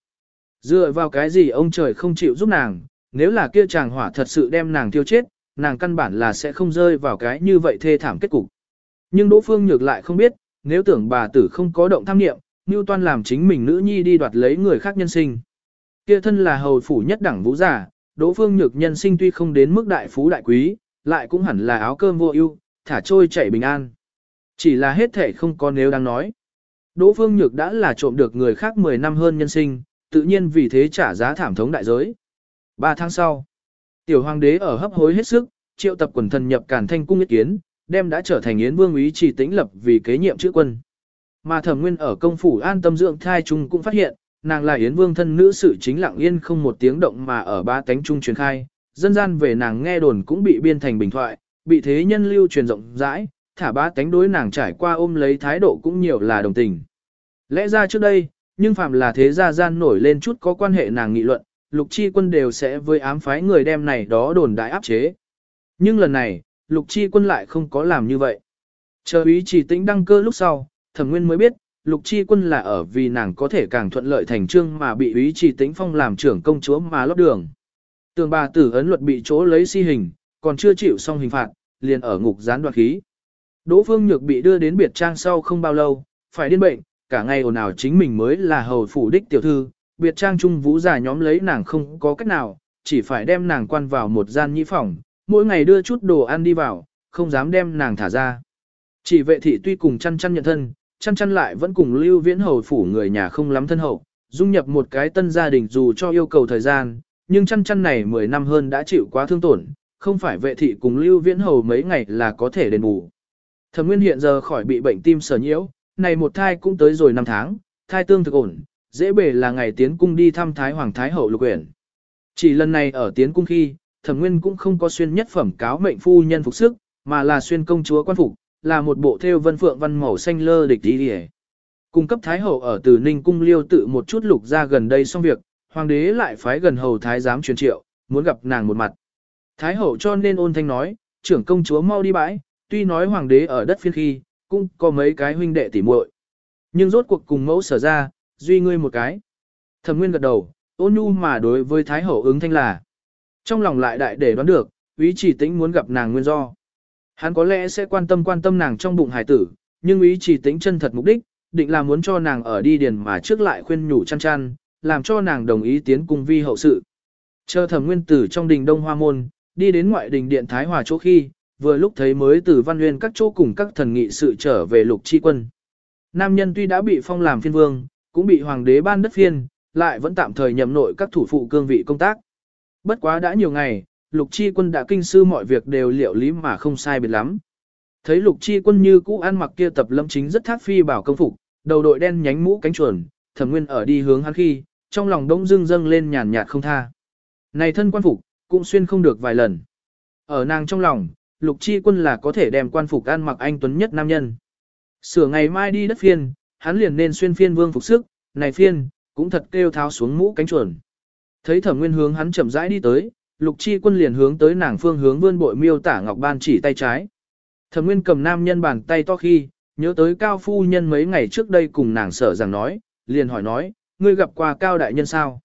Dựa vào cái gì ông trời không chịu giúp nàng, nếu là kia chàng hỏa thật sự đem nàng tiêu chết, nàng căn bản là sẽ không rơi vào cái như vậy thê thảm kết cục. Nhưng Đỗ Phương Nhược lại không biết, nếu tưởng bà tử không có động tham niệm, Ngưu Toan làm chính mình nữ nhi đi đoạt lấy người khác nhân sinh. Kia thân là hầu phủ nhất đẳng vũ giả, Đỗ Phương Nhược nhân sinh tuy không đến mức đại phú đại quý, lại cũng hẳn là áo cơm vô ưu, thả trôi chảy bình an. Chỉ là hết thể không có nếu đang nói. Đỗ Phương Nhược đã là trộm được người khác 10 năm hơn nhân sinh, tự nhiên vì thế trả giá thảm thống đại giới. Ba tháng sau, tiểu hoàng đế ở hấp hối hết sức, triệu tập quần thần nhập cản thanh cung ý kiến, đem đã trở thành yến vương ý chỉ tĩnh lập vì kế nhiệm chữ quân. Mà thẩm nguyên ở công phủ an tâm dưỡng thai trung cũng phát hiện, nàng là yến vương thân nữ sự chính lặng yên không một tiếng động mà ở ba cánh trung truyền khai, dân gian về nàng nghe đồn cũng bị biên thành bình thoại, bị thế nhân lưu truyền rộng rãi, thả ba tánh đối nàng trải qua ôm lấy thái độ cũng nhiều là đồng tình. Lẽ ra trước đây, nhưng phạm là thế gia gian nổi lên chút có quan hệ nàng nghị luận, lục chi quân đều sẽ với ám phái người đem này đó đồn đại áp chế. Nhưng lần này, lục chi quân lại không có làm như vậy. Chờ ý chỉ tĩnh đăng cơ lúc sau, thẩm nguyên mới biết, lục chi quân là ở vì nàng có thể càng thuận lợi thành trương mà bị ý chỉ tĩnh phong làm trưởng công chúa mà lót đường. Tường bà tử ấn luật bị chỗ lấy si hình, còn chưa chịu xong hình phạt, liền ở ngục gián đoạt khí. Đỗ Phương Nhược bị đưa đến biệt trang sau không bao lâu, phải điên bệnh, cả ngày ồn ào chính mình mới là hầu phủ đích tiểu thư, biệt trang trung vũ già nhóm lấy nàng không có cách nào, chỉ phải đem nàng quan vào một gian nhĩ phòng, mỗi ngày đưa chút đồ ăn đi vào, không dám đem nàng thả ra. Chỉ vệ thị tuy cùng chăn chăn nhận thân, chăn chăn lại vẫn cùng lưu viễn hầu phủ người nhà không lắm thân hậu, dung nhập một cái tân gia đình dù cho yêu cầu thời gian, nhưng chăn chăn này 10 năm hơn đã chịu quá thương tổn, không phải vệ thị cùng lưu viễn hầu mấy ngày là có thể đền bù. Thẩm Nguyên hiện giờ khỏi bị bệnh tim sở nhiễu, này một thai cũng tới rồi năm tháng, thai tương thực ổn, dễ bề là ngày tiến cung đi thăm Thái Hoàng Thái Hậu lục uyển. Chỉ lần này ở tiến cung khi, Thẩm Nguyên cũng không có xuyên nhất phẩm cáo mệnh phu nhân phục sức, mà là xuyên công chúa quan phục, là một bộ thêu vân phượng văn màu xanh lơ địch đi đi Cung cấp Thái Hậu ở từ Ninh Cung liêu tự một chút lục ra gần đây xong việc, hoàng đế lại phái gần hầu thái giám truyền triệu, muốn gặp nàng một mặt. Thái hậu cho nên ôn thanh nói, trưởng công chúa mau đi bãi, tuy nói hoàng đế ở đất phiên khi, cũng có mấy cái huynh đệ tỉ muội, Nhưng rốt cuộc cùng mẫu sở ra, duy ngươi một cái. Thẩm nguyên gật đầu, ôn nhu mà đối với Thái hậu ứng thanh là. Trong lòng lại đại để đoán được, ý chỉ tĩnh muốn gặp nàng nguyên do. Hắn có lẽ sẽ quan tâm quan tâm nàng trong bụng hải tử, nhưng ý chỉ tĩnh chân thật mục đích, định là muốn cho nàng ở đi điền mà trước lại khuyên nhủ chăn chăn, làm cho nàng đồng ý tiến cung vi hậu sự. Chờ thẩm nguyên tử trong đình Đông Hoa Môn, đi đến ngoại đình điện Thái Hòa chỗ khi, vừa lúc thấy mới từ văn nguyên các chỗ cùng các thần nghị sự trở về lục chi quân. Nam nhân tuy đã bị phong làm phiên vương, cũng bị hoàng đế ban đất phiên, lại vẫn tạm thời nhậm nội các thủ phụ cương vị công tác. Bất quá đã nhiều ngày, lục chi quân đã kinh sư mọi việc đều liệu lý mà không sai biệt lắm. Thấy lục chi quân như cũ ăn mặc kia tập lâm chính rất thác phi bảo công phục, đầu đội đen nhánh mũ cánh chuồn, thẩm nguyên ở đi hướng hắn khi, trong lòng đông dưng dâng lên nhàn nhạt không tha. Này thân quan phục, cũng xuyên không được vài lần. Ở nàng trong lòng, lục chi quân là có thể đem quan phục ăn mặc anh tuấn nhất nam nhân. Sửa ngày mai đi đất phiên, hắn liền nên xuyên phiên vương phục sức, này phiên, cũng thật kêu tháo xuống mũ cánh chuồn. Thấy thẩm nguyên hướng hắn chậm rãi đi tới, lục chi quân liền hướng tới nàng phương hướng vươn bội miêu tả ngọc ban chỉ tay trái. Thẩm nguyên cầm nam nhân bàn tay to khi, nhớ tới cao phu nhân mấy ngày trước đây cùng nàng sở rằng nói, liền hỏi nói, ngươi gặp qua cao đại nhân sao?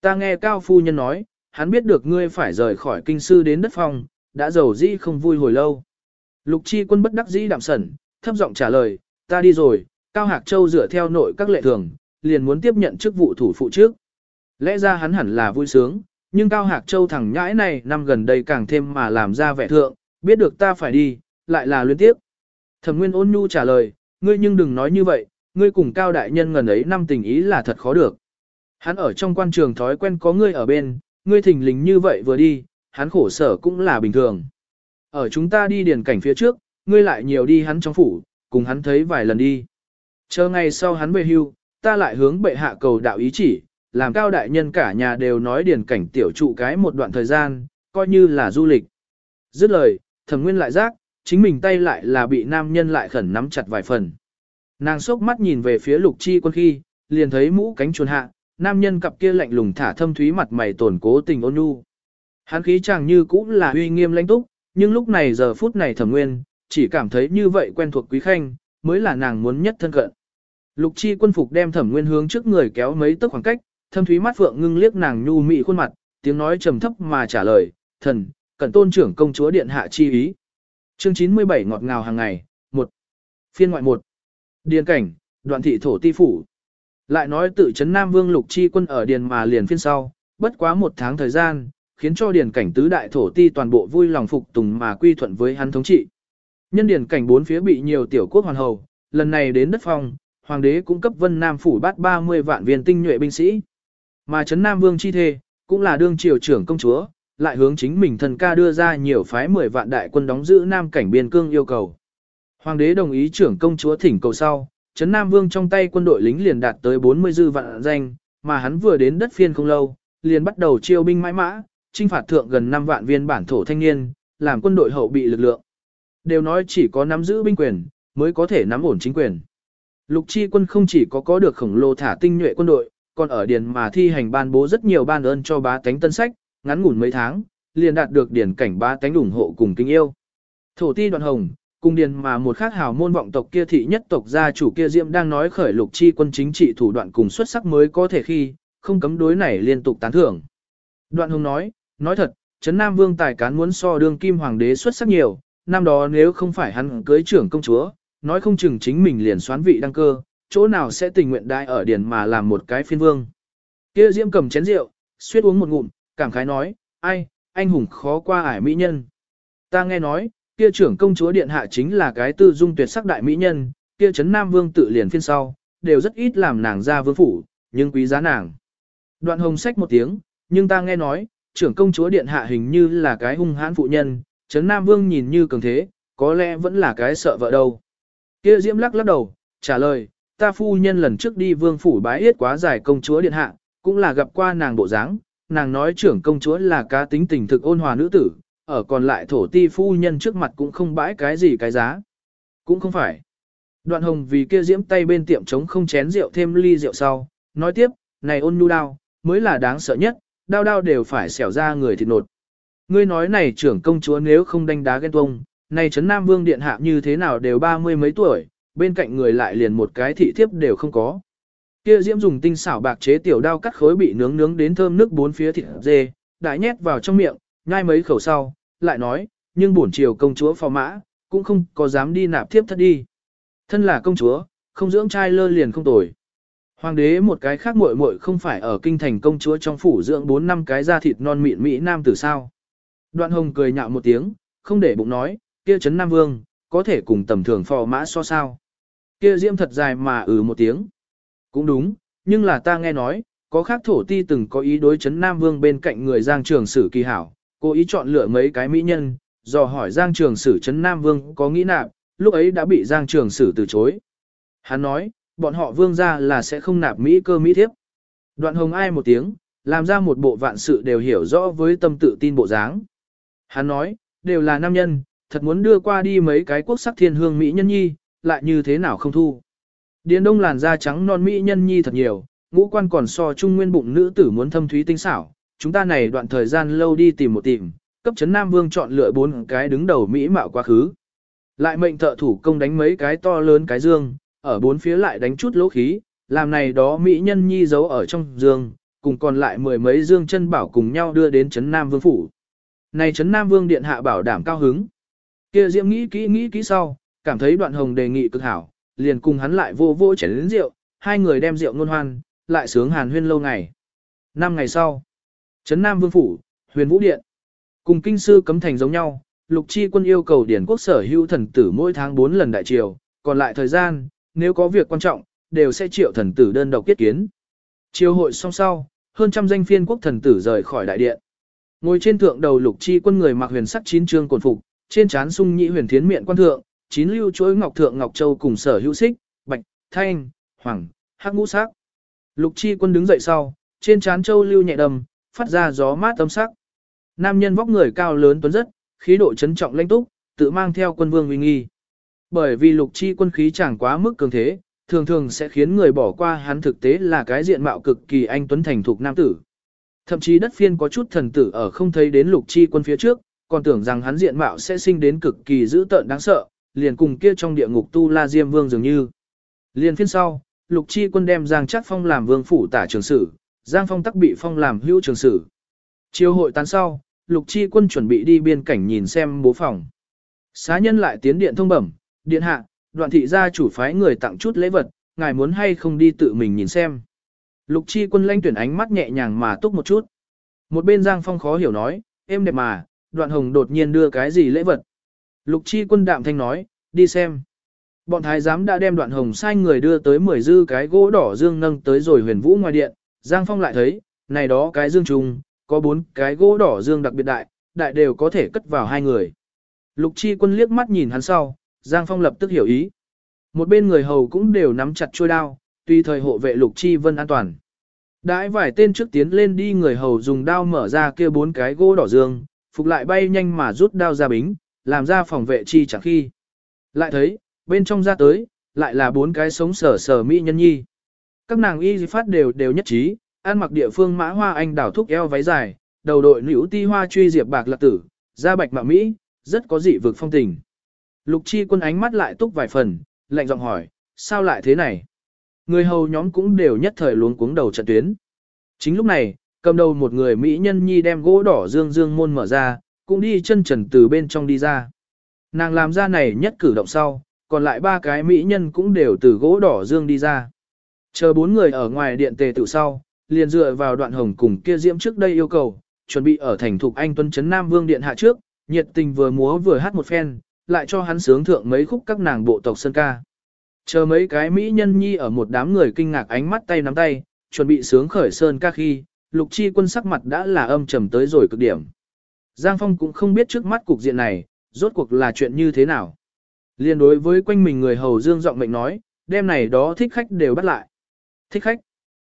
Ta nghe cao phu nhân nói, hắn biết được ngươi phải rời khỏi kinh sư đến đất phong, đã giàu dĩ không vui hồi lâu. Lục chi quân bất đắc dĩ đạm sẩn, thấp giọng trả lời, ta đi rồi, Cao Hạc Châu dựa theo nội các lệ thường, liền muốn tiếp nhận chức vụ thủ phụ trước. Lẽ ra hắn hẳn là vui sướng, nhưng Cao Hạc Châu thẳng nhãi này năm gần đây càng thêm mà làm ra vẻ thượng, biết được ta phải đi, lại là luyến tiếp. Thẩm Nguyên ôn nhu trả lời, ngươi nhưng đừng nói như vậy, ngươi cùng Cao Đại Nhân ngần ấy năm tình ý là thật khó được. Hắn ở trong quan trường thói quen có ngươi ở bên, ngươi thỉnh lình như vậy vừa đi, hắn khổ sở cũng là bình thường. Ở chúng ta đi điền cảnh phía trước, ngươi lại nhiều đi hắn trong phủ, cùng hắn thấy vài lần đi. Chờ ngày sau hắn về hưu, ta lại hướng bệ hạ cầu đạo ý chỉ, làm cao đại nhân cả nhà đều nói điền cảnh tiểu trụ cái một đoạn thời gian, coi như là du lịch. Dứt lời, thẩm nguyên lại giác, chính mình tay lại là bị nam nhân lại khẩn nắm chặt vài phần. Nàng sốc mắt nhìn về phía lục chi quân khi, liền thấy mũ cánh chuồn hạ, nam nhân cặp kia lạnh lùng thả thâm thúy mặt mày tổn cố tình ôn nhu. Hắn khí chàng như cũng là uy nghiêm lãnh túc, nhưng lúc này giờ phút này thẩm nguyên, chỉ cảm thấy như vậy quen thuộc quý khanh, mới là nàng muốn nhất thân cận. Lục chi quân phục đem thẩm nguyên hướng trước người kéo mấy tấc khoảng cách, thâm thúy mắt phượng ngưng liếc nàng nhu mị khuôn mặt, tiếng nói trầm thấp mà trả lời, thần, cẩn tôn trưởng công chúa điện hạ chi ý. Chương 97 ngọt ngào hàng ngày, 1. Phiên ngoại 1. Điền cảnh, đoạn thị thổ ti phủ. Lại nói tự chấn Nam Vương Lục Chi quân ở Điền mà liền phiên sau, bất quá một tháng thời gian, khiến cho Điền cảnh tứ đại thổ ti toàn bộ vui lòng phục tùng mà quy thuận với hắn thống trị. Nhân Điền cảnh bốn phía bị nhiều tiểu quốc hoàn hầu, lần này đến đất phong, hoàng đế cũng cấp Vân Nam phủ bát 30 vạn viên tinh nhuệ binh sĩ. Mà chấn Nam Vương chi thê, cũng là đương triều trưởng công chúa, lại hướng chính mình thần ca đưa ra nhiều phái 10 vạn đại quân đóng giữ Nam cảnh biên cương yêu cầu. Hoàng đế đồng ý trưởng công chúa thỉnh cầu sau, chấn Nam Vương trong tay quân đội lính liền đạt tới 40 dư vạn danh, mà hắn vừa đến đất phiên không lâu, liền bắt đầu chiêu binh mãi mã, trinh phạt thượng gần 5 vạn viên bản thổ thanh niên, làm quân đội hậu bị lực lượng. Đều nói chỉ có nắm giữ binh quyền, mới có thể nắm ổn chính quyền. Lục chi quân không chỉ có có được khổng lồ thả tinh nhuệ quân đội, còn ở điền mà thi hành ban bố rất nhiều ban ơn cho bá tánh tân sách, ngắn ngủn mấy tháng, liền đạt được điền cảnh bá tánh ủng hộ cùng kính yêu. Thổ ti đoàn hồng, cùng điền mà một khác hào môn vọng tộc kia thị nhất tộc gia chủ kia diệm đang nói khởi lục chi quân chính trị thủ đoạn cùng xuất sắc mới có thể khi, không cấm đối này liên tục tán thưởng. Đoạn hồng nói, nói thật, Trấn Nam Vương tài cán muốn so đương kim hoàng đế xuất sắc nhiều, năm đó nếu không phải hắn cưới trưởng công chúa, nói không chừng chính mình liền xoán vị đăng cơ, chỗ nào sẽ tình nguyện đại ở điền mà làm một cái phiên vương. Kia Diễm cầm chén rượu, suýt uống một ngụm, cảm khái nói, ai, anh hùng khó qua ải mỹ nhân. Ta nghe nói, kia trưởng công chúa điện hạ chính là cái tư dung tuyệt sắc đại mỹ nhân, kia chấn nam vương tự liền phiên sau, đều rất ít làm nàng ra vương phủ, nhưng quý giá nàng. Đoạn hồng sách một tiếng, nhưng ta nghe nói, trưởng công chúa điện hạ hình như là cái hung hãn phụ nhân, chấn nam vương nhìn như cường thế, có lẽ vẫn là cái sợ vợ đâu. Kia Diễm lắc lắc đầu, trả lời, ta phu nhân lần trước đi vương phủ bái yết quá giải công chúa điện hạ, cũng là gặp qua nàng bộ dáng, nàng nói trưởng công chúa là cá tính tình thực ôn hòa nữ tử, ở còn lại thổ ti phu nhân trước mặt cũng không bãi cái gì cái giá. Cũng không phải. Đoạn hồng vì kia diễm tay bên tiệm trống không chén rượu thêm ly rượu sau, nói tiếp, này ôn nhu đao, mới là đáng sợ nhất, đao đao đều phải xẻo ra người thịt nột. Ngươi nói này trưởng công chúa nếu không đánh đá ghen tuông, này Trấn Nam Vương Điện Hạ như thế nào đều ba mươi mấy tuổi, bên cạnh người lại liền một cái thị thiếp đều không có. Kia Diễm dùng tinh xảo bạc chế tiểu đao cắt khối bị nướng nướng đến thơm nước bốn phía thịt dê, đại nhét vào trong miệng, nhai mấy khẩu sau, lại nói, nhưng bổn triều công chúa phò mã, cũng không có dám đi nạp thiếp thất đi. Thân là công chúa, không dưỡng trai lơ liền không tồi. Hoàng đế một cái khác muội muội không phải ở kinh thành công chúa trong phủ dưỡng 4 năm cái da thịt non mịn mỹ nam tử sao. Đoạn hồng cười nhạo một tiếng, không để bụng nói, kia chấn Nam Vương, có thể cùng tầm thường phò mã so sao. Kia diễm thật dài mà ừ một tiếng. Cũng đúng, nhưng là ta nghe nói, có khác thổ ti từng có ý đối chấn Nam Vương bên cạnh người Giang Trường Sử kỳ hảo, cố ý chọn lựa mấy cái mỹ nhân, dò hỏi Giang Trường Sử chấn Nam Vương có nghĩ nạp, lúc ấy đã bị Giang Trường Sử từ chối. Hắn nói, bọn họ vương ra là sẽ không nạp Mỹ cơ Mỹ thiếp. Đoạn hồng ai một tiếng, làm ra một bộ vạn sự đều hiểu rõ với tâm tự tin bộ dáng. Hắn nói, đều là nam nhân, thật muốn đưa qua đi mấy cái quốc sắc thiên hương Mỹ nhân nhi, lại như thế nào không thu. Điền đông làn da trắng non Mỹ nhân nhi thật nhiều, ngũ quan còn so trung nguyên bụng nữ tử muốn thâm thúy tinh xảo. Chúng ta này đoạn thời gian lâu đi tìm một tìm, cấp chấn Nam Vương chọn lựa bốn cái đứng đầu Mỹ mạo quá khứ. Lại mệnh thợ thủ công đánh mấy cái to lớn cái dương, ở bốn phía lại đánh chút lỗ khí, làm này đó Mỹ nhân nhi giấu ở trong giường, cùng còn lại mười mấy dương chân bảo cùng nhau đưa đến chấn Nam Vương Phủ. Này chấn Nam Vương Điện Hạ bảo đảm cao hứng. kia Diễm nghĩ kỹ nghĩ kỹ sau, cảm thấy đoạn hồng đề nghị cực hảo, liền cùng hắn lại vô vô chén rượu, hai người đem rượu ngôn hoan, lại sướng hàn huyên lâu ngày. Năm ngày sau, chấn Nam Vương Phủ, huyền vũ điện. Cùng kinh sư cấm thành giống nhau, lục chi quân yêu cầu điển quốc sở hữu thần tử mỗi tháng 4 lần đại triều, còn lại thời gian, nếu có việc quan trọng, đều sẽ triệu thần tử đơn độc kết kiến. Chiều hội xong sau, hơn trăm danh phiên quốc thần tử rời khỏi đại điện. Ngồi trên thượng đầu lục chi quân người mặc huyền sắc chín trương cồn phục, trên trán sung nhị huyền thiến miệng quan thượng, chín lưu chuỗi ngọc thượng ngọc châu cùng sở hữu xích, bạch, thanh, hoàng, hắc ngũ sắc. Lục chi quân đứng dậy sau, trên trán châu lưu nhẹ đầm, phát ra gió mát âm sắc. Nam nhân vóc người cao lớn tuấn rất, khí độ trấn trọng lãnh túc, tự mang theo quân vương uy nghi. Bởi vì lục chi quân khí chẳng quá mức cường thế, thường thường sẽ khiến người bỏ qua hắn thực tế là cái diện mạo cực kỳ anh tuấn thành thục nam tử. Thậm chí đất phiên có chút thần tử ở không thấy đến lục chi quân phía trước, còn tưởng rằng hắn diện mạo sẽ sinh đến cực kỳ dữ tợn đáng sợ, liền cùng kia trong địa ngục tu la diêm vương dường như. Liền phiên sau, lục chi quân đem Giang Chắc Phong làm vương phủ tả trường sử, Giang Phong tắc bị phong làm hữu trường sử. Chiều hội tán sau, lục chi quân chuẩn bị đi biên cảnh nhìn xem bố phòng. Xá nhân lại tiến điện thông bẩm, điện hạ, đoạn thị gia chủ phái người tặng chút lễ vật, ngài muốn hay không đi tự mình nhìn xem. Lục chi quân lanh tuyển ánh mắt nhẹ nhàng mà túc một chút. Một bên Giang Phong khó hiểu nói, em đẹp mà, đoạn hồng đột nhiên đưa cái gì lễ vật. Lục chi quân đạm thanh nói, đi xem. Bọn thái giám đã đem đoạn hồng sai người đưa tới mười dư cái gỗ đỏ dương nâng tới rồi huyền vũ ngoài điện. Giang Phong lại thấy, này đó cái dương trùng, có bốn cái gỗ đỏ dương đặc biệt đại, đại đều có thể cất vào hai người. Lục chi quân liếc mắt nhìn hắn sau, Giang Phong lập tức hiểu ý. Một bên người hầu cũng đều nắm chặt chuôi đao, tùy thời hộ vệ Lục Chi Vân an toàn. Đãi vài tên trước tiến lên đi người hầu dùng đao mở ra kia bốn cái gỗ đỏ dương, phục lại bay nhanh mà rút đao ra bính, làm ra phòng vệ chi chẳng khi. Lại thấy, bên trong ra tới, lại là bốn cái sống sở sở mỹ nhân nhi. Các nàng y phát đều đều nhất trí, ăn mặc địa phương mã hoa anh đảo thúc eo váy dài, đầu đội nữ ti hoa truy diệp bạc lạc tử, da bạch mạ mỹ, rất có dị vực phong tình. Lục chi quân ánh mắt lại túc vài phần, lạnh giọng hỏi, sao lại thế này? Người hầu nhóm cũng đều nhất thời luống cuống đầu trận tuyến. Chính lúc này, cầm đầu một người Mỹ nhân nhi đem gỗ đỏ dương dương môn mở ra, cũng đi chân trần từ bên trong đi ra. Nàng làm ra này nhất cử động sau, còn lại ba cái Mỹ nhân cũng đều từ gỗ đỏ dương đi ra. Chờ bốn người ở ngoài điện tề tự sau, liền dựa vào đoạn hồng cùng kia diễm trước đây yêu cầu, chuẩn bị ở thành thục anh tuân chấn Nam Vương Điện hạ trước, nhiệt tình vừa múa vừa hát một phen, lại cho hắn sướng thượng mấy khúc các nàng bộ tộc sơn ca. Chờ mấy cái mỹ nhân nhi ở một đám người kinh ngạc ánh mắt tay nắm tay, chuẩn bị sướng khởi sơn ca khi, lục chi quân sắc mặt đã là âm trầm tới rồi cực điểm. Giang Phong cũng không biết trước mắt cục diện này, rốt cuộc là chuyện như thế nào. Liên đối với quanh mình người hầu dương giọng mệnh nói, đêm này đó thích khách đều bắt lại. Thích khách.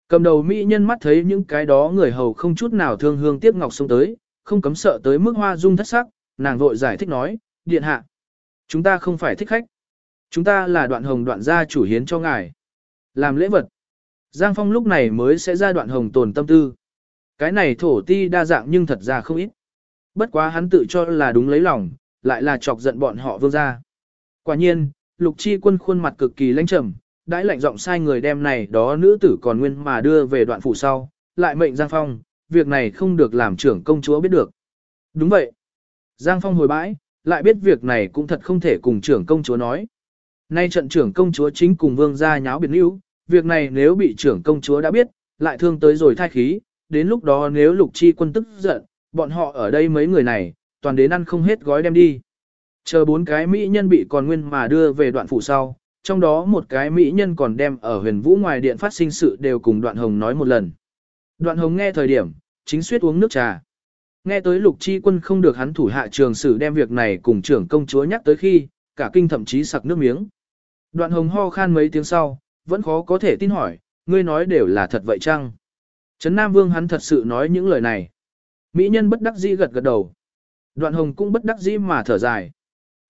Cầm đầu mỹ nhân mắt thấy những cái đó người hầu không chút nào thương hương tiếc ngọc xuống tới, không cấm sợ tới mức hoa dung thất sắc, nàng vội giải thích nói, điện hạ. Chúng ta không phải thích khách. Chúng ta là đoạn hồng đoạn gia chủ hiến cho ngài. Làm lễ vật. Giang Phong lúc này mới sẽ ra đoạn hồng tồn tâm tư. Cái này thổ ti đa dạng nhưng thật ra không ít. Bất quá hắn tự cho là đúng lấy lòng, lại là chọc giận bọn họ vương ra. Quả nhiên, lục chi quân khuôn mặt cực kỳ lãnh trầm, đãi lạnh giọng sai người đem này đó nữ tử còn nguyên mà đưa về đoạn phủ sau, lại mệnh Giang Phong, việc này không được làm trưởng công chúa biết được. Đúng vậy. Giang Phong hồi bãi, lại biết việc này cũng thật không thể cùng trưởng công chúa nói. Nay trận trưởng công chúa chính cùng vương gia nháo biệt níu, việc này nếu bị trưởng công chúa đã biết, lại thương tới rồi thai khí, đến lúc đó nếu lục chi quân tức giận, bọn họ ở đây mấy người này, toàn đến ăn không hết gói đem đi. Chờ bốn cái mỹ nhân bị còn nguyên mà đưa về đoạn phủ sau, trong đó một cái mỹ nhân còn đem ở huyền vũ ngoài điện phát sinh sự đều cùng đoạn hồng nói một lần. Đoạn hồng nghe thời điểm, chính suyết uống nước trà. Nghe tới lục chi quân không được hắn thủ hạ trường sử đem việc này cùng trưởng công chúa nhắc tới khi, cả kinh thậm chí sặc nước miếng. Đoạn hồng ho khan mấy tiếng sau, vẫn khó có thể tin hỏi, ngươi nói đều là thật vậy chăng? Trấn Nam Vương hắn thật sự nói những lời này. Mỹ nhân bất đắc dĩ gật gật đầu. Đoạn hồng cũng bất đắc dĩ mà thở dài.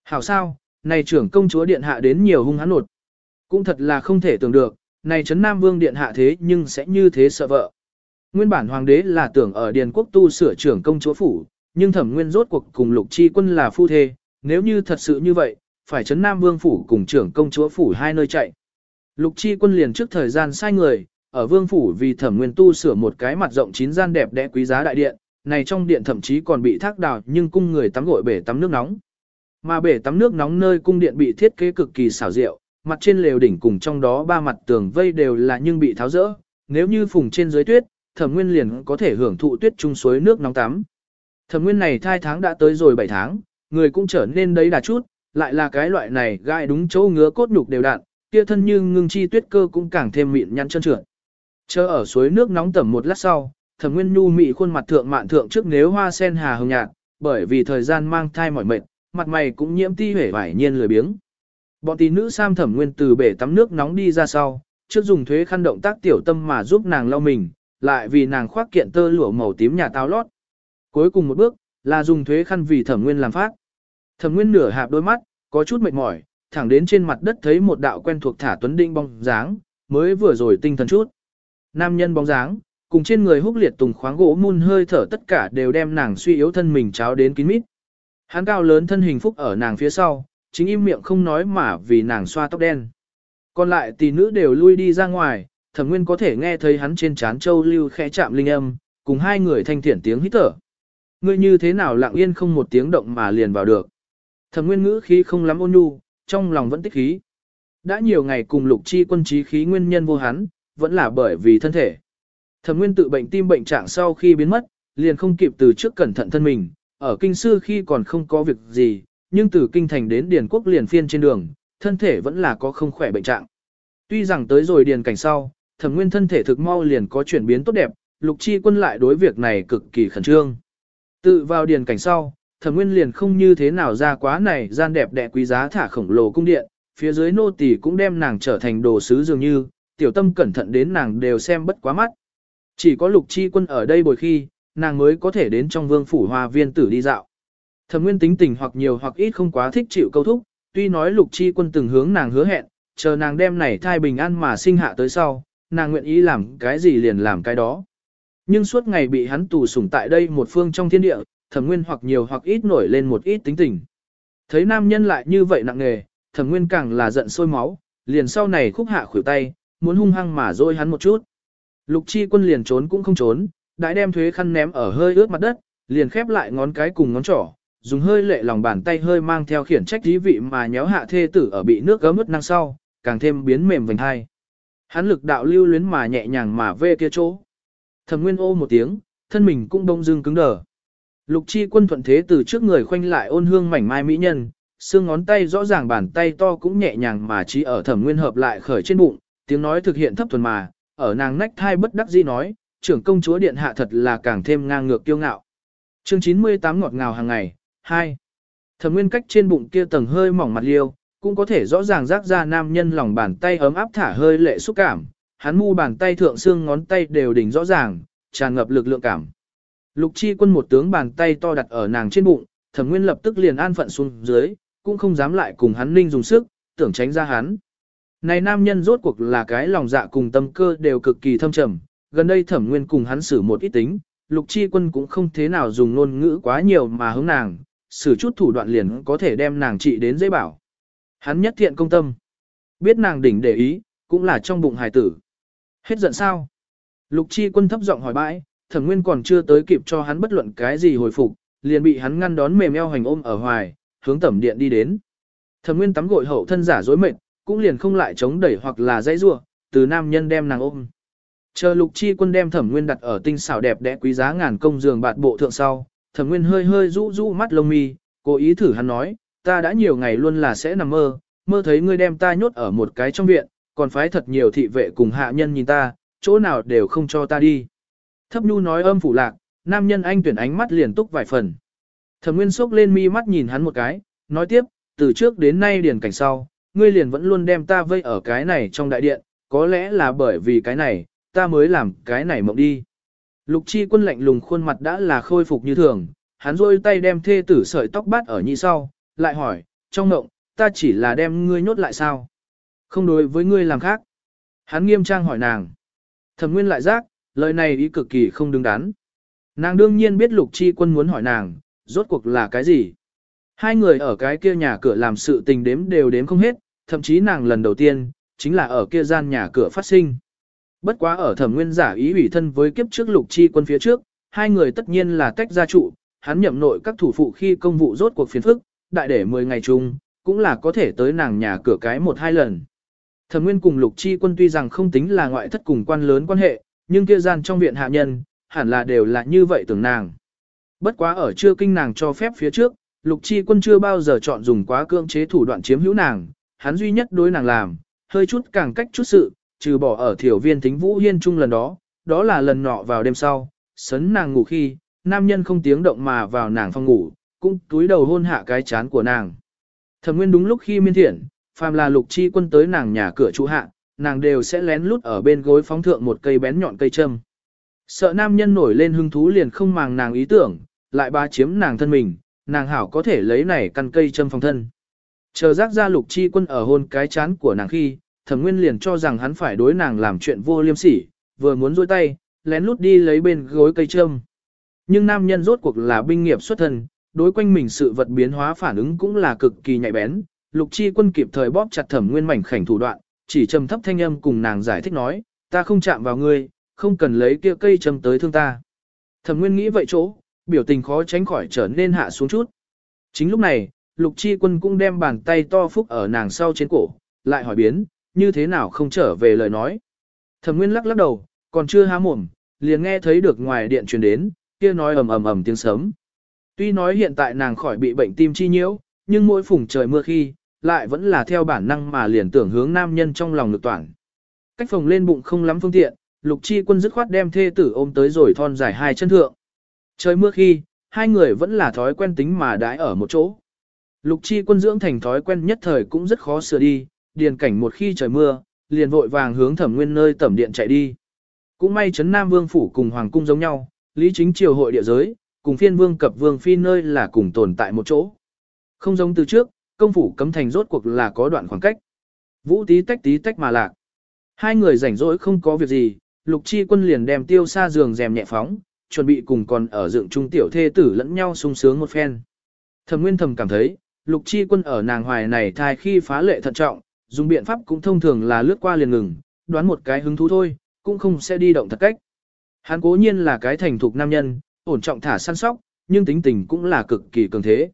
Hảo sao, này trưởng công chúa điện hạ đến nhiều hung hắn nột. Cũng thật là không thể tưởng được, này Trấn Nam Vương điện hạ thế nhưng sẽ như thế sợ vợ. Nguyên bản hoàng đế là tưởng ở Điền quốc tu sửa trưởng công chúa phủ, nhưng thẩm nguyên rốt cuộc cùng lục chi quân là phu thê, nếu như thật sự như vậy, phải chấn Nam Vương phủ cùng trưởng công chúa phủ hai nơi chạy. Lục chi quân liền trước thời gian sai người, ở vương phủ vì thẩm nguyên tu sửa một cái mặt rộng chín gian đẹp đẽ quý giá đại điện, này trong điện thậm chí còn bị thác đào nhưng cung người tắm gội bể tắm nước nóng. Mà bể tắm nước nóng nơi cung điện bị thiết kế cực kỳ xảo diệu, mặt trên lều đỉnh cùng trong đó ba mặt tường vây đều là nhưng bị tháo rỡ, nếu như phùng trên dưới tuyết, thẩm nguyên liền có thể hưởng thụ tuyết trung suối nước nóng tắm. Thẩm nguyên này thai tháng đã tới rồi 7 tháng, người cũng trở nên đấy đà chút, lại là cái loại này gai đúng chỗ ngứa cốt nhục đều đặn, kia thân như ngưng chi tuyết cơ cũng càng thêm mịn nhăn chân trượt. Chờ ở suối nước nóng tẩm một lát sau, Thẩm Nguyên Nhu mị khuôn mặt thượng mạn thượng trước nếu hoa sen hà hồng nhạt, bởi vì thời gian mang thai mỏi mệt, mặt mày cũng nhiễm ti vẻ vải nhiên lười biếng. Bọn tí nữ Sam Thẩm Nguyên từ bể tắm nước nóng đi ra sau, trước dùng thuế khăn động tác tiểu tâm mà giúp nàng lau mình, lại vì nàng khoác kiện tơ lụa màu tím nhà táo lót. Cuối cùng một bước, là dùng thuế khăn vì Thẩm Nguyên làm phát. Thẩm Nguyên nửa hạp đôi mắt, có chút mệt mỏi, thẳng đến trên mặt đất thấy một đạo quen thuộc thả tuấn đinh bóng dáng, mới vừa rồi tinh thần chút. Nam nhân bóng dáng, cùng trên người húc liệt tùng khoáng gỗ mun hơi thở tất cả đều đem nàng suy yếu thân mình cháo đến kín mít. Hắn cao lớn thân hình phúc ở nàng phía sau, chính im miệng không nói mà vì nàng xoa tóc đen. Còn lại tỷ nữ đều lui đi ra ngoài, thẩm nguyên có thể nghe thấy hắn trên trán châu lưu khẽ chạm linh âm, cùng hai người thanh thiển tiếng hít thở. Ngươi như thế nào lặng yên không một tiếng động mà liền vào được. Thẩm nguyên ngữ khí không lắm ôn nhu, trong lòng vẫn tích khí. Đã nhiều ngày cùng lục chi quân trí khí nguyên nhân vô hắn, vẫn là bởi vì thân thể. Thẩm Nguyên tự bệnh tim bệnh trạng sau khi biến mất, liền không kịp từ trước cẩn thận thân mình, ở kinh sư khi còn không có việc gì, nhưng từ kinh thành đến điền quốc liền phiên trên đường, thân thể vẫn là có không khỏe bệnh trạng. Tuy rằng tới rồi điền cảnh sau, Thẩm Nguyên thân thể thực mau liền có chuyển biến tốt đẹp, Lục Chi Quân lại đối việc này cực kỳ khẩn trương. Tự vào điền cảnh sau, Thẩm Nguyên liền không như thế nào ra quá này gian đẹp đẽ quý giá thả khổng lồ cung điện, phía dưới nô tỳ cũng đem nàng trở thành đồ sứ dường như, tiểu tâm cẩn thận đến nàng đều xem bất quá mắt. Chỉ có lục chi quân ở đây bồi khi, nàng mới có thể đến trong vương phủ hoa viên tử đi dạo. Thẩm nguyên tính tình hoặc nhiều hoặc ít không quá thích chịu câu thúc, tuy nói lục chi quân từng hướng nàng hứa hẹn, chờ nàng đem này thai bình an mà sinh hạ tới sau, nàng nguyện ý làm cái gì liền làm cái đó. Nhưng suốt ngày bị hắn tù sủng tại đây một phương trong thiên địa, thẩm nguyên hoặc nhiều hoặc ít nổi lên một ít tính tình. Thấy nam nhân lại như vậy nặng nghề, thẩm nguyên càng là giận sôi máu, liền sau này khúc hạ khuỷu tay, muốn hung hăng mà dôi hắn một chút. Lục chi quân liền trốn cũng không trốn, đại đem thuế khăn ném ở hơi ướt mặt đất, liền khép lại ngón cái cùng ngón trỏ, dùng hơi lệ lòng bàn tay hơi mang theo khiển trách dí vị mà nhéo hạ thê tử ở bị nước gấm ướt năng sau, càng thêm biến mềm vành hai. Hắn lực đạo lưu luyến mà nhẹ nhàng mà về kia chỗ. Thẩm Nguyên ô một tiếng, thân mình cũng đông dưng cứng đờ. Lục chi quân thuận thế từ trước người khoanh lại ôn hương mảnh mai mỹ nhân, xương ngón tay rõ ràng bàn tay to cũng nhẹ nhàng mà chỉ ở Thẩm Nguyên hợp lại khởi trên bụng, tiếng nói thực hiện thấp thuần mà, ở nàng nách thai bất đắc dĩ nói, trưởng công chúa điện hạ thật là càng thêm ngang ngược kiêu ngạo. Chương 98 ngọt ngào hàng ngày, 2. Thẩm nguyên cách trên bụng kia tầng hơi mỏng mặt liêu, cũng có thể rõ ràng rác ra nam nhân lòng bàn tay ấm áp thả hơi lệ xúc cảm, hắn mu bàn tay thượng xương ngón tay đều đỉnh rõ ràng, tràn ngập lực lượng cảm. Lục chi quân một tướng bàn tay to đặt ở nàng trên bụng, thẩm nguyên lập tức liền an phận xuống dưới, cũng không dám lại cùng hắn ninh dùng sức, tưởng tránh ra hắn. Này nam nhân rốt cuộc là cái lòng dạ cùng tâm cơ đều cực kỳ thâm trầm, gần đây thẩm nguyên cùng hắn xử một ít tính, lục chi quân cũng không thế nào dùng ngôn ngữ quá nhiều mà hướng nàng, xử chút thủ đoạn liền có thể đem nàng trị đến dễ bảo. Hắn nhất thiện công tâm, biết nàng đỉnh để ý, cũng là trong bụng hài tử. Hết giận sao? Lục chi quân thấp giọng hỏi bãi, thẩm nguyên còn chưa tới kịp cho hắn bất luận cái gì hồi phục, liền bị hắn ngăn đón mềm eo hành ôm ở hoài, hướng tẩm điện đi đến. Thẩm nguyên tắm gội hậu thân giả dối mệt, cũng liền không lại chống đẩy hoặc là dãy rua, từ nam nhân đem nàng ôm. Chờ lục chi quân đem thẩm nguyên đặt ở tinh xảo đẹp đẽ quý giá ngàn công giường bạt bộ thượng sau, thẩm nguyên hơi hơi rũ rũ mắt lông mi, cố ý thử hắn nói, ta đã nhiều ngày luôn là sẽ nằm mơ, mơ thấy ngươi đem ta nhốt ở một cái trong viện, còn phái thật nhiều thị vệ cùng hạ nhân nhìn ta, chỗ nào đều không cho ta đi. Thấp nhu nói âm phủ lạc, nam nhân anh tuyển ánh mắt liền túc vài phần. Thẩm nguyên sốc lên mi mắt nhìn hắn một cái, nói tiếp, từ trước đến nay điền cảnh sau, ngươi liền vẫn luôn đem ta vây ở cái này trong đại điện, có lẽ là bởi vì cái này, ta mới làm cái này mộng đi. Lục chi quân lạnh lùng khuôn mặt đã là khôi phục như thường, hắn rôi tay đem thê tử sợi tóc bát ở nhị sau, lại hỏi, trong ngộng, ta chỉ là đem ngươi nhốt lại sao? Không đối với ngươi làm khác. Hắn nghiêm trang hỏi nàng. Thẩm nguyên lại giác, lời này ý cực kỳ không đứng đắn. Nàng đương nhiên biết lục chi quân muốn hỏi nàng, rốt cuộc là cái gì? Hai người ở cái kia nhà cửa làm sự tình đếm đều đếm không hết, thậm chí nàng lần đầu tiên, chính là ở kia gian nhà cửa phát sinh. Bất quá ở thẩm nguyên giả ý ủy thân với kiếp trước lục chi quân phía trước, hai người tất nhiên là tách gia trụ, hắn nhậm nội các thủ phụ khi công vụ rốt cuộc phiền phức, đại để 10 ngày chung, cũng là có thể tới nàng nhà cửa cái một hai lần. Thẩm nguyên cùng lục chi quân tuy rằng không tính là ngoại thất cùng quan lớn quan hệ, nhưng kia gian trong viện hạ nhân, hẳn là đều là như vậy tưởng nàng. Bất quá ở chưa kinh nàng cho phép phía trước, lục chi quân chưa bao giờ chọn dùng quá cưỡng chế thủ đoạn chiếm hữu nàng, hắn duy nhất đối nàng làm, hơi chút càng cách chút sự, trừ bỏ ở thiểu viên tính vũ hiên trung lần đó, đó là lần nọ vào đêm sau, sấn nàng ngủ khi, nam nhân không tiếng động mà vào nàng phòng ngủ, cũng túi đầu hôn hạ cái chán của nàng. Thẩm nguyên đúng lúc khi miên thiện, phàm là lục chi quân tới nàng nhà cửa trụ hạ, nàng đều sẽ lén lút ở bên gối phóng thượng một cây bén nhọn cây châm. Sợ nam nhân nổi lên hứng thú liền không màng nàng ý tưởng, lại ba chiếm nàng thân mình, nàng hảo có thể lấy này căn cây châm phòng thân. Chờ giác ra lục chi quân ở hôn cái chán của nàng khi, thẩm nguyên liền cho rằng hắn phải đối nàng làm chuyện vô liêm sỉ, vừa muốn duỗi tay, lén lút đi lấy bên gối cây châm. Nhưng nam nhân rốt cuộc là binh nghiệp xuất thân, đối quanh mình sự vật biến hóa phản ứng cũng là cực kỳ nhạy bén. Lục chi quân kịp thời bóp chặt thẩm nguyên mảnh khảnh thủ đoạn, chỉ trầm thấp thanh âm cùng nàng giải thích nói, ta không chạm vào ngươi, không cần lấy kia cây châm tới thương ta. Thẩm nguyên nghĩ vậy chỗ, biểu tình khó tránh khỏi trở nên hạ xuống chút. Chính lúc này, lục chi quân cũng đem bàn tay to phúc ở nàng sau trên cổ, lại hỏi biến, như thế nào không trở về lời nói. Thẩm Nguyên lắc lắc đầu, còn chưa há mồm, liền nghe thấy được ngoài điện truyền đến, kia nói ầm ầm ầm tiếng sấm. Tuy nói hiện tại nàng khỏi bị bệnh tim chi nhiễu, nhưng mỗi phùng trời mưa khi, lại vẫn là theo bản năng mà liền tưởng hướng nam nhân trong lòng lực toàn. Cách phòng lên bụng không lắm phương tiện, lục chi quân dứt khoát đem thê tử ôm tới rồi thon dài hai chân thượng. Trời mưa khi, hai người vẫn là thói quen tính mà đãi ở một chỗ. Lục chi quân dưỡng thành thói quen nhất thời cũng rất khó sửa đi, điền cảnh một khi trời mưa, liền vội vàng hướng thẩm nguyên nơi tẩm điện chạy đi. Cũng may chấn Nam Vương Phủ cùng Hoàng Cung giống nhau, lý chính triều hội địa giới, cùng phiên vương cập vương phi nơi là cùng tồn tại một chỗ. Không giống từ trước, công phủ cấm thành rốt cuộc là có đoạn khoảng cách. Vũ tí tách tí tách mà lạc. Hai người rảnh rỗi không có việc gì, lục chi quân liền đem tiêu xa giường rèm nhẹ phóng, chuẩn bị cùng còn ở dựng trung tiểu thê tử lẫn nhau sung sướng một phen. Thẩm nguyên thầm cảm thấy, lục chi quân ở nàng hoài này thai khi phá lệ thận trọng, dùng biện pháp cũng thông thường là lướt qua liền ngừng, đoán một cái hứng thú thôi, cũng không sẽ đi động thật cách. Hắn cố nhiên là cái thành thục nam nhân, ổn trọng thả săn sóc, nhưng tính tình cũng là cực kỳ cường thế.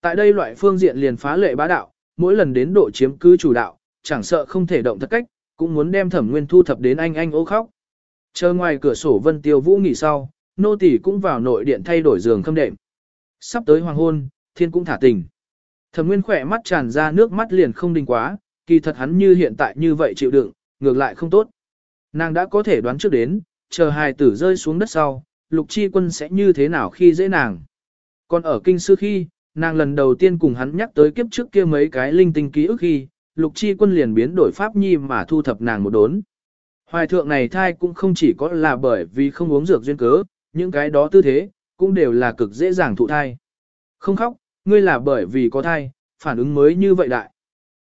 Tại đây loại phương diện liền phá lệ bá đạo, mỗi lần đến độ chiếm cứ chủ đạo, chẳng sợ không thể động thật cách, cũng muốn đem thẩm nguyên thu thập đến anh anh ô khóc. Chờ ngoài cửa sổ vân tiêu vũ nghỉ sau, nô tỷ cũng vào nội điện thay đổi giường khâm đệm. Sắp tới hoàng hôn, thiên cũng thả tình. Thẩm nguyên khỏe mắt tràn ra nước mắt liền không đình quá, kỳ thật hắn như hiện tại như vậy chịu đựng, ngược lại không tốt. Nàng đã có thể đoán trước đến, chờ hài tử rơi xuống đất sau, lục chi quân sẽ như thế nào khi dễ nàng. Còn ở kinh sư khi, nàng lần đầu tiên cùng hắn nhắc tới kiếp trước kia mấy cái linh tinh ký ức khi, lục chi quân liền biến đổi pháp nhi mà thu thập nàng một đốn. Hoài thượng này thai cũng không chỉ có là bởi vì không uống dược duyên cớ, những cái đó tư thế, cũng đều là cực dễ dàng thụ thai. Không khóc, ngươi là bởi vì có thai, phản ứng mới như vậy đại.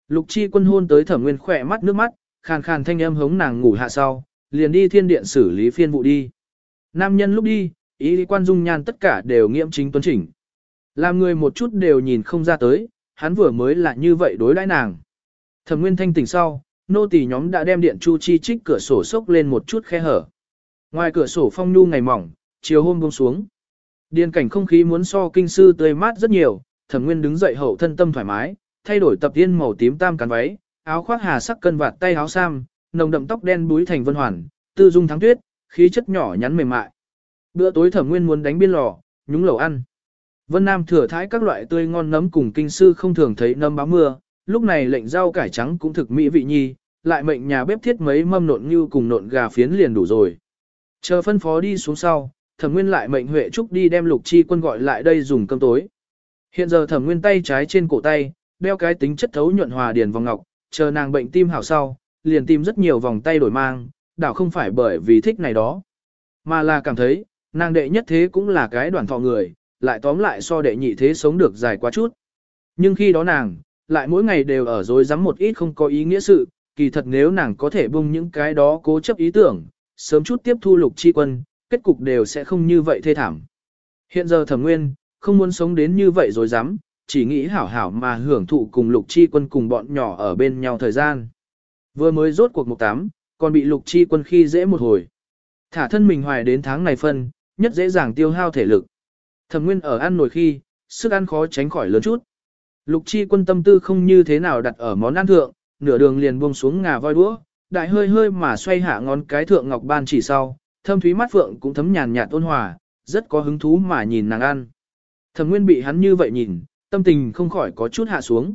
Lục chi quân hôn tới thẩm nguyên khỏe mắt nước mắt, khàn khàn thanh âm hống nàng ngủ hạ sau, liền đi thiên điện xử lý phiên vụ đi. Nam nhân lúc đi, ý quan dung nhan tất cả đều nghiệm chính tuấn chỉnh. Làm người một chút đều nhìn không ra tới, hắn vừa mới là như vậy đối đãi nàng. Thẩm nguyên thanh tỉnh sau, nô tỳ nhóm đã đem điện chu chi trích cửa sổ sốc lên một chút khe hở. Ngoài cửa sổ phong nhu ngày mỏng, chiều hôm buông xuống. Điền cảnh không khí muốn so kinh sư tươi mát rất nhiều, thẩm nguyên đứng dậy hậu thân tâm thoải mái, thay đổi tập tiên màu tím tam cắn váy, áo khoác hà sắc cân vạt tay áo sam, nồng đậm tóc đen búi thành vân hoàn, tư dung thắng tuyết, khí chất nhỏ nhắn mềm mại. Bữa tối thẩm nguyên muốn đánh biên lò, nhúng lẩu ăn. Vân Nam thừa thái các loại tươi ngon nấm cùng kinh sư không thường thấy nấm báo mưa, lúc này lệnh rau cải trắng cũng thực mỹ vị nhi, lại mệnh nhà bếp thiết mấy mâm nộn như cùng nộn gà phiến liền đủ rồi. Chờ phân phó đi xuống sau, thẩm nguyên lại mệnh Huệ Trúc đi đem lục chi quân gọi lại đây dùng cơm tối. Hiện giờ thẩm nguyên tay trái trên cổ tay, đeo cái tính chất thấu nhuận hòa điền vòng ngọc, chờ nàng bệnh tim hảo sau, liền tìm rất nhiều vòng tay đổi mang, đảo không phải bởi vì thích này đó, mà là cảm thấy, nàng đệ nhất thế cũng là cái đoàn thọ người, lại tóm lại so đệ nhị thế sống được dài quá chút. Nhưng khi đó nàng, lại mỗi ngày đều ở dối rắm một ít không có ý nghĩa sự, kỳ thật nếu nàng có thể bung những cái đó cố chấp ý tưởng, sớm chút tiếp thu lục chi quân, kết cục đều sẽ không như vậy thê thảm. Hiện giờ thẩm nguyên, không muốn sống đến như vậy rồi dám, chỉ nghĩ hảo hảo mà hưởng thụ cùng lục chi quân cùng bọn nhỏ ở bên nhau thời gian. Vừa mới rốt cuộc mục tám, còn bị lục chi quân khi dễ một hồi. Thả thân mình hoài đến tháng này phân, nhất dễ dàng tiêu hao thể lực. Thẩm nguyên ở ăn nổi khi, sức ăn khó tránh khỏi lớn chút. Lục chi quân tâm tư không như thế nào đặt ở món ăn thượng, nửa đường liền buông xuống ngà voi đũa, đại hơi hơi mà xoay hạ ngón cái thượng ngọc ban chỉ sau, thâm thúy mắt phượng cũng thấm nhàn nhạt ôn hòa, rất có hứng thú mà nhìn nàng ăn. Thẩm Nguyên bị hắn như vậy nhìn, tâm tình không khỏi có chút hạ xuống.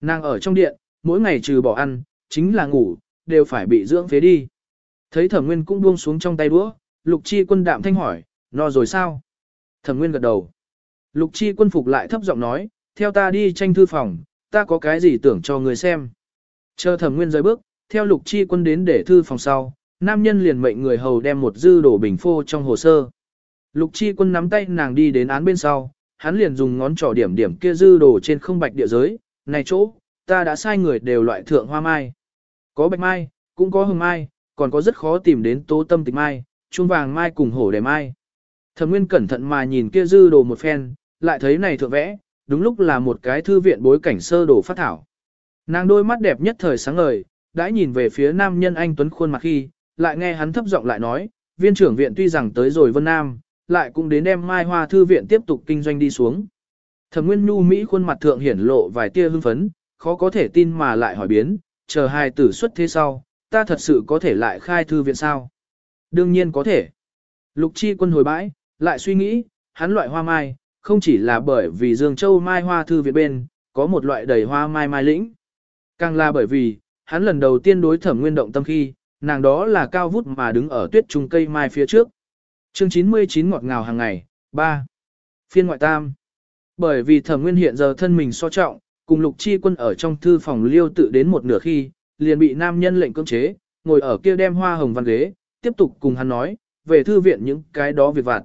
Nàng ở trong điện, mỗi ngày trừ bỏ ăn, chính là ngủ, đều phải bị dưỡng phế đi. Thấy Thẩm Nguyên cũng buông xuống trong tay đũa, Lục Chi Quân đạm thanh hỏi, no rồi sao? Thẩm Nguyên gật đầu. Lục Chi Quân phục lại thấp giọng nói, theo ta đi tranh thư phòng, ta có cái gì tưởng cho người xem. Chờ Thẩm Nguyên rời bước, theo Lục Chi Quân đến để thư phòng sau, nam nhân liền mệnh người hầu đem một dư đổ bình phô trong hồ sơ. Lục chi quân nắm tay nàng đi đến án bên sau, hắn liền dùng ngón trỏ điểm điểm kia dư đổ trên không bạch địa giới, này chỗ, ta đã sai người đều loại thượng hoa mai. Có bạch mai, cũng có hồng mai, còn có rất khó tìm đến tố tâm tịch mai, chuông vàng mai cùng hổ đề mai. Thẩm Nguyên cẩn thận mà nhìn kia dư đồ một phen, lại thấy này thượng vẽ, đúng lúc là một cái thư viện bối cảnh sơ đồ phát thảo. Nàng đôi mắt đẹp nhất thời sáng ngời, đã nhìn về phía nam nhân anh Tuấn khuôn mặt khi, lại nghe hắn thấp giọng lại nói, viên trưởng viện tuy rằng tới rồi Vân Nam, lại cũng đến đem Mai Hoa Thư viện tiếp tục kinh doanh đi xuống. Thẩm Nguyên Nhu Mỹ khuôn mặt thượng hiển lộ vài tia hưng phấn, khó có thể tin mà lại hỏi biến, chờ hai tử xuất thế sau, ta thật sự có thể lại khai thư viện sao? Đương nhiên có thể. Lục Chi quân hồi bãi, lại suy nghĩ, hắn loại hoa mai, không chỉ là bởi vì Dương Châu Mai Hoa Thư viện bên, có một loại đầy hoa mai mai lĩnh. Càng là bởi vì, hắn lần đầu tiên đối thẩm nguyên động tâm khi, nàng đó là cao vút mà đứng ở tuyết trung cây mai phía trước. Chương 99 ngọt ngào hàng ngày, 3. Phiên ngoại tam. Bởi vì thẩm nguyên hiện giờ thân mình so trọng, cùng lục chi quân ở trong thư phòng liêu tự đến một nửa khi, liền bị nam nhân lệnh cưỡng chế, ngồi ở kia đem hoa hồng văn ghế, tiếp tục cùng hắn nói, về thư viện những cái đó việc vặt.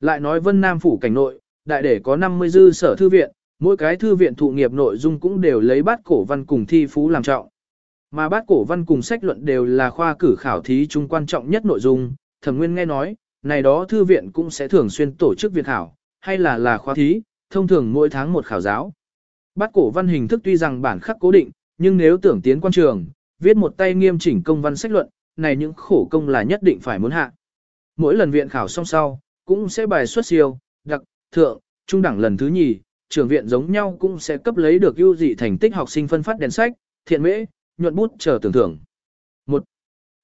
Lại nói vân nam phủ cảnh nội, đại để có 50 dư sở thư viện, mỗi cái thư viện thụ nghiệp nội dung cũng đều lấy bát cổ văn cùng thi phú làm trọng. Mà bát cổ văn cùng sách luận đều là khoa cử khảo thí chung quan trọng nhất nội dung, thẩm nguyên nghe nói, này đó thư viện cũng sẽ thường xuyên tổ chức việc khảo, hay là là khoa thí, thông thường mỗi tháng một khảo giáo. Bát cổ văn hình thức tuy rằng bản khắc cố định, nhưng nếu tưởng tiến quan trường, viết một tay nghiêm chỉnh công văn sách luận, này những khổ công là nhất định phải muốn hạ. Mỗi lần viện khảo xong sau, cũng sẽ bài xuất siêu, đặc, thượng, trung đẳng lần thứ nhì, trường viện giống nhau cũng sẽ cấp lấy được ưu dị thành tích học sinh phân phát đèn sách, thiện mễ, nhuận bút chờ tưởng thưởng. Một,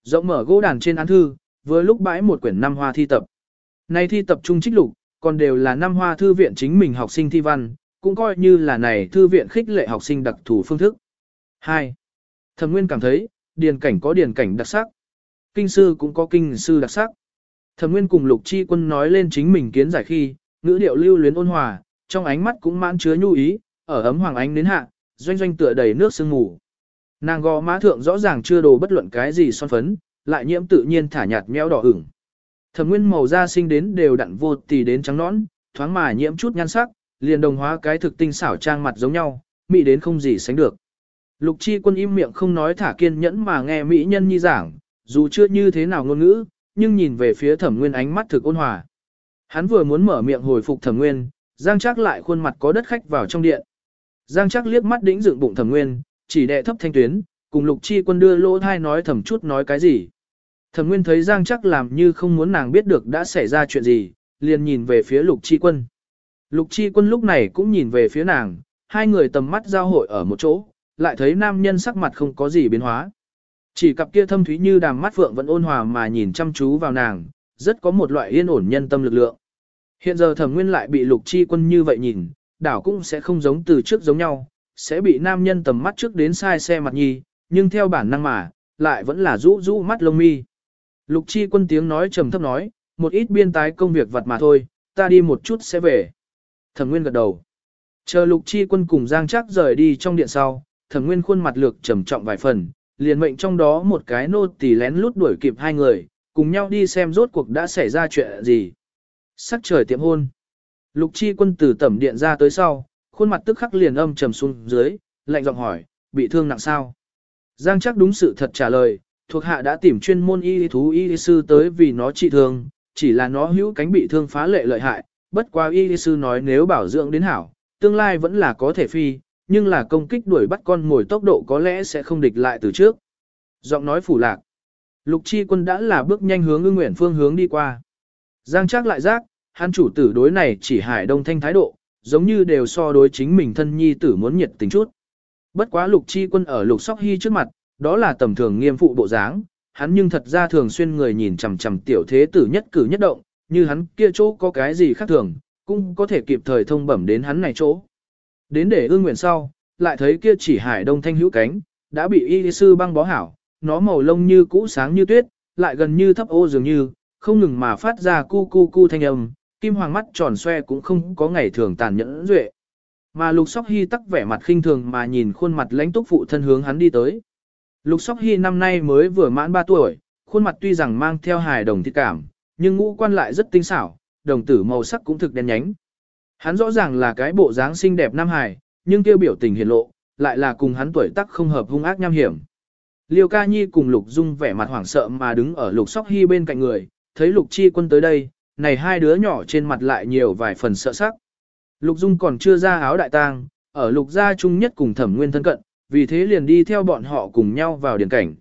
rộng mở gỗ đàn trên án thư, vừa lúc bãi một quyển năm hoa thi tập. Này thi tập trung trích lục, còn đều là năm hoa thư viện chính mình học sinh thi văn, cũng coi như là này thư viện khích lệ học sinh đặc thù phương thức. 2. Thẩm Nguyên cảm thấy, điền cảnh có điền cảnh đặc sắc, kinh sư cũng có kinh sư đặc sắc. Thẩm Nguyên cùng Lục Chi Quân nói lên chính mình kiến giải khi, ngữ điệu lưu luyến ôn hòa, trong ánh mắt cũng mãn chứa nhu ý, ở ấm hoàng ánh đến hạ, doanh doanh tựa đầy nước sương ngủ. Nàng gò má thượng rõ ràng chưa đồ bất luận cái gì son phấn, lại nhiễm tự nhiên thả nhạt nhẽo đỏ ửng. Thẩm nguyên màu da sinh đến đều đặn vô tì đến trắng nõn, thoáng mà nhiễm chút nhan sắc, liền đồng hóa cái thực tinh xảo trang mặt giống nhau, mỹ đến không gì sánh được. Lục chi quân im miệng không nói thả kiên nhẫn mà nghe mỹ nhân nhi giảng, dù chưa như thế nào ngôn ngữ, nhưng nhìn về phía thẩm nguyên ánh mắt thực ôn hòa. Hắn vừa muốn mở miệng hồi phục thẩm nguyên, Giang chắc lại khuôn mặt có đất khách vào trong điện. Giang chắc liếc mắt đĩnh dựng bụng thẩm nguyên, chỉ đệ thấp thanh tuyến, cùng lục chi quân đưa lỗ thai nói thầm chút nói cái gì. Thẩm nguyên thấy Giang chắc làm như không muốn nàng biết được đã xảy ra chuyện gì, liền nhìn về phía lục chi quân. Lục chi quân lúc này cũng nhìn về phía nàng, hai người tầm mắt giao hội ở một chỗ, lại thấy nam nhân sắc mặt không có gì biến hóa. Chỉ cặp kia thâm thúy như đàm mắt phượng vẫn ôn hòa mà nhìn chăm chú vào nàng, rất có một loại yên ổn nhân tâm lực lượng. Hiện giờ thẩm nguyên lại bị lục chi quân như vậy nhìn, đảo cũng sẽ không giống từ trước giống nhau, sẽ bị nam nhân tầm mắt trước đến sai xe mặt nhi, nhưng theo bản năng mà, lại vẫn là rũ rũ mắt lông mi. Lục chi quân tiếng nói trầm thấp nói, một ít biên tái công việc vật mà thôi, ta đi một chút sẽ về. Thẩm nguyên gật đầu. Chờ lục chi quân cùng Giang chắc rời đi trong điện sau, thẩm nguyên khuôn mặt lược trầm trọng vài phần, liền mệnh trong đó một cái nô tỳ lén lút đuổi kịp hai người, cùng nhau đi xem rốt cuộc đã xảy ra chuyện gì. Sắc trời tiệm hôn. Lục chi quân từ tẩm điện ra tới sau, khuôn mặt tức khắc liền âm trầm xuống dưới, lạnh giọng hỏi, bị thương nặng sao? Giang chắc đúng sự thật trả lời, thuộc hạ đã tìm chuyên môn y thú y sư tới vì nó trị thương, chỉ là nó hữu cánh bị thương phá lệ lợi hại, bất quá y sư nói nếu bảo dưỡng đến hảo, tương lai vẫn là có thể phi, nhưng là công kích đuổi bắt con ngồi tốc độ có lẽ sẽ không địch lại từ trước. Giọng nói phủ lạc. Lục chi quân đã là bước nhanh hướng ưng nguyện phương hướng đi qua. Giang chắc lại giác, hắn chủ tử đối này chỉ hải đông thanh thái độ, giống như đều so đối chính mình thân nhi tử muốn nhiệt tình chút. Bất quá lục chi quân ở lục sóc hy trước mặt, đó là tầm thường nghiêm phụ bộ dáng, hắn nhưng thật ra thường xuyên người nhìn chằm chằm tiểu thế tử nhất cử nhất động, như hắn kia chỗ có cái gì khác thường, cũng có thể kịp thời thông bẩm đến hắn này chỗ. Đến để ương nguyện sau, lại thấy kia chỉ hải đông thanh hữu cánh, đã bị y sư băng bó hảo, nó màu lông như cũ sáng như tuyết, lại gần như thấp ô dường như, không ngừng mà phát ra cu cu cu thanh âm, kim hoàng mắt tròn xoe cũng không có ngày thường tàn nhẫn duệ. Mà Lục Sóc Hy tắc vẻ mặt khinh thường mà nhìn khuôn mặt lãnh túc phụ thân hướng hắn đi tới. Lục Sóc Hy năm nay mới vừa mãn 3 tuổi, khuôn mặt tuy rằng mang theo hài đồng thi cảm, nhưng ngũ quan lại rất tinh xảo, đồng tử màu sắc cũng thực đen nhánh. Hắn rõ ràng là cái bộ dáng xinh đẹp nam hài, nhưng kêu biểu tình hiền lộ, lại là cùng hắn tuổi tác không hợp hung ác nham hiểm. Liêu ca nhi cùng Lục Dung vẻ mặt hoảng sợ mà đứng ở Lục Sóc Hy bên cạnh người, thấy Lục Chi quân tới đây, này hai đứa nhỏ trên mặt lại nhiều vài phần sợ sắc. Lục Dung còn chưa ra áo đại tang, ở Lục gia chung nhất cùng thẩm nguyên thân cận, vì thế liền đi theo bọn họ cùng nhau vào điển cảnh.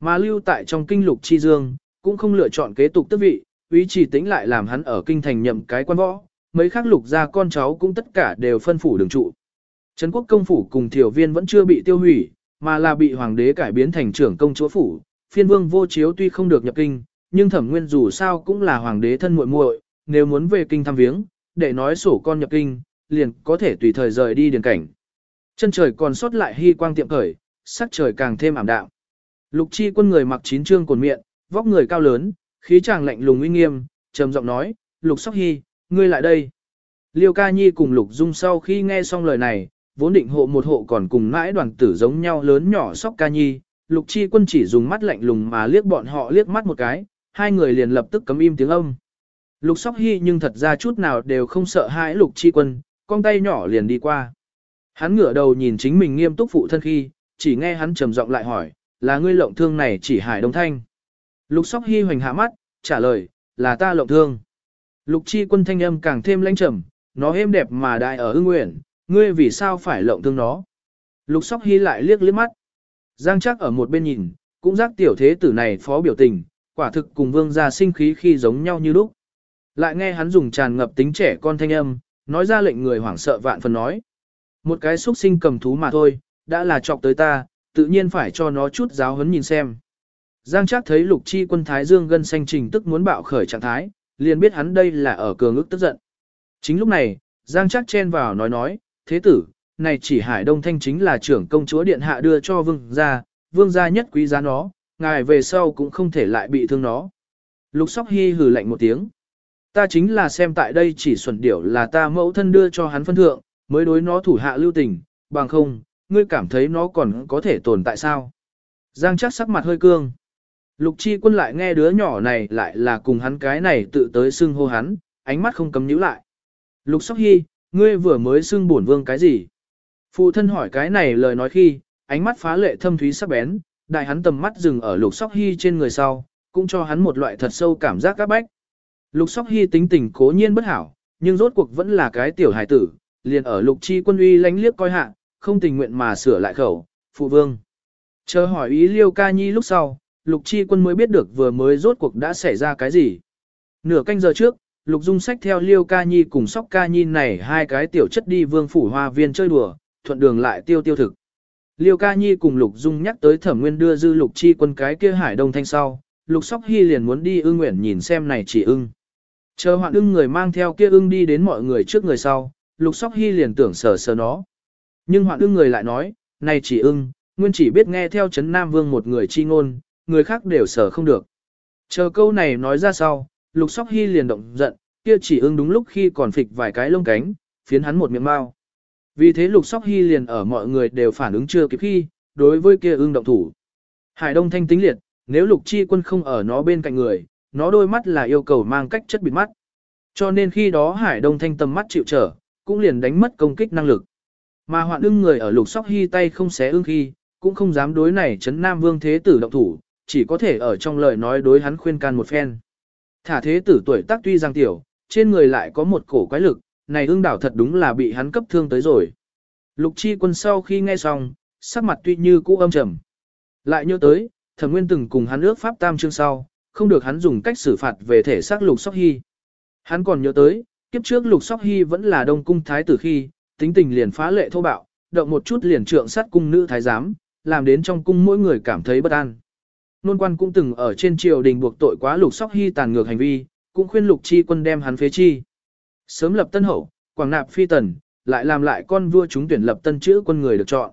Mà lưu tại trong kinh Lục Chi Dương, cũng không lựa chọn kế tục tước vị, ý chỉ tính lại làm hắn ở kinh thành nhậm cái quan võ, mấy khác Lục gia con cháu cũng tất cả đều phân phủ đường trụ. Trấn quốc công phủ cùng thiểu viên vẫn chưa bị tiêu hủy, mà là bị hoàng đế cải biến thành trưởng công chúa phủ, phiên vương vô chiếu tuy không được nhập kinh, nhưng thẩm nguyên dù sao cũng là hoàng đế thân muội muội, nếu muốn về kinh thăm viếng, để nói sổ con nhập kinh, liền có thể tùy thời rời đi điền cảnh. Chân trời còn sót lại hy quang tiệm khởi, sắc trời càng thêm ảm đạm. Lục chi quân người mặc chín trương cồn miệng, vóc người cao lớn, khí chàng lạnh lùng uy nghiêm, trầm giọng nói, Lục Sóc Hy, ngươi lại đây. Liêu ca nhi cùng Lục Dung sau khi nghe xong lời này, vốn định hộ một hộ còn cùng mãi đoàn tử giống nhau lớn nhỏ Sóc ca nhi, Lục chi quân chỉ dùng mắt lạnh lùng mà liếc bọn họ liếc mắt một cái, hai người liền lập tức cấm im tiếng âm. Lục Sóc Hy nhưng thật ra chút nào đều không sợ hãi Lục Chi Quân, con tay nhỏ liền đi qua. Hắn ngửa đầu nhìn chính mình nghiêm túc phụ thân khi, chỉ nghe hắn trầm giọng lại hỏi, là ngươi lộng thương này chỉ Hải Đông Thanh. Lục Sóc Hy hoành hạ mắt, trả lời, là ta lộng thương. Lục Chi Quân thanh âm càng thêm lãnh trầm, nó êm đẹp mà đại ở ưng nguyện, ngươi vì sao phải lộng thương nó. Lục Sóc Hy lại liếc liếc mắt. Giang chắc ở một bên nhìn, cũng giác tiểu thế tử này phó biểu tình, quả thực cùng vương gia sinh khí khi giống nhau như lúc. Lại nghe hắn dùng tràn ngập tính trẻ con thanh âm, nói ra lệnh người hoảng sợ vạn phần nói. Một cái xuất sinh cầm thú mà thôi, đã là chọc tới ta, tự nhiên phải cho nó chút giáo huấn nhìn xem. Giang Trác thấy lục chi quân thái dương gân xanh trình tức muốn bạo khởi trạng thái, liền biết hắn đây là ở cường ức tức giận. Chính lúc này, Giang Trác chen vào nói nói, thế tử, này chỉ hải đông thanh chính là trưởng công chúa điện hạ đưa cho vương gia, vương gia nhất quý giá nó, ngài về sau cũng không thể lại bị thương nó. Lục sóc Hi hừ lạnh một tiếng. Ta chính là xem tại đây chỉ xuẩn điểu là ta mẫu thân đưa cho hắn phân thượng, mới đối nó thủ hạ lưu tình, bằng không, ngươi cảm thấy nó còn có thể tồn tại sao. Giang Trác sắc mặt hơi cương. Lục chi quân lại nghe đứa nhỏ này lại là cùng hắn cái này tự tới xưng hô hắn, ánh mắt không cấm nhíu lại. Lục sóc hy, ngươi vừa mới xưng bổn vương cái gì? Phụ thân hỏi cái này lời nói khi, ánh mắt phá lệ thâm thúy sắc bén, đại hắn tầm mắt dừng ở lục sóc hy trên người sau, cũng cho hắn một loại thật sâu cảm giác các bách. Lục sóc hy tính tình cố nhiên bất hảo, nhưng rốt cuộc vẫn là cái tiểu hài tử, liền ở lục chi quân uy lánh liếc coi hạ, không tình nguyện mà sửa lại khẩu, phụ vương. Chờ hỏi ý liêu ca nhi lúc sau, lục chi quân mới biết được vừa mới rốt cuộc đã xảy ra cái gì. Nửa canh giờ trước, lục dung sách theo liêu ca nhi cùng sóc ca nhi này hai cái tiểu chất đi vương phủ hoa viên chơi đùa, thuận đường lại tiêu tiêu thực. Liêu ca nhi cùng lục dung nhắc tới thẩm nguyên đưa dư lục chi quân cái kia hải đông thanh sau, lục sóc hy liền muốn đi ưng nguyện nhìn xem này chỉ ưng. Chờ hoạn ưng người mang theo kia ưng đi đến mọi người trước người sau, lục sóc hy liền tưởng sờ sờ nó. Nhưng hoạn ưng người lại nói, này chỉ ưng, nguyên chỉ biết nghe theo chấn Nam Vương một người chi ngôn, người khác đều sở không được. Chờ câu này nói ra sau, lục sóc hy liền động giận, kia chỉ ưng đúng lúc khi còn phịch vài cái lông cánh, phiến hắn một miệng mau. Vì thế lục sóc hy liền ở mọi người đều phản ứng chưa kịp khi, đối với kia ưng động thủ. Hải Đông thanh tính liệt, nếu lục chi quân không ở nó bên cạnh người, nó đôi mắt là yêu cầu mang cách chất bịt mắt. Cho nên khi đó Hải Đông thanh tầm mắt chịu trở, cũng liền đánh mất công kích năng lực. Mà hoạn ưng người ở lục sóc hy tay không xé ưng khi, cũng không dám đối này chấn Nam Vương Thế Tử động thủ, chỉ có thể ở trong lời nói đối hắn khuyên can một phen. Thả Thế Tử tuổi tác tuy giang tiểu, trên người lại có một cổ quái lực, này ưng đảo thật đúng là bị hắn cấp thương tới rồi. Lục chi quân sau khi nghe xong, sắc mặt tuy như cũ âm trầm. Lại nhớ tới, thẩm nguyên từng cùng hắn ước pháp tam chương sau, không được hắn dùng cách xử phạt về thể xác lục sóc hy. Hắn còn nhớ tới, kiếp trước lục sóc hy vẫn là đông cung thái tử khi, tính tình liền phá lệ thô bạo, động một chút liền trượng sát cung nữ thái giám, làm đến trong cung mỗi người cảm thấy bất an. Nôn quan cũng từng ở trên triều đình buộc tội quá lục sóc hy tàn ngược hành vi, cũng khuyên lục chi quân đem hắn phế chi. Sớm lập tân hậu, quảng nạp phi tần, lại làm lại con vua chúng tuyển lập tân chữ quân người được chọn.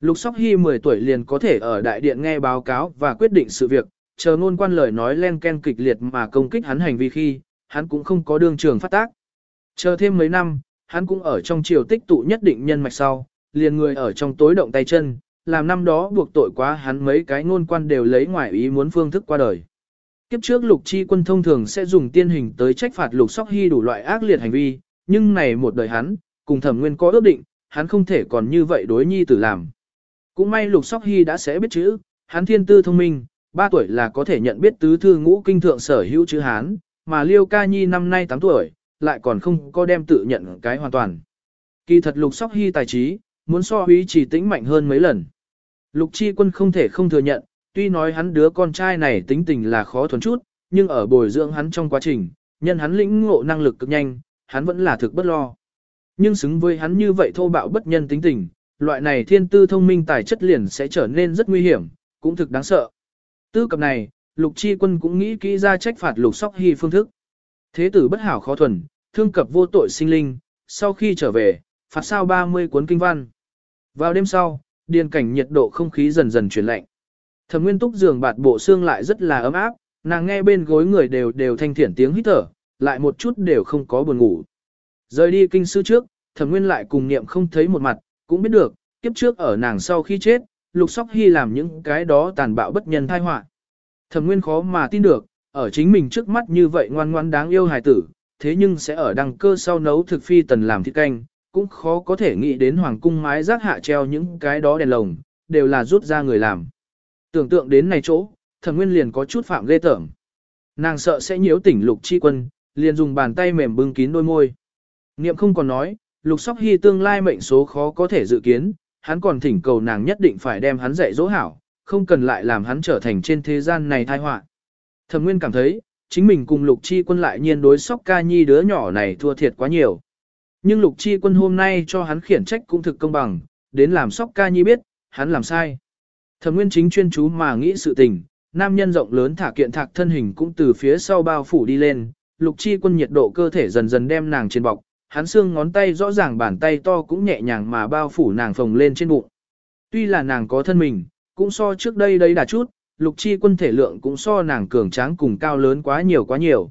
Lục Sóc Hy 10 tuổi liền có thể ở đại điện nghe báo cáo và quyết định sự việc, chờ Nôn quan lời nói len ken kịch liệt mà công kích hắn hành vi khi, hắn cũng không có đương trường phát tác. Chờ thêm mấy năm, hắn cũng ở trong triều tích tụ nhất định nhân mạch sau, liền người ở trong tối động tay chân, làm năm đó buộc tội quá hắn mấy cái ngôn quan đều lấy ngoài ý muốn phương thức qua đời. Kiếp trước lục chi quân thông thường sẽ dùng tiên hình tới trách phạt lục sóc hy đủ loại ác liệt hành vi, nhưng này một đời hắn, cùng thẩm nguyên có ước định, hắn không thể còn như vậy đối nhi tử làm. Cũng may lục sóc hy đã sẽ biết chữ, hắn thiên tư thông minh, 3 tuổi là có thể nhận biết tứ thư ngũ kinh thượng sở hữu chữ Hán, mà liêu ca nhi năm nay 8 tuổi, lại còn không có đem tự nhận cái hoàn toàn. Kỳ thật lục sóc hy tài trí, muốn so húy chỉ tĩnh mạnh hơn mấy lần. Lục chi quân không thể không thừa nhận, tuy nói hắn đứa con trai này tính tình là khó thuần chút, nhưng ở bồi dưỡng hắn trong quá trình, nhân hắn lĩnh ngộ năng lực cực nhanh, hắn vẫn là thực bất lo. Nhưng xứng với hắn như vậy thô bạo bất nhân tính tình, loại này thiên tư thông minh tài chất liền sẽ trở nên rất nguy hiểm, cũng thực đáng sợ. Tư cập này, lục chi quân cũng nghĩ kỹ ra trách phạt lục sóc hy phương thức. Thế tử bất hảo khó thuần, thương cập vô tội sinh linh, sau khi trở về, phạt sao 30 cuốn kinh văn. Vào đêm sau, điền cảnh nhiệt độ không khí dần dần chuyển lạnh. Thẩm Nguyên Túc giường bạt bộ xương lại rất là ấm áp, nàng nghe bên gối người đều đều thanh thiển tiếng hít thở, lại một chút đều không có buồn ngủ. Rời đi kinh sư trước, Thẩm Nguyên lại cùng niệm không thấy một mặt, cũng biết được, kiếp trước ở nàng sau khi chết, Lục Sóc Hy làm những cái đó tàn bạo bất nhân tai họa. Thẩm Nguyên khó mà tin được, ở chính mình trước mắt như vậy ngoan ngoan đáng yêu hài tử, thế nhưng sẽ ở đăng cơ sau nấu thực phi tần làm thịt canh, cũng khó có thể nghĩ đến hoàng cung mái rác hạ treo những cái đó đèn lồng, đều là rút ra người làm. Tưởng tượng đến này chỗ, Thẩm Nguyên liền có chút phạm ghê tởm. Nàng sợ sẽ nhiễu tỉnh Lục Chi Quân, liền dùng bàn tay mềm bưng kín đôi môi. Niệm không còn nói, Lục Sóc Hy tương lai mệnh số khó có thể dự kiến, hắn còn thỉnh cầu nàng nhất định phải đem hắn dạy dỗ hảo, không cần lại làm hắn trở thành trên thế gian này tai họa. Thẩm Nguyên cảm thấy, chính mình cùng Lục Chi Quân lại nhiên đối Sóc Ca Nhi đứa nhỏ này thua thiệt quá nhiều. Nhưng Lục Chi Quân hôm nay cho hắn khiển trách cũng thực công bằng, đến làm Sóc Ca Nhi biết, hắn làm sai. Thẩm Nguyên chính chuyên chú mà nghĩ sự tình, nam nhân rộng lớn thả kiện thạc thân hình cũng từ phía sau bao phủ đi lên, Lục Chi Quân nhiệt độ cơ thể dần dần đem nàng trên bọc, hắn xương ngón tay rõ ràng bàn tay to cũng nhẹ nhàng mà bao phủ nàng phồng lên trên bụng. Tuy là nàng có thân mình, cũng so trước đây đấy đã chút, lục chi quân thể lượng cũng so nàng cường tráng cùng cao lớn quá nhiều quá nhiều.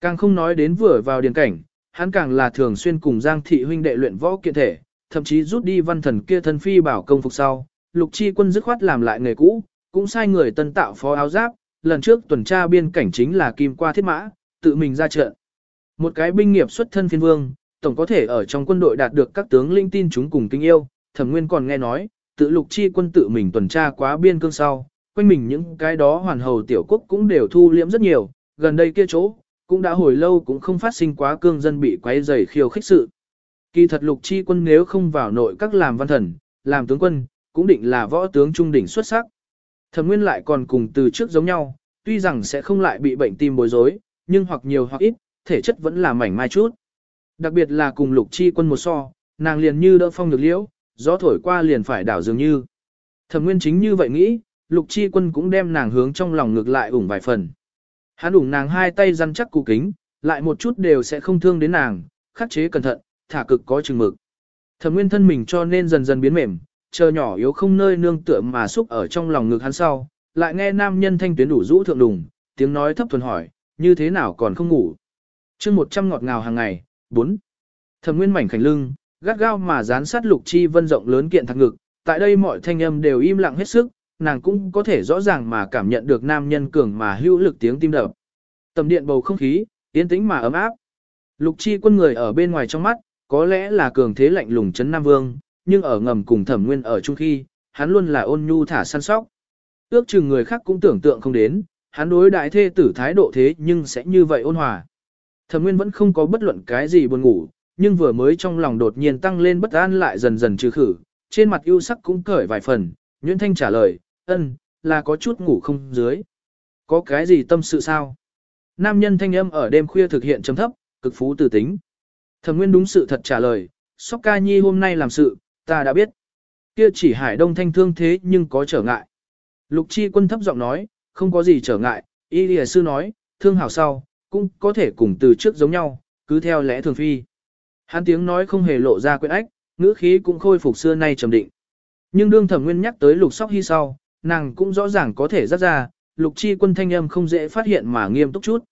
Càng không nói đến vừa vào điền cảnh, hắn càng là thường xuyên cùng Giang thị huynh đệ luyện võ kiện thể, thậm chí rút đi văn thần kia thân phi bảo công phục sau, lục chi quân dứt khoát làm lại nghề cũ, cũng sai người tân tạo phó áo giáp, lần trước tuần tra biên cảnh chính là kim qua thiết mã, tự mình ra trận. Một cái binh nghiệp xuất thân phiên vương, tổng có thể ở trong quân đội đạt được các tướng linh tin chúng cùng kinh yêu, thẩm nguyên còn nghe nói, tự lục chi quân tự mình tuần tra quá biên cương sau, quanh mình những cái đó hoàn hầu tiểu quốc cũng đều thu liễm rất nhiều, gần đây kia chỗ, cũng đã hồi lâu cũng không phát sinh quá cương dân bị quấy rầy khiêu khích sự. Kỳ thật lục chi quân nếu không vào nội các làm văn thần, làm tướng quân, cũng định là võ tướng trung đỉnh xuất sắc. Thẩm nguyên lại còn cùng từ trước giống nhau, tuy rằng sẽ không lại bị bệnh tim bối rối, nhưng hoặc nhiều hoặc ít, thể chất vẫn là mảnh mai chút. Đặc biệt là cùng lục chi quân một so, nàng liền như đỡ phong được liễu, gió thổi qua liền phải đảo dường như. Thẩm nguyên chính như vậy nghĩ, lục chi quân cũng đem nàng hướng trong lòng ngược lại ủng vài phần. Hắn ủng nàng hai tay răn chắc cụ kính, lại một chút đều sẽ không thương đến nàng, khắc chế cẩn thận, thả cực có chừng mực. Thẩm nguyên thân mình cho nên dần dần biến mềm, chờ nhỏ yếu không nơi nương tựa mà xúc ở trong lòng ngực hắn sau, lại nghe nam nhân thanh tuyến đủ rũ thượng đùng, tiếng nói thấp thuần hỏi, như thế nào còn không ngủ. chương một trăm ngọt ngào hàng ngày, 4. Thẩm nguyên mảnh khảnh lưng, gắt gao mà dán sát lục chi vân rộng lớn kiện thẳng ngực, tại đây mọi thanh âm đều im lặng hết sức, nàng cũng có thể rõ ràng mà cảm nhận được nam nhân cường mà hữu lực tiếng tim đập. Tầm điện bầu không khí, yên tĩnh mà ấm áp. Lục chi quân người ở bên ngoài trong mắt, có lẽ là cường thế lạnh lùng chấn Nam Vương, nhưng ở ngầm cùng thẩm nguyên ở chung khi, hắn luôn là ôn nhu thả săn sóc. Ước chừng người khác cũng tưởng tượng không đến, hắn đối đại thê tử thái độ thế nhưng sẽ như vậy ôn hòa. Thẩm nguyên vẫn không có bất luận cái gì buồn ngủ, nhưng vừa mới trong lòng đột nhiên tăng lên bất an lại dần dần trừ khử, trên mặt ưu sắc cũng cởi vài phần, Nguyễn Thanh trả lời, ân, là có chút ngủ không dưới. Có cái gì tâm sự sao? Nam nhân thanh âm ở đêm khuya thực hiện chấm thấp, cực phú tử tính. Thẩm Nguyên đúng sự thật trả lời, Sóc Ca Nhi hôm nay làm sự, ta đã biết. Kia chỉ Hải Đông thanh thương thế nhưng có trở ngại. Lục Chi Quân thấp giọng nói, không có gì trở ngại, Y Lìa Sư nói, thương hảo sau, cũng có thể cùng từ trước giống nhau, cứ theo lẽ thường phi. Hắn tiếng nói không hề lộ ra quyến ách, ngữ khí cũng khôi phục xưa nay trầm định. Nhưng đương thẩm nguyên nhắc tới lục sóc hy sau, nàng cũng rõ ràng có thể rất ra, lục chi quân thanh âm không dễ phát hiện mà nghiêm túc chút.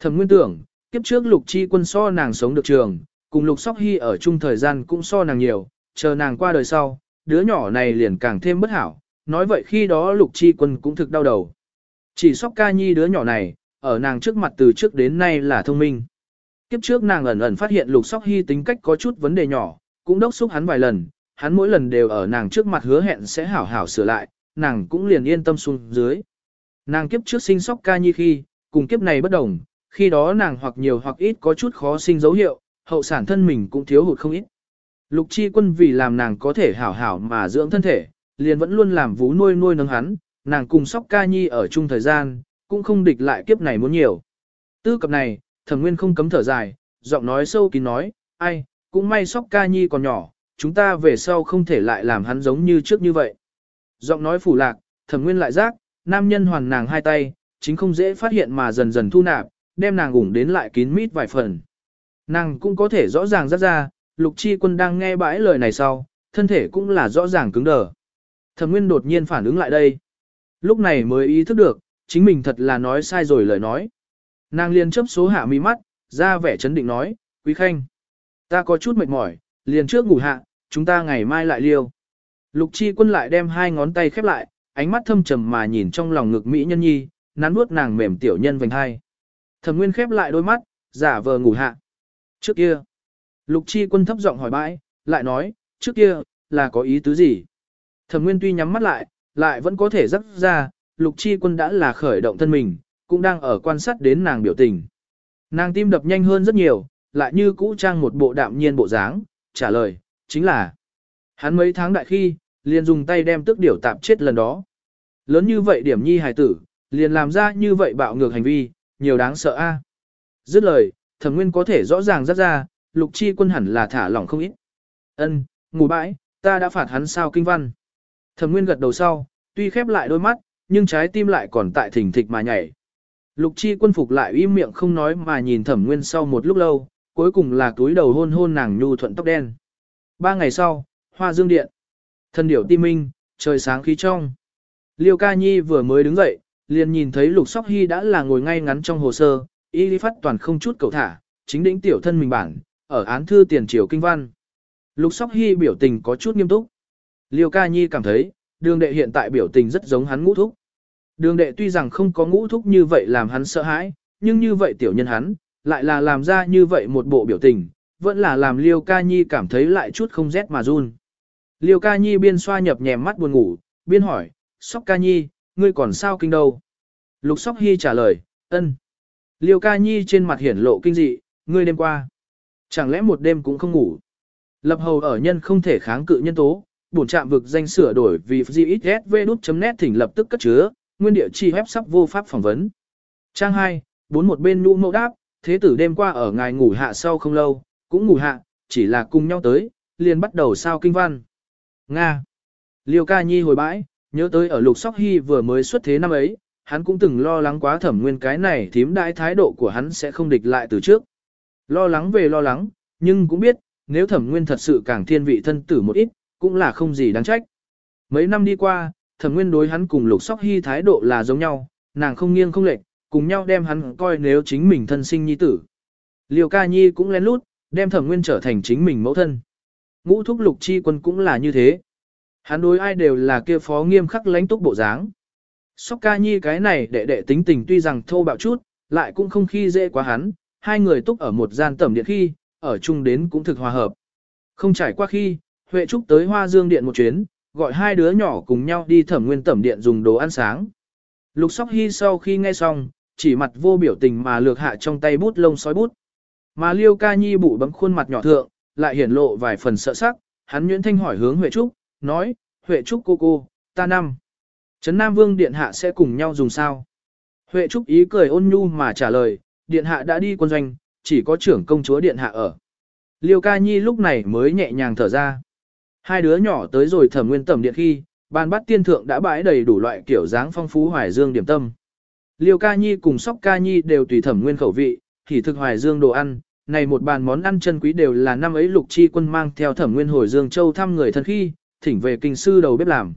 Thẩm nguyên tưởng, kiếp trước lục chi quân so nàng sống được trường, cùng lục sóc hy ở chung thời gian cũng so nàng nhiều, chờ nàng qua đời sau, đứa nhỏ này liền càng thêm bất hảo, nói vậy khi đó lục chi quân cũng thực đau đầu. Chỉ sóc ca nhi đứa nhỏ này, ở nàng trước mặt từ trước đến nay là thông minh. Kiếp trước nàng ẩn ẩn phát hiện lục sóc hy tính cách có chút vấn đề nhỏ, cũng đốc xúc hắn vài lần, hắn mỗi lần đều ở nàng trước mặt hứa hẹn sẽ hảo hảo sửa lại, nàng cũng liền yên tâm xuống dưới. Nàng kiếp trước sinh sóc ca nhi khi, cùng kiếp này bất đồng, khi đó nàng hoặc nhiều hoặc ít có chút khó sinh dấu hiệu, hậu sản thân mình cũng thiếu hụt không ít. Lục chi quân vì làm nàng có thể hảo hảo mà dưỡng thân thể, liền vẫn luôn làm vú nuôi nuôi nấng hắn, nàng cùng sóc ca nhi ở chung thời gian, cũng không địch lại kiếp này muốn nhiều. Tư cập này, thẩm nguyên không cấm thở dài, giọng nói sâu kín nói, ai, cũng may sóc ca nhi còn nhỏ, chúng ta về sau không thể lại làm hắn giống như trước như vậy. Giọng nói phủ lạc, thẩm nguyên lại giác, nam nhân hoàn nàng hai tay, chính không dễ phát hiện mà dần dần thu nạp, đem nàng ủng đến lại kín mít vài phần. Nàng cũng có thể rõ ràng rất ra, lục chi quân đang nghe bãi lời này sau, thân thể cũng là rõ ràng cứng đờ. Thẩm nguyên đột nhiên phản ứng lại đây. Lúc này mới ý thức được, chính mình thật là nói sai rồi lời nói. Nàng liền chấp số hạ mi mắt, ra vẻ chấn định nói, quý khanh. Ta có chút mệt mỏi, liền trước ngủ hạ, chúng ta ngày mai lại liêu. Lục chi quân lại đem hai ngón tay khép lại, ánh mắt thâm trầm mà nhìn trong lòng ngực Mỹ nhân nhi, nắn nuốt nàng mềm tiểu nhân vành hai. Thẩm nguyên khép lại đôi mắt, giả vờ ngủ hạ. Trước kia, lục chi quân thấp giọng hỏi bãi, lại nói, trước kia, là có ý tứ gì? Thẩm nguyên tuy nhắm mắt lại, lại vẫn có thể dắt ra, lục chi quân đã là khởi động thân mình, cũng đang ở quan sát đến nàng biểu tình. Nàng tim đập nhanh hơn rất nhiều, lại như cũ trang một bộ đạm nhiên bộ dáng, trả lời, chính là hắn mấy tháng đại khi, liền dùng tay đem tức điểu tạp chết lần đó. Lớn như vậy điểm nhi hài tử, liền làm ra như vậy bạo ngược hành vi, nhiều đáng sợ a. Dứt lời, thẩm nguyên có thể rõ ràng rất ra, lục chi quân hẳn là thả lỏng không ít. Ân, ngủ bãi, ta đã phạt hắn sao kinh văn. Thẩm nguyên gật đầu sau, tuy khép lại đôi mắt, nhưng trái tim lại còn tại thỉnh thịch mà nhảy. Lục chi quân phục lại im miệng không nói mà nhìn thẩm nguyên sau một lúc lâu, cuối cùng là túi đầu hôn hôn nàng nhu thuận tóc đen. Ba ngày sau, hoa dương điện. Thân điểu ti minh, trời sáng khí trong. Liêu ca nhi vừa mới đứng dậy, liền nhìn thấy lục sóc hy đã là ngồi ngay ngắn trong hồ sơ, y lý phát toàn không chút cầu thả, chính đỉnh tiểu thân mình bản, ở án thư tiền triều kinh văn. Lục sóc hy biểu tình có chút nghiêm túc. Liêu ca nhi cảm thấy, đường đệ hiện tại biểu tình rất giống hắn ngũ thúc. Đường đệ tuy rằng không có ngũ thúc như vậy làm hắn sợ hãi, nhưng như vậy tiểu nhân hắn, lại là làm ra như vậy một bộ biểu tình, vẫn là làm liêu ca nhi cảm thấy lại chút không rét mà run. Liêu ca nhi biên xoa nhập nhèm mắt buồn ngủ, biên hỏi, sóc ca nhi, ngươi còn sao kinh đâu? Lục sóc hy trả lời, ân. Liêu ca nhi trên mặt hiển lộ kinh dị, ngươi đêm qua. Chẳng lẽ một đêm cũng không ngủ? Lập hầu ở nhân không thể kháng cự nhân tố, bổn trạm vực danh sửa đổi vì gxsv.net thỉnh lập tức cất chứa, nguyên địa chi web sắp vô pháp phỏng vấn. Trang 2, bốn một bên nụ mẫu đáp, thế tử đêm qua ở ngài ngủ hạ sau không lâu, cũng ngủ hạ, chỉ là cùng nhau tới, liền bắt đầu sao kinh văn. Nga. Liêu ca nhi hồi bãi, nhớ tới ở lục sóc hy vừa mới xuất thế năm ấy, hắn cũng từng lo lắng quá thẩm nguyên cái này thím đại thái độ của hắn sẽ không địch lại từ trước. Lo lắng về lo lắng, nhưng cũng biết, nếu thẩm nguyên thật sự càng thiên vị thân tử một ít, cũng là không gì đáng trách. Mấy năm đi qua, thẩm nguyên đối hắn cùng lục sóc hy thái độ là giống nhau, nàng không nghiêng không lệch, cùng nhau đem hắn coi nếu chính mình thân sinh nhi tử. Liêu ca nhi cũng lén lút, đem thẩm nguyên trở thành chính mình mẫu thân. Ngũ thúc lục chi quân cũng là như thế. Hắn đối ai đều là kia phó nghiêm khắc lãnh túc bộ dáng. Sóc ca nhi cái này đệ đệ tính tình tuy rằng thô bạo chút, lại cũng không khi dễ quá hắn, hai người túc ở một gian tẩm điện khi, ở chung đến cũng thực hòa hợp. Không trải qua khi, Huệ Trúc tới Hoa Dương Điện một chuyến, gọi hai đứa nhỏ cùng nhau đi thẩm nguyên tẩm điện dùng đồ ăn sáng. Lục Sóc Hy sau khi nghe xong, chỉ mặt vô biểu tình mà lược hạ trong tay bút lông sói bút. Mà Liêu Ca Nhi bụ bấm khuôn mặt nhỏ thượng, lại hiển lộ vài phần sợ sắc, hắn nhuyễn thanh hỏi hướng Huệ Trúc, nói, Huệ Trúc cô cô, ta năm. Trấn Nam Vương Điện Hạ sẽ cùng nhau dùng sao? Huệ Trúc ý cười ôn nhu mà trả lời, Điện Hạ đã đi quân doanh, chỉ có trưởng công chúa Điện Hạ ở. Liêu Ca Nhi lúc này mới nhẹ nhàng thở ra. Hai đứa nhỏ tới rồi thẩm nguyên tẩm điện khi, bàn bắt tiên thượng đã bãi đầy đủ loại kiểu dáng phong phú hoài dương điểm tâm. Liêu ca nhi cùng sóc ca nhi đều tùy thẩm nguyên khẩu vị, thì thực hoài dương đồ ăn, này một bàn món ăn chân quý đều là năm ấy lục chi quân mang theo thẩm nguyên hồi dương châu thăm người thân khi, thỉnh về kinh sư đầu bếp làm.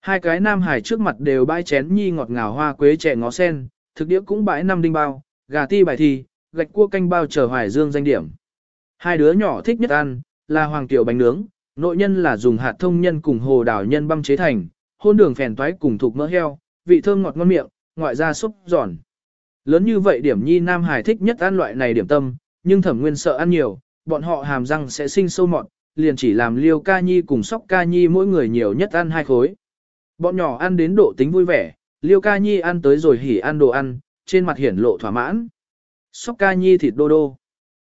Hai cái nam hải trước mặt đều bãi chén nhi ngọt ngào hoa quế trẻ ngó sen, thực địa cũng bãi năm đinh bao, gà ti bài thi, gạch cua canh bao chờ hoài dương danh điểm. Hai đứa nhỏ thích nhất ăn, là hoàng tiểu bánh nướng, nội nhân là dùng hạt thông nhân cùng hồ đào nhân băm chế thành, hôn đường phèn toái cùng thuộc mỡ heo, vị thơm ngọt ngon miệng, ngoại ra xúc giòn. Lớn như vậy điểm nhi Nam Hải thích nhất ăn loại này điểm tâm, nhưng thẩm nguyên sợ ăn nhiều, bọn họ hàm răng sẽ sinh sâu mọt, liền chỉ làm liêu ca nhi cùng sóc ca nhi mỗi người nhiều nhất ăn hai khối. Bọn nhỏ ăn đến độ tính vui vẻ, liêu ca nhi ăn tới rồi hỉ ăn đồ ăn, trên mặt hiển lộ thỏa mãn. Sóc ca nhi thịt đô đô.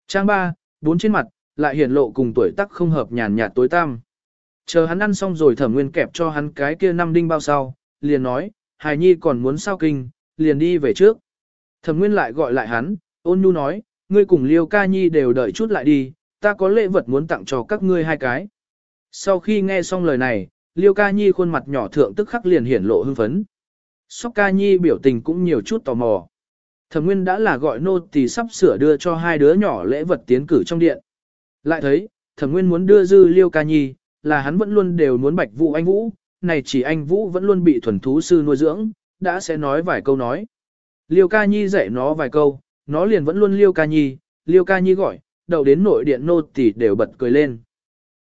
Trang ba, bốn trên mặt, lại hiển lộ cùng tuổi tác không hợp nhàn nhạt tối tăm. Chờ hắn ăn xong rồi thẩm nguyên kẹp cho hắn cái kia năm đinh bao sau, liền nói, hài nhi còn muốn sao kinh, liền đi về trước. Thẩm nguyên lại gọi lại hắn, ôn nhu nói, ngươi cùng liêu ca nhi đều đợi chút lại đi, ta có lễ vật muốn tặng cho các ngươi hai cái. Sau khi nghe xong lời này, liêu ca nhi khuôn mặt nhỏ thượng tức khắc liền hiển lộ hưng phấn. Sóc ca nhi biểu tình cũng nhiều chút tò mò. Thẩm nguyên đã là gọi nô tỳ sắp sửa đưa cho hai đứa nhỏ lễ vật tiến cử trong điện. Lại thấy, thẩm nguyên muốn đưa dư liêu ca nhi, là hắn vẫn luôn đều muốn bạch Vũ anh Vũ, này chỉ anh Vũ vẫn luôn bị thuần thú sư nuôi dưỡng, đã sẽ nói vài câu nói. Liêu ca nhi dạy nó vài câu, nó liền vẫn luôn liêu ca nhi, liêu ca nhi gọi, đầu đến nội điện nô tỷ đều bật cười lên.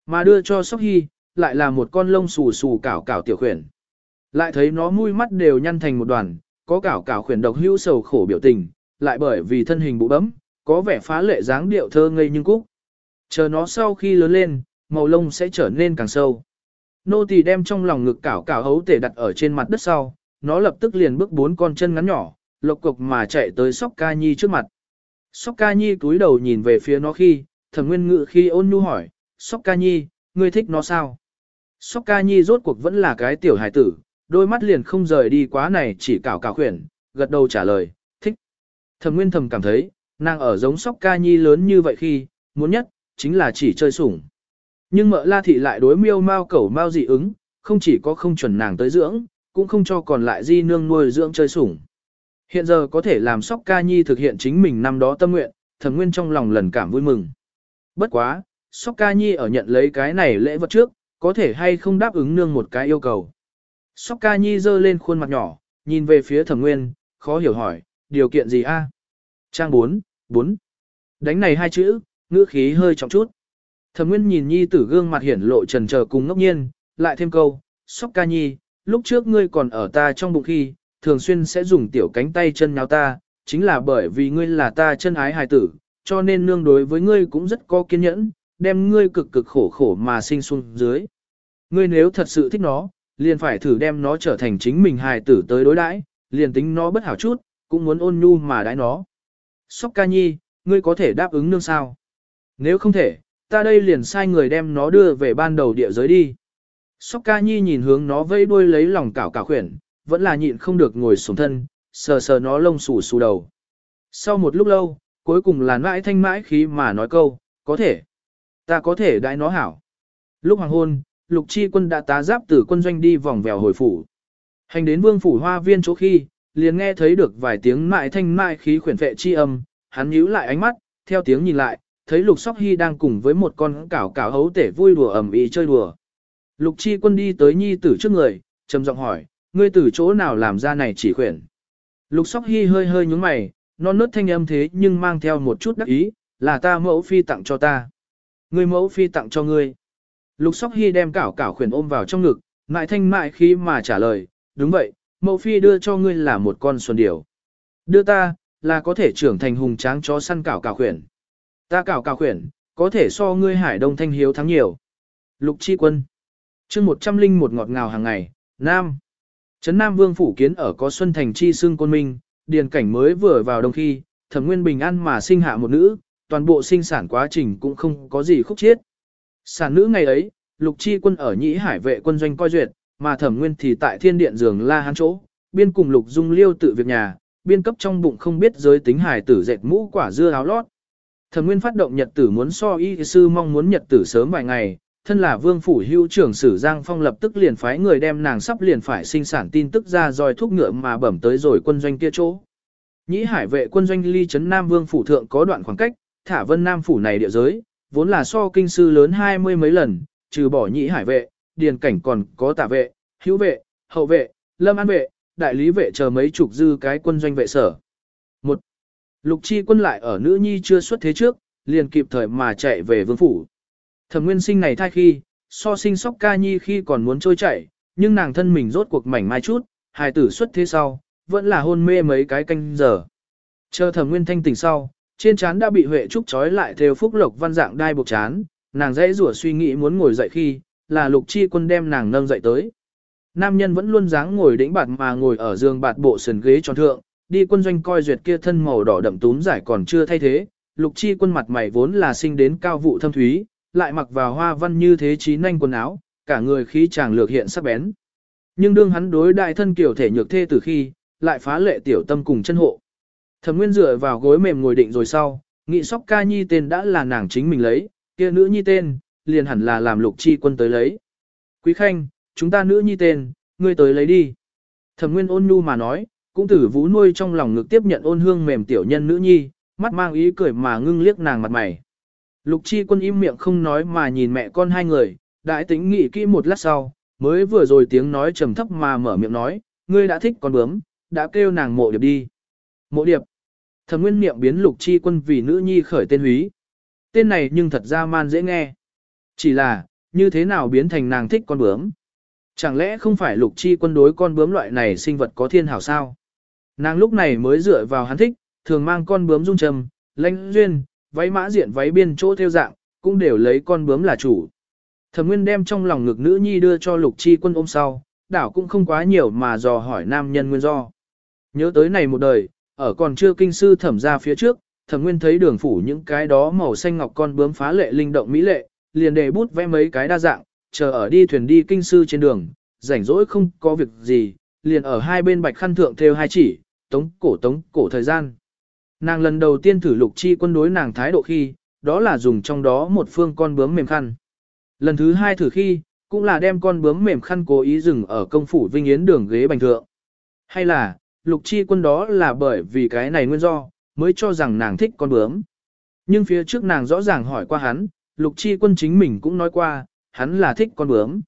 Mà đưa cho Sóc Hy, lại là một con lông xù xù cảo cảo tiểu khuyển. Lại thấy nó mũi mắt đều nhăn thành một đoàn, có cảo cảo khuyển độc hữu sầu khổ biểu tình, lại bởi vì thân hình bụ bấm, có vẻ phá lệ dáng điệu thơ ngây nhưng cúc. Chờ nó sau khi lớn lên, màu lông sẽ trở nên càng sâu. Nô tỳ đem trong lòng ngực cảo cảo hấu tể đặt ở trên mặt đất sau, nó lập tức liền bước bốn con chân ngắn nhỏ, lộc cục mà chạy tới sóc ca nhi trước mặt. Sóc ca nhi cúi đầu nhìn về phía nó khi, thẩm nguyên ngự khi ôn nhu hỏi, sóc ca nhi, ngươi thích nó sao? Sóc ca nhi rốt cuộc vẫn là cái tiểu hải tử, đôi mắt liền không rời đi quá này chỉ cảo cảo khuyển, gật đầu trả lời, thích. Thẩm nguyên thầm cảm thấy, nàng ở giống sóc ca nhi lớn như vậy khi, muốn nhất, chính là chỉ chơi sủng. Nhưng mợ la thị lại đối miêu mau cẩu mau dị ứng, không chỉ có không chuẩn nàng tới dưỡng, cũng không cho còn lại di nương nuôi dưỡng chơi sủng. Hiện giờ có thể làm sóc ca nhi thực hiện chính mình năm đó tâm nguyện, thẩm nguyên trong lòng lần cảm vui mừng. Bất quá, sóc ca nhi ở nhận lấy cái này lễ vật trước, có thể hay không đáp ứng nương một cái yêu cầu. Sóc ca nhi giơ lên khuôn mặt nhỏ, nhìn về phía thẩm nguyên, khó hiểu hỏi, điều kiện gì a? Trang 4, 4. Đánh này hai chữ, ngữ khí hơi trọng chút. Thẩm Nguyên nhìn nhi tử gương mặt hiển lộ trần chờ cùng ngốc nhiên, lại thêm câu, sóc ca nhi, lúc trước ngươi còn ở ta trong bụng khi, thường xuyên sẽ dùng tiểu cánh tay chân nháo ta, chính là bởi vì ngươi là ta chân ái hài tử, cho nên nương đối với ngươi cũng rất có kiên nhẫn, đem ngươi cực cực khổ khổ mà sinh xuống dưới. Ngươi nếu thật sự thích nó, liền phải thử đem nó trở thành chính mình hài tử tới đối đãi, liền tính nó bất hảo chút, cũng muốn ôn nhu mà đãi nó. Sóc ca nhi, ngươi có thể đáp ứng nương sao? Nếu không thể, ta đây liền sai người đem nó đưa về ban đầu địa giới đi. Sóc ca nhi nhìn hướng nó vây đuôi lấy lòng cảo cảo khuyển, vẫn là nhịn không được ngồi xuống thân, sờ sờ nó lông xù xù đầu. Sau một lúc lâu, cuối cùng là mãi thanh mãi khí mà nói câu, có thể. Ta có thể đãi nó hảo. Lúc hoàng hôn, lục chi quân đã tá giáp từ quân doanh đi vòng vèo hồi phủ. Hành đến vương phủ hoa viên chỗ khi, liền nghe thấy được vài tiếng mãi thanh mãi khí khuyển phệ chi âm, hắn nhíu lại ánh mắt, theo tiếng nhìn lại, thấy lục sóc hy đang cùng với một con cảo cảo hấu tể vui đùa ẩm ý chơi đùa. Lục chi quân đi tới nhi tử trước người, trầm giọng hỏi, ngươi từ chỗ nào làm ra này chỉ khuyển. Lục sóc hy hơi hơi nhúng mày, non nớt thanh âm thế nhưng mang theo một chút đắc ý, là ta mẫu phi tặng cho ta. Ngươi mẫu phi tặng cho ngươi. Lục sóc hy đem cảo cảo khuyển ôm vào trong ngực, mại thanh mại khi mà trả lời, đúng vậy, mẫu phi đưa cho ngươi là một con xuân điểu. Đưa ta, là có thể trưởng thành hùng tráng chó săn cảo cảo khuyển. Ta cảo cảo khuyển, có thể so ngươi hải đông thanh hiếu thắng nhiều. Lục chi quân. chương một trăm linh một ngọt ngào hàng ngày, Nam. Trấn Nam Vương Phủ Kiến ở có Xuân Thành Chi xương Côn Minh, điền cảnh mới vừa vào đông khi, thẩm nguyên bình an mà sinh hạ một nữ, toàn bộ sinh sản quá trình cũng không có gì khúc chiết. Sản nữ ngày ấy, lục chi quân ở nhĩ hải vệ quân doanh coi duyệt, mà thẩm nguyên thì tại thiên điện giường la hán chỗ, biên cùng lục dung liêu tự việc nhà, biên cấp trong bụng không biết giới tính hải tử dệt mũ quả dưa áo lót. Thẩm nguyên phát động nhật tử muốn so y sư mong muốn nhật tử sớm vài ngày, thân là vương phủ hưu trưởng sử Giang Phong lập tức liền phái người đem nàng sắp liền phải sinh sản tin tức ra dòi thuốc ngựa mà bẩm tới rồi quân doanh kia chỗ. Nhĩ hải vệ quân doanh ly trấn Nam Vương phủ thượng có đoạn khoảng cách, thả vân Nam phủ này địa giới, vốn là so kinh sư lớn hai mươi mấy lần, trừ bỏ nhĩ hải vệ, điền cảnh còn có tả vệ, hữu vệ, hậu vệ, lâm an vệ, đại lý vệ chờ mấy chục dư cái quân doanh vệ sở. Một, Lục chi quân lại ở nữ nhi chưa xuất thế trước, liền kịp thời mà chạy về vương phủ. Thẩm nguyên sinh này thai khi, so sinh sóc ca nhi khi còn muốn trôi chảy, nhưng nàng thân mình rốt cuộc mảnh mai chút, hài tử xuất thế sau, vẫn là hôn mê mấy cái canh giờ. Chờ thẩm nguyên thanh tỉnh sau, trên trán đã bị Huệ Trúc trói lại theo phúc lộc văn dạng đai buộc chán, nàng dãy rủa suy nghĩ muốn ngồi dậy khi, là lục chi quân đem nàng nâng dậy tới. Nam nhân vẫn luôn dáng ngồi đĩnh bạt mà ngồi ở giường bạt bộ sườn ghế tròn thượng, đi quân doanh coi duyệt kia thân màu đỏ đậm túm giải còn chưa thay thế, lục chi quân mặt mày vốn là sinh đến cao vụ thâm thúy, lại mặc vào hoa văn như thế trí nhanh quần áo, cả người khí chàng lược hiện sắc bén. Nhưng đương hắn đối đại thân kiểu thể nhược thê từ khi, lại phá lệ tiểu tâm cùng chân hộ. Thẩm Nguyên dựa vào gối mềm ngồi định rồi sau, nghị sóc ca nhi tên đã là nàng chính mình lấy, kia nữ nhi tên, liền hẳn là làm lục chi quân tới lấy. Quý khanh, chúng ta nữ nhi tên, ngươi tới lấy đi. Thẩm Nguyên ôn nhu mà nói, cũng tử vũ nuôi trong lòng ngực tiếp nhận ôn hương mềm tiểu nhân nữ nhi, mắt mang ý cười mà ngưng liếc nàng mặt mày. Lục chi quân im miệng không nói mà nhìn mẹ con hai người, đại tính nghĩ kỹ một lát sau, mới vừa rồi tiếng nói trầm thấp mà mở miệng nói, ngươi đã thích con bướm, đã kêu nàng mộ điệp đi. Mộ điệp. Thẩm nguyên niệm biến lục chi quân vì nữ nhi khởi tên húy. Tên này nhưng thật ra man dễ nghe. Chỉ là, như thế nào biến thành nàng thích con bướm? Chẳng lẽ không phải lục chi quân đối con bướm loại này sinh vật có thiên hảo sao? Nàng lúc này mới dựa vào hắn thích, thường mang con bướm dung trầm, lãnh duyên, váy mã diện váy biên chỗ theo dạng, cũng đều lấy con bướm là chủ. Thẩm Nguyên đem trong lòng ngực nữ nhi đưa cho Lục Chi Quân ôm sau, đảo cũng không quá nhiều mà dò hỏi nam nhân nguyên do. Nhớ tới này một đời, ở còn chưa kinh sư thẩm ra phía trước, Thẩm Nguyên thấy đường phủ những cái đó màu xanh ngọc con bướm phá lệ linh động mỹ lệ, liền để bút vẽ mấy cái đa dạng, chờ ở đi thuyền đi kinh sư trên đường, rảnh rỗi không có việc gì, liền ở hai bên bạch khăn thượng theo hai chỉ, tống cổ tống cổ thời gian. Nàng lần đầu tiên thử lục chi quân đối nàng thái độ khi, đó là dùng trong đó một phương con bướm mềm khăn. Lần thứ hai thử khi, cũng là đem con bướm mềm khăn cố ý dừng ở công phủ vinh yến đường ghế bành thượng. Hay là, lục chi quân đó là bởi vì cái này nguyên do, mới cho rằng nàng thích con bướm. Nhưng phía trước nàng rõ ràng hỏi qua hắn, lục chi quân chính mình cũng nói qua, hắn là thích con bướm.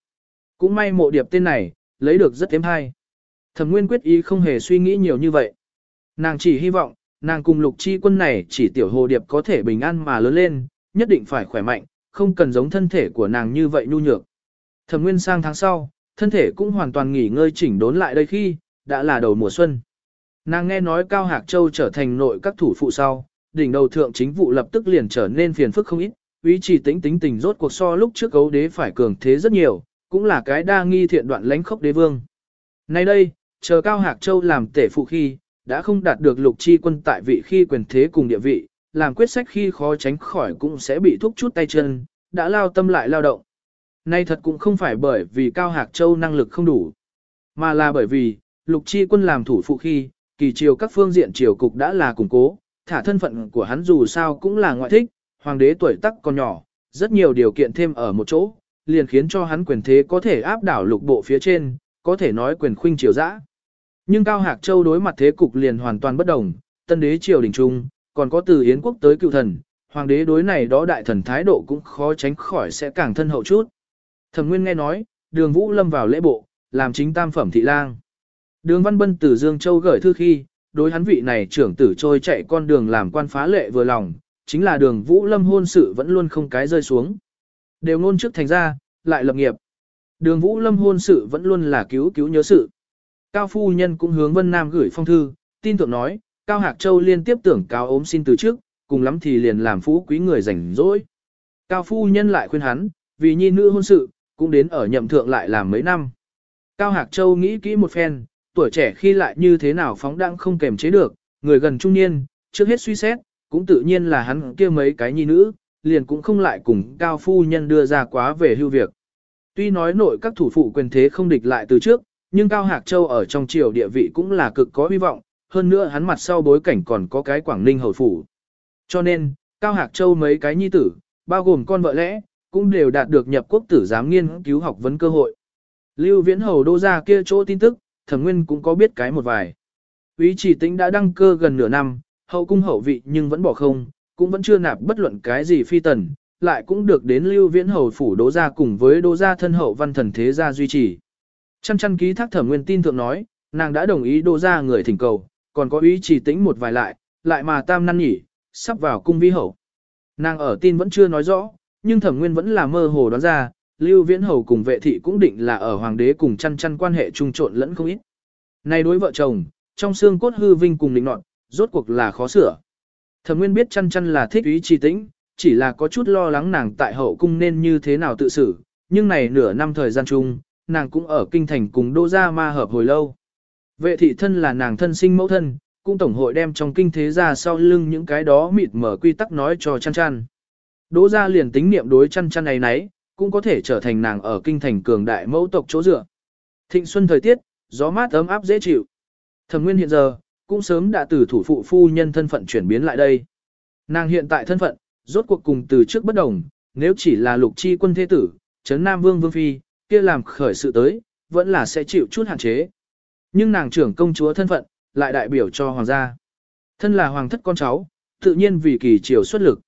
Cũng may mộ điệp tên này, lấy được rất thêm hay. Thẩm nguyên quyết ý không hề suy nghĩ nhiều như vậy. Nàng chỉ hy vọng, nàng cùng lục chi quân này chỉ tiểu hồ điệp có thể bình an mà lớn lên, nhất định phải khỏe mạnh, không cần giống thân thể của nàng như vậy nhu nhược. Thẩm nguyên sang tháng sau, thân thể cũng hoàn toàn nghỉ ngơi chỉnh đốn lại đây khi, đã là đầu mùa xuân. Nàng nghe nói Cao Hạc Châu trở thành nội các thủ phụ sau, đỉnh đầu thượng chính vụ lập tức liền trở nên phiền phức không ít, ý chỉ tính tính tình rốt cuộc so lúc trước cấu đế phải cường thế rất nhiều, cũng là cái đa nghi thiện đoạn lãnh khốc đế vương. Nay đây, chờ Cao Hạc Châu làm tể phụ khi, đã không đạt được lục chi quân tại vị khi quyền thế cùng địa vị, làm quyết sách khi khó tránh khỏi cũng sẽ bị thúc chút tay chân, đã lao tâm lại lao động. Nay thật cũng không phải bởi vì Cao Hạc Châu năng lực không đủ, mà là bởi vì, lục chi quân làm thủ phụ khi, kỳ triều các phương diện triều cục đã là củng cố, thả thân phận của hắn dù sao cũng là ngoại thích, hoàng đế tuổi tác còn nhỏ, rất nhiều điều kiện thêm ở một chỗ, liền khiến cho hắn quyền thế có thể áp đảo lục bộ phía trên, có thể nói quyền khuynh triều dã. Nhưng Cao Hạc Châu đối mặt thế cục liền hoàn toàn bất đồng, tân đế triều đình trung, còn có từ Yến quốc tới cựu thần, hoàng đế đối này đó đại thần thái độ cũng khó tránh khỏi sẽ càng thân hậu chút. Thẩm Nguyên nghe nói, đường Vũ lâm vào lễ bộ, làm chính tam phẩm thị lang. Đường Văn Bân từ Dương Châu gửi thư khi, đối hắn vị này trưởng tử trôi chạy con đường làm quan phá lệ vừa lòng, chính là đường Vũ Lâm hôn sự vẫn luôn không cái rơi xuống. Đều ngôn trước thành ra, lại lập nghiệp. Đường Vũ Lâm hôn sự vẫn luôn là cứu cứu nhớ sự. Cao phu nhân cũng hướng Vân Nam gửi phong thư, tin tưởng nói, Cao Hạc Châu liên tiếp tưởng cáo ốm xin từ trước, cùng lắm thì liền làm phú quý người rảnh rỗi. Cao phu nhân lại khuyên hắn, vì nhi nữ hôn sự, cũng đến ở nhậm thượng lại làm mấy năm. Cao Hạc Châu nghĩ kỹ một phen, tuổi trẻ khi lại như thế nào phóng đãng không kềm chế được, người gần trung niên, trước hết suy xét, cũng tự nhiên là hắn kia mấy cái nhi nữ, liền cũng không lại cùng cao phu nhân đưa ra quá về hưu việc. Tuy nói nội các thủ phụ quyền thế không địch lại từ trước, nhưng Cao Hạc Châu ở trong triều địa vị cũng là cực có hy vọng, hơn nữa hắn mặt sau bối cảnh còn có cái Quảng Ninh hầu phủ. Cho nên, Cao Hạc Châu mấy cái nhi tử, bao gồm con vợ lẽ, cũng đều đạt được nhập quốc tử giám nghiên cứu học vấn cơ hội. Lưu Viễn Hầu đô ra kia chỗ tin tức, Thẩm Nguyên cũng có biết cái một vài. Úy Chỉ Tĩnh đã đăng cơ gần nửa năm, hậu cung hậu vị nhưng vẫn bỏ không, cũng vẫn chưa nạp bất luận cái gì phi tần, lại cũng được đến Lưu Viễn Hầu phủ đỗ gia cùng với đỗ gia thân hậu văn thần thế gia duy trì. Chăn chăn ký thác Thẩm Nguyên tin thượng nói, nàng đã đồng ý đỗ ra người thỉnh cầu, còn có ý Chỉ Tĩnh một vài lại, lại mà tam năn nhỉ, sắp vào cung vi hậu. Nàng ở tin vẫn chưa nói rõ, nhưng Thẩm Nguyên vẫn là mơ hồ đoán ra, Lưu Viễn Hầu cùng vệ thị cũng định là ở hoàng đế cùng chăn chăn quan hệ trung trộn lẫn không ít. Này đối vợ chồng, trong xương cốt hư vinh cùng định nọt, rốt cuộc là khó sửa. Thẩm Nguyên biết chăn chăn là thích ý trì tĩnh, chỉ là có chút lo lắng nàng tại hậu cung nên như thế nào tự xử, nhưng này nửa năm thời gian chung, nàng cũng ở kinh thành cùng đô gia ma hợp hồi lâu. Vệ thị thân là nàng thân sinh mẫu thân, cũng tổng hội đem trong kinh thế ra sau lưng những cái đó mịt mở quy tắc nói cho chăn chăn. Đỗ gia liền tính niệm đối chăn chăn này nấy, cũng có thể trở thành nàng ở kinh thành cường đại mẫu tộc chỗ dựa. Thịnh xuân thời tiết, gió mát ấm áp dễ chịu. Thẩm Nguyên hiện giờ cũng sớm đã từ thủ phụ phu nhân thân phận chuyển biến lại đây. Nàng hiện tại thân phận, rốt cuộc cùng từ trước bất đồng, nếu chỉ là lục chi quân thế tử, chấn Nam Vương Vương Phi, kia làm khởi sự tới, vẫn là sẽ chịu chút hạn chế. Nhưng nàng trưởng công chúa thân phận, lại đại biểu cho hoàng gia. Thân là hoàng thất con cháu, tự nhiên vì kỳ triều xuất lực.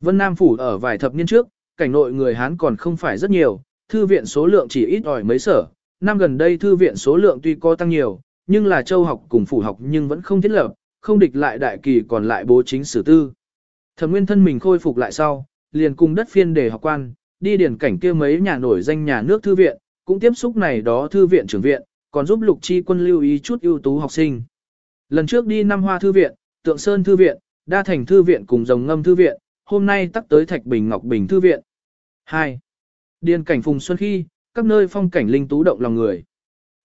Vân Nam Phủ ở vài thập niên trước, cảnh nội người Hán còn không phải rất nhiều, thư viện số lượng chỉ ít ỏi mấy sở. Năm gần đây thư viện số lượng tuy có tăng nhiều, nhưng là châu học cùng phủ học nhưng vẫn không thiết lập, không địch lại đại kỳ còn lại bố chính sử tư. Thẩm nguyên thân mình khôi phục lại sau, liền cùng đất phiên để học quan, đi điển cảnh kia mấy nhà nổi danh nhà nước thư viện, cũng tiếp xúc này đó thư viện trưởng viện, còn giúp lục chi quân lưu ý chút ưu tú học sinh. Lần trước đi năm hoa thư viện, tượng sơn thư viện, đa thành thư viện cùng rồng ngâm thư viện, hôm nay tắt tới thạch bình ngọc bình thư viện. 2. Điền cảnh phùng xuân khi, các nơi phong cảnh linh tú động lòng người.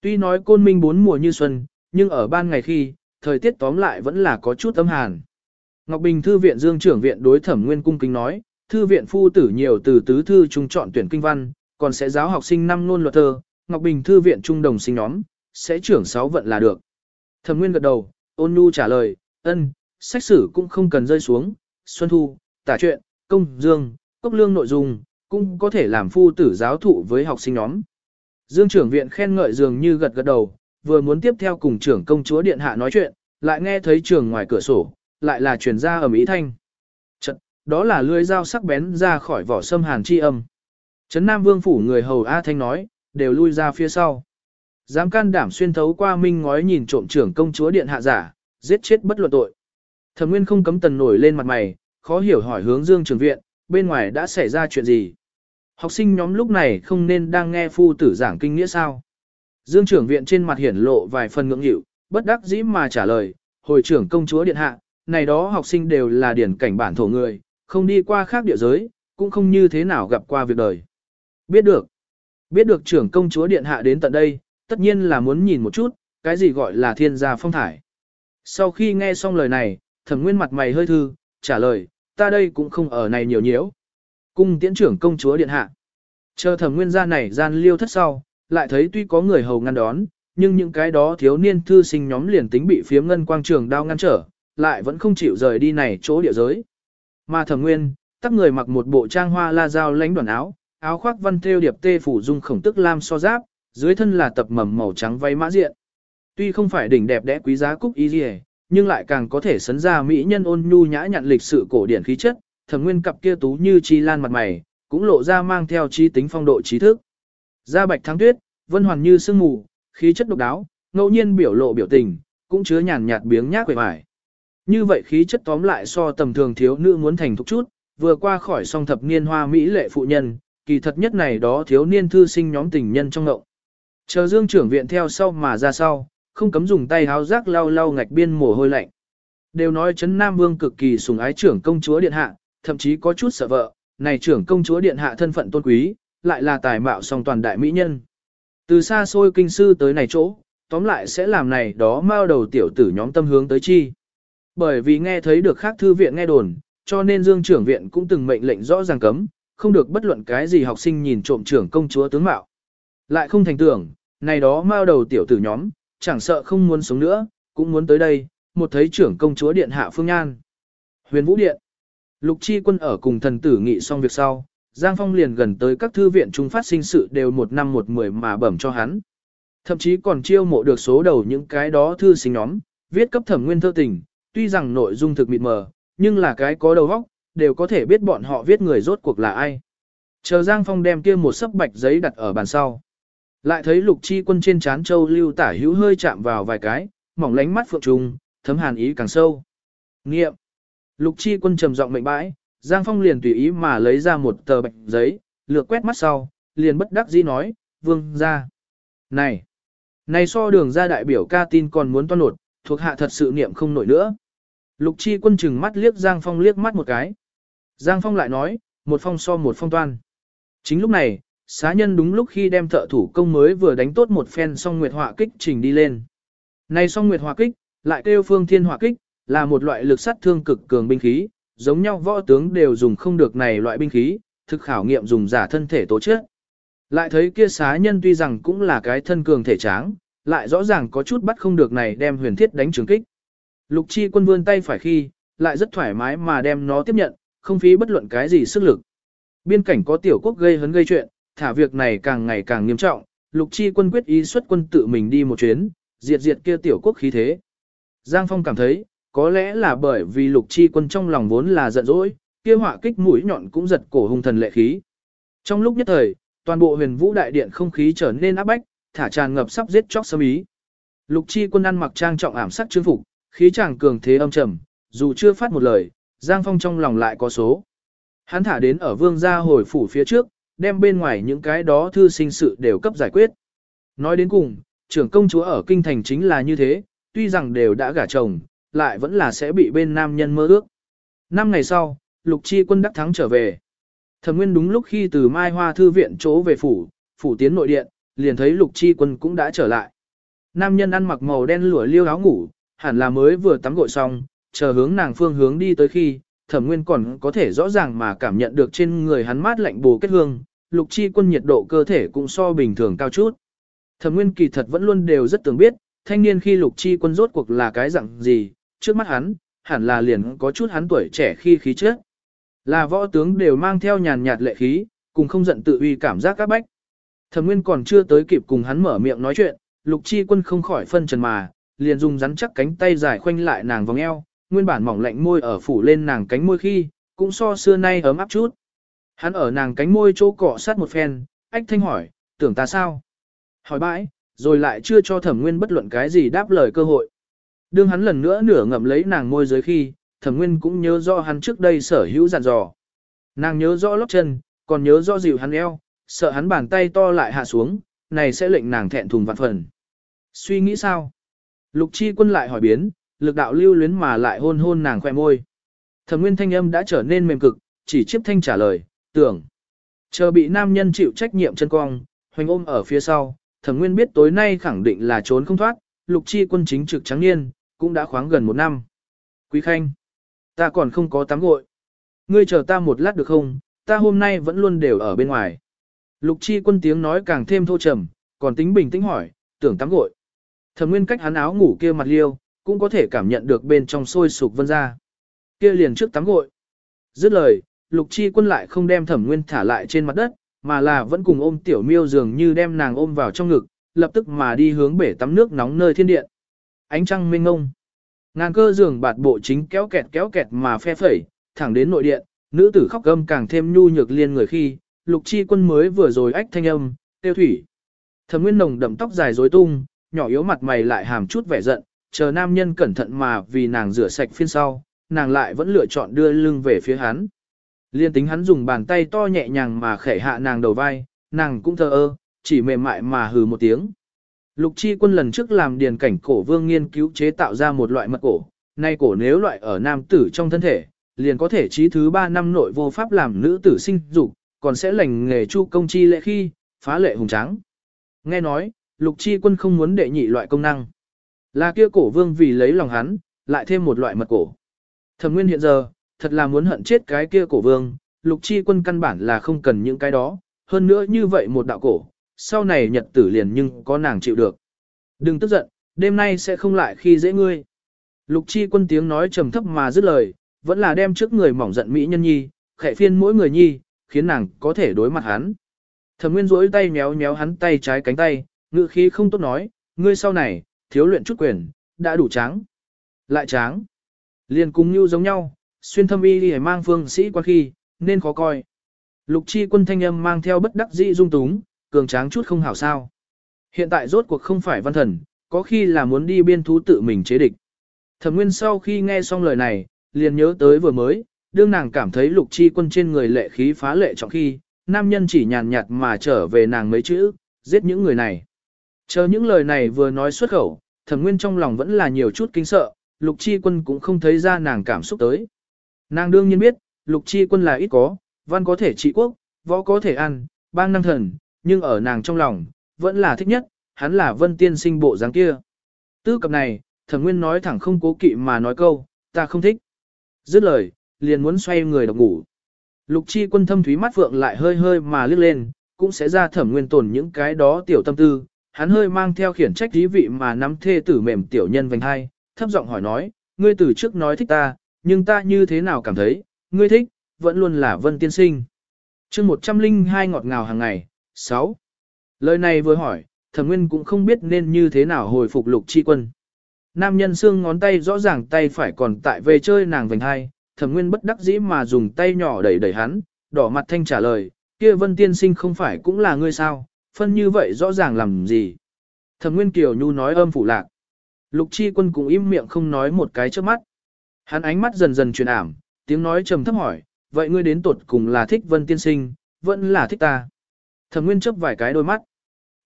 Tuy nói côn minh bốn mùa như xuân, nhưng ở ban ngày khi, thời tiết tóm lại vẫn là có chút âm hàn. Ngọc Bình Thư viện Dương trưởng viện đối thẩm nguyên cung kính nói, thư viện phu tử nhiều từ tứ thư trung chọn tuyển kinh văn, còn sẽ giáo học sinh năm luôn luật thơ, Ngọc Bình Thư viện trung đồng sinh nhóm, sẽ trưởng sáu vận là được. Thẩm nguyên gật đầu, ôn nhu trả lời, ân, sách sử cũng không cần rơi xuống, xuân thu, tả chuyện, công, dương, cốc lương nội dung, cũng có thể làm phu tử giáo thụ với học sinh nhóm. Dương trưởng viện khen ngợi dường như gật gật đầu, vừa muốn tiếp theo cùng trưởng công chúa điện hạ nói chuyện, lại nghe thấy trường ngoài cửa sổ, lại là truyền ra ở mỹ thanh. Đó là lưỡi dao sắc bén ra khỏi vỏ sâm hàn chi âm. Trấn Nam Vương phủ người hầu A Thanh nói, đều lui ra phía sau. Dám can đảm xuyên thấu qua minh ngói nhìn trộm trưởng công chúa điện hạ giả, giết chết bất luận tội. Thẩm Nguyên không cấm tần nổi lên mặt mày, khó hiểu hỏi hướng Dương trường viện, bên ngoài đã xảy ra chuyện gì. Học sinh nhóm lúc này không nên đang nghe phu tử giảng kinh nghĩa sao. Dương trưởng viện trên mặt hiển lộ vài phần ngưỡng nghịu, bất đắc dĩ mà trả lời, hồi trưởng công chúa điện hạ, này đó học sinh đều là điển cảnh bản thổ người, không đi qua khác địa giới, cũng không như thế nào gặp qua việc đời. Biết được. Biết được trưởng công chúa điện hạ đến tận đây, tất nhiên là muốn nhìn một chút, cái gì gọi là thiên gia phong thải. Sau khi nghe xong lời này, thẩm nguyên mặt mày hơi thư, trả lời, ta đây cũng không ở này nhiều nhiễu. Cung tiễn trưởng công chúa điện hạ. Chờ thẩm nguyên gia này gian liêu thất sau, lại thấy tuy có người hầu ngăn đón, nhưng những cái đó thiếu niên thư sinh nhóm liền tính bị phiếm ngân quang trường đao ngăn trở, lại vẫn không chịu rời đi này chỗ địa giới. Mà thẩm nguyên, tắc người mặc một bộ trang hoa la dao lánh đoàn áo, áo khoác văn thêu điệp tê phủ dung khổng tức lam so giáp, dưới thân là tập mầm màu trắng váy mã diện. Tuy không phải đỉnh đẹp đẽ quý giá cúc y gì, nhưng lại càng có thể sấn ra mỹ nhân ôn nhu nhã nhặn lịch sự cổ điển khí chất, thẩm nguyên cặp kia tú như chi lan mặt mày, cũng lộ ra mang theo chi tính phong độ trí thức. Da bạch thắng tuyết, vân hoàn như sương mù, khí chất độc đáo, ngẫu nhiên biểu lộ biểu tình, cũng chứa nhàn nhạt biếng nhác quệ vải. Như vậy khí chất tóm lại so tầm thường thiếu nữ muốn thành thục chút, vừa qua khỏi song thập niên hoa mỹ lệ phụ nhân, kỳ thật nhất này đó thiếu niên thư sinh nhóm tình nhân trong ngậu. Chờ dương trưởng viện theo sau mà ra sau, không cấm dùng tay háo rác lau lau ngạch biên mồ hôi lạnh. Đều nói chấn Nam Vương cực kỳ sùng ái trưởng công chúa điện hạ, thậm chí có chút sợ vợ, này trưởng công chúa điện hạ thân phận tôn quý, lại là tài mạo song toàn đại mỹ nhân. Từ xa xôi kinh sư tới này chỗ, tóm lại sẽ làm này đó mao đầu tiểu tử nhóm tâm hướng tới chi. Bởi vì nghe thấy được khác thư viện nghe đồn, cho nên dương trưởng viện cũng từng mệnh lệnh rõ ràng cấm, không được bất luận cái gì học sinh nhìn trộm trưởng công chúa tướng mạo. Lại không thành tưởng, này đó mao đầu tiểu tử nhóm, chẳng sợ không muốn sống nữa, cũng muốn tới đây, một thấy trưởng công chúa điện hạ phương nhan. Huyền Vũ Điện Lục Chi Quân ở cùng thần tử nghị xong việc sau, Giang Phong liền gần tới các thư viện trung phát sinh sự đều một năm một mười mà bẩm cho hắn. Thậm chí còn chiêu mộ được số đầu những cái đó thư sinh nhóm, viết cấp thẩm nguyên thơ tình, tuy rằng nội dung thực mịt mờ, nhưng là cái có đầu óc, đều có thể biết bọn họ viết người rốt cuộc là ai. Chờ Giang Phong đem kia một sấp bạch giấy đặt ở bàn sau. Lại thấy lục chi quân trên chán châu lưu tả hữu hơi chạm vào vài cái, mỏng lánh mắt phượng trùng, thấm hàn ý càng sâu. Nghiệm. Lục chi quân trầm giọng mệnh bãi, Giang Phong liền tùy ý mà lấy ra một tờ bạch giấy, lược quét mắt sau, liền bất đắc dĩ nói, vương ra. Này, này so đường ra đại biểu ca tin còn muốn toan nột, thuộc hạ thật sự niệm không nổi nữa. Lục chi quân chừng mắt liếc Giang Phong liếc mắt một cái. Giang Phong lại nói, một phong so một phong toan. Chính lúc này, xá nhân đúng lúc khi đem thợ thủ công mới vừa đánh tốt một phen song nguyệt họa kích trình đi lên. Này song nguyệt họa kích, lại kêu phương thiên họa kích, là một loại lực sát thương cực cường binh khí, giống nhau võ tướng đều dùng không được này loại binh khí, thực khảo nghiệm dùng giả thân thể tố chất. Lại thấy kia xá nhân tuy rằng cũng là cái thân cường thể tráng, lại rõ ràng có chút bắt không được này đem huyền thiết đánh trường kích. Lục chi quân vươn tay phải khi, lại rất thoải mái mà đem nó tiếp nhận, không phí bất luận cái gì sức lực. Biên cảnh có tiểu quốc gây hấn gây chuyện, thả việc này càng ngày càng nghiêm trọng, lục chi quân quyết ý xuất quân tự mình đi một chuyến, diệt diệt kia tiểu quốc khí thế. Giang Phong cảm thấy, có lẽ là bởi vì lục chi quân trong lòng vốn là giận dỗi, kia họa kích mũi nhọn cũng giật cổ hung thần lệ khí. Trong lúc nhất thời, toàn bộ huyền vũ đại điện không khí trở nên áp bách, thả tràn ngập sắp giết chóc sâm ý. Lục chi quân ăn mặc trang trọng ảm sắc chương phục, khí chàng cường thế âm trầm, dù chưa phát một lời, Giang Phong trong lòng lại có số. Hắn thả đến ở vương gia hồi phủ phía trước, đem bên ngoài những cái đó thư sinh sự đều cấp giải quyết. Nói đến cùng, trưởng công chúa ở kinh thành chính là như thế, tuy rằng đều đã gả chồng, lại vẫn là sẽ bị bên nam nhân mơ ước. Năm ngày sau, lục chi quân đắc thắng trở về. Thẩm Nguyên đúng lúc khi từ Mai Hoa Thư viện chỗ về phủ, phủ tiến nội điện, liền thấy lục chi quân cũng đã trở lại. Nam nhân ăn mặc màu đen lụa liêu áo ngủ, hẳn là mới vừa tắm gội xong, chờ hướng nàng phương hướng đi tới khi, thẩm nguyên còn có thể rõ ràng mà cảm nhận được trên người hắn mát lạnh bù kết hương, lục chi quân nhiệt độ cơ thể cũng so bình thường cao chút. Thẩm nguyên kỳ thật vẫn luôn đều rất tưởng biết, thanh niên khi lục chi quân rốt cuộc là cái dạng gì, trước mắt hắn, hẳn là liền có chút hắn tuổi trẻ khi khí trước. Là võ tướng đều mang theo nhàn nhạt lệ khí, cùng không giận tự uy cảm giác các bách. Thẩm nguyên còn chưa tới kịp cùng hắn mở miệng nói chuyện, lục chi quân không khỏi phân trần mà, liền dùng rắn chắc cánh tay dài khoanh lại nàng vòng eo, nguyên bản mỏng lạnh môi ở phủ lên nàng cánh môi khi, cũng so xưa nay ấm áp chút. Hắn ở nàng cánh môi chỗ cọ sát một phen, ách thanh hỏi, tưởng ta sao? Hỏi bãi, rồi lại chưa cho thẩm nguyên bất luận cái gì đáp lời cơ hội. Đương hắn lần nữa nửa ngậm lấy nàng môi dưới khi, thẩm nguyên cũng nhớ rõ hắn trước đây sở hữu dặn dò. Nàng nhớ rõ lóc chân, còn nhớ rõ dịu hắn eo, sợ hắn bàn tay to lại hạ xuống, này sẽ lệnh nàng thẹn thùng vạn phần. Suy nghĩ sao? Lục chi quân lại hỏi biến, lực đạo lưu luyến mà lại hôn hôn nàng khoe môi. Thẩm nguyên thanh âm đã trở nên mềm cực, chỉ chiếp thanh trả lời, tưởng. Chờ bị nam nhân chịu trách nhiệm chân cong, Hoành ôm ở phía sau, thẩm nguyên biết tối nay khẳng định là trốn không thoát, lục chi quân chính trực trắng niên, cũng đã khoáng gần một năm. Quý Khanh, ta còn không có tắm gội. Ngươi chờ ta một lát được không, ta hôm nay vẫn luôn đều ở bên ngoài. Lục chi quân tiếng nói càng thêm thô trầm, còn tính bình tĩnh hỏi, tưởng tắm gội. Thẩm nguyên cách hắn áo ngủ kia mặt liêu, cũng có thể cảm nhận được bên trong sôi sục vân ra. Kia liền trước tắm gội. Dứt lời, lục chi quân lại không đem thẩm nguyên thả lại trên mặt đất, mà là vẫn cùng ôm tiểu miêu dường như đem nàng ôm vào trong ngực, lập tức mà đi hướng bể tắm nước nóng nơi thiên điện. Ánh trăng mênh ngông. Ngàn cơ giường bạt bộ chính kéo kẹt kéo kẹt mà phe phẩy, thẳng đến nội điện, nữ tử khóc gâm càng thêm nhu nhược liên người khi, lục chi quân mới vừa rồi ách thanh âm, tiêu thủy. Thẩm nguyên nồng đậm tóc dài rối tung, nhỏ yếu mặt mày lại hàm chút vẻ giận, chờ nam nhân cẩn thận mà vì nàng rửa sạch phiên sau, nàng lại vẫn lựa chọn đưa lưng về phía hắn. Liên tính hắn dùng bàn tay to nhẹ nhàng mà khẽ hạ nàng đầu vai, nàng cũng thờ ơ, chỉ mềm mại mà hừ một tiếng. Lục chi quân lần trước làm điền cảnh cổ vương nghiên cứu chế tạo ra một loại mật cổ, nay cổ nếu loại ở nam tử trong thân thể, liền có thể trí thứ 3 năm nội vô pháp làm nữ tử sinh dục, còn sẽ lành nghề chu công chi lệ khi, phá lệ hùng tráng. Nghe nói, lục chi quân không muốn đệ nhị loại công năng. Là kia cổ vương vì lấy lòng hắn, lại thêm một loại mật cổ. Thẩm nguyên hiện giờ, thật là muốn hận chết cái kia cổ vương, lục chi quân căn bản là không cần những cái đó, hơn nữa như vậy một đạo cổ, sau này nhật tử liền nhưng có nàng chịu được. Đừng tức giận, đêm nay sẽ không lại khi dễ ngươi. Lục chi quân tiếng nói trầm thấp mà dứt lời, vẫn là đem trước người mỏng giận mỹ nhân nhi, khẽ phiên mỗi người nhi, khiến nàng có thể đối mặt hắn. Thẩm Nguyên rỗi tay méo méo hắn tay trái cánh tay, ngự khí không tốt nói, ngươi sau này, thiếu luyện chút quyền, đã đủ tráng. Lại tráng. Liền cùng như giống nhau, xuyên thâm y đi mang phương sĩ qua khi, nên khó coi. Lục chi quân thanh âm mang theo bất đắc dĩ dung túng, cường tráng chút không hảo sao. Hiện tại rốt cuộc không phải văn thần, có khi là muốn đi biên thú tự mình chế địch. Thẩm Nguyên sau khi nghe xong lời này, liền nhớ tới vừa mới, đương nàng cảm thấy lục chi quân trên người lệ khí phá lệ trọng khi, nam nhân chỉ nhàn nhạt mà trở về nàng mấy chữ, giết những người này. Chờ những lời này vừa nói xuất khẩu, thẩm nguyên trong lòng vẫn là nhiều chút kinh sợ, lục chi quân cũng không thấy ra nàng cảm xúc tới. Nàng đương nhiên biết, lục chi quân là ít có, văn có thể trị quốc, võ có thể ăn, bang năng thần, nhưng ở nàng trong lòng, vẫn là thích nhất, hắn là vân tiên sinh bộ dáng kia. Tư cập này, thẩm nguyên nói thẳng không cố kỵ mà nói câu, ta không thích. Dứt lời, liền muốn xoay người đọc ngủ. Lục chi quân thâm thúy mắt vượng lại hơi hơi mà liếc lên, cũng sẽ ra thẩm nguyên tồn những cái đó tiểu tâm tư. Hắn hơi mang theo khiển trách thí vị mà nắm thê tử mềm tiểu nhân vành hai, thấp giọng hỏi nói, ngươi từ trước nói thích ta, nhưng ta như thế nào cảm thấy, ngươi thích, vẫn luôn là vân tiên sinh. chương 102 ngọt ngào hàng ngày, 6. Lời này vừa hỏi, thẩm nguyên cũng không biết nên như thế nào hồi phục lục chi quân. Nam nhân xương ngón tay rõ ràng tay phải còn tại về chơi nàng vành hai, thẩm nguyên bất đắc dĩ mà dùng tay nhỏ đẩy đẩy hắn, đỏ mặt thanh trả lời, kia vân tiên sinh không phải cũng là ngươi sao, phân như vậy rõ ràng làm gì. Thẩm nguyên kiều nhu nói âm phủ lạc. Lục chi quân cũng im miệng không nói một cái trước mắt. Hắn ánh mắt dần dần truyền ảm, tiếng nói trầm thấp hỏi, vậy ngươi đến tuột cùng là thích vân tiên sinh, vẫn là thích ta. Thẩm nguyên chấp vài cái đôi mắt.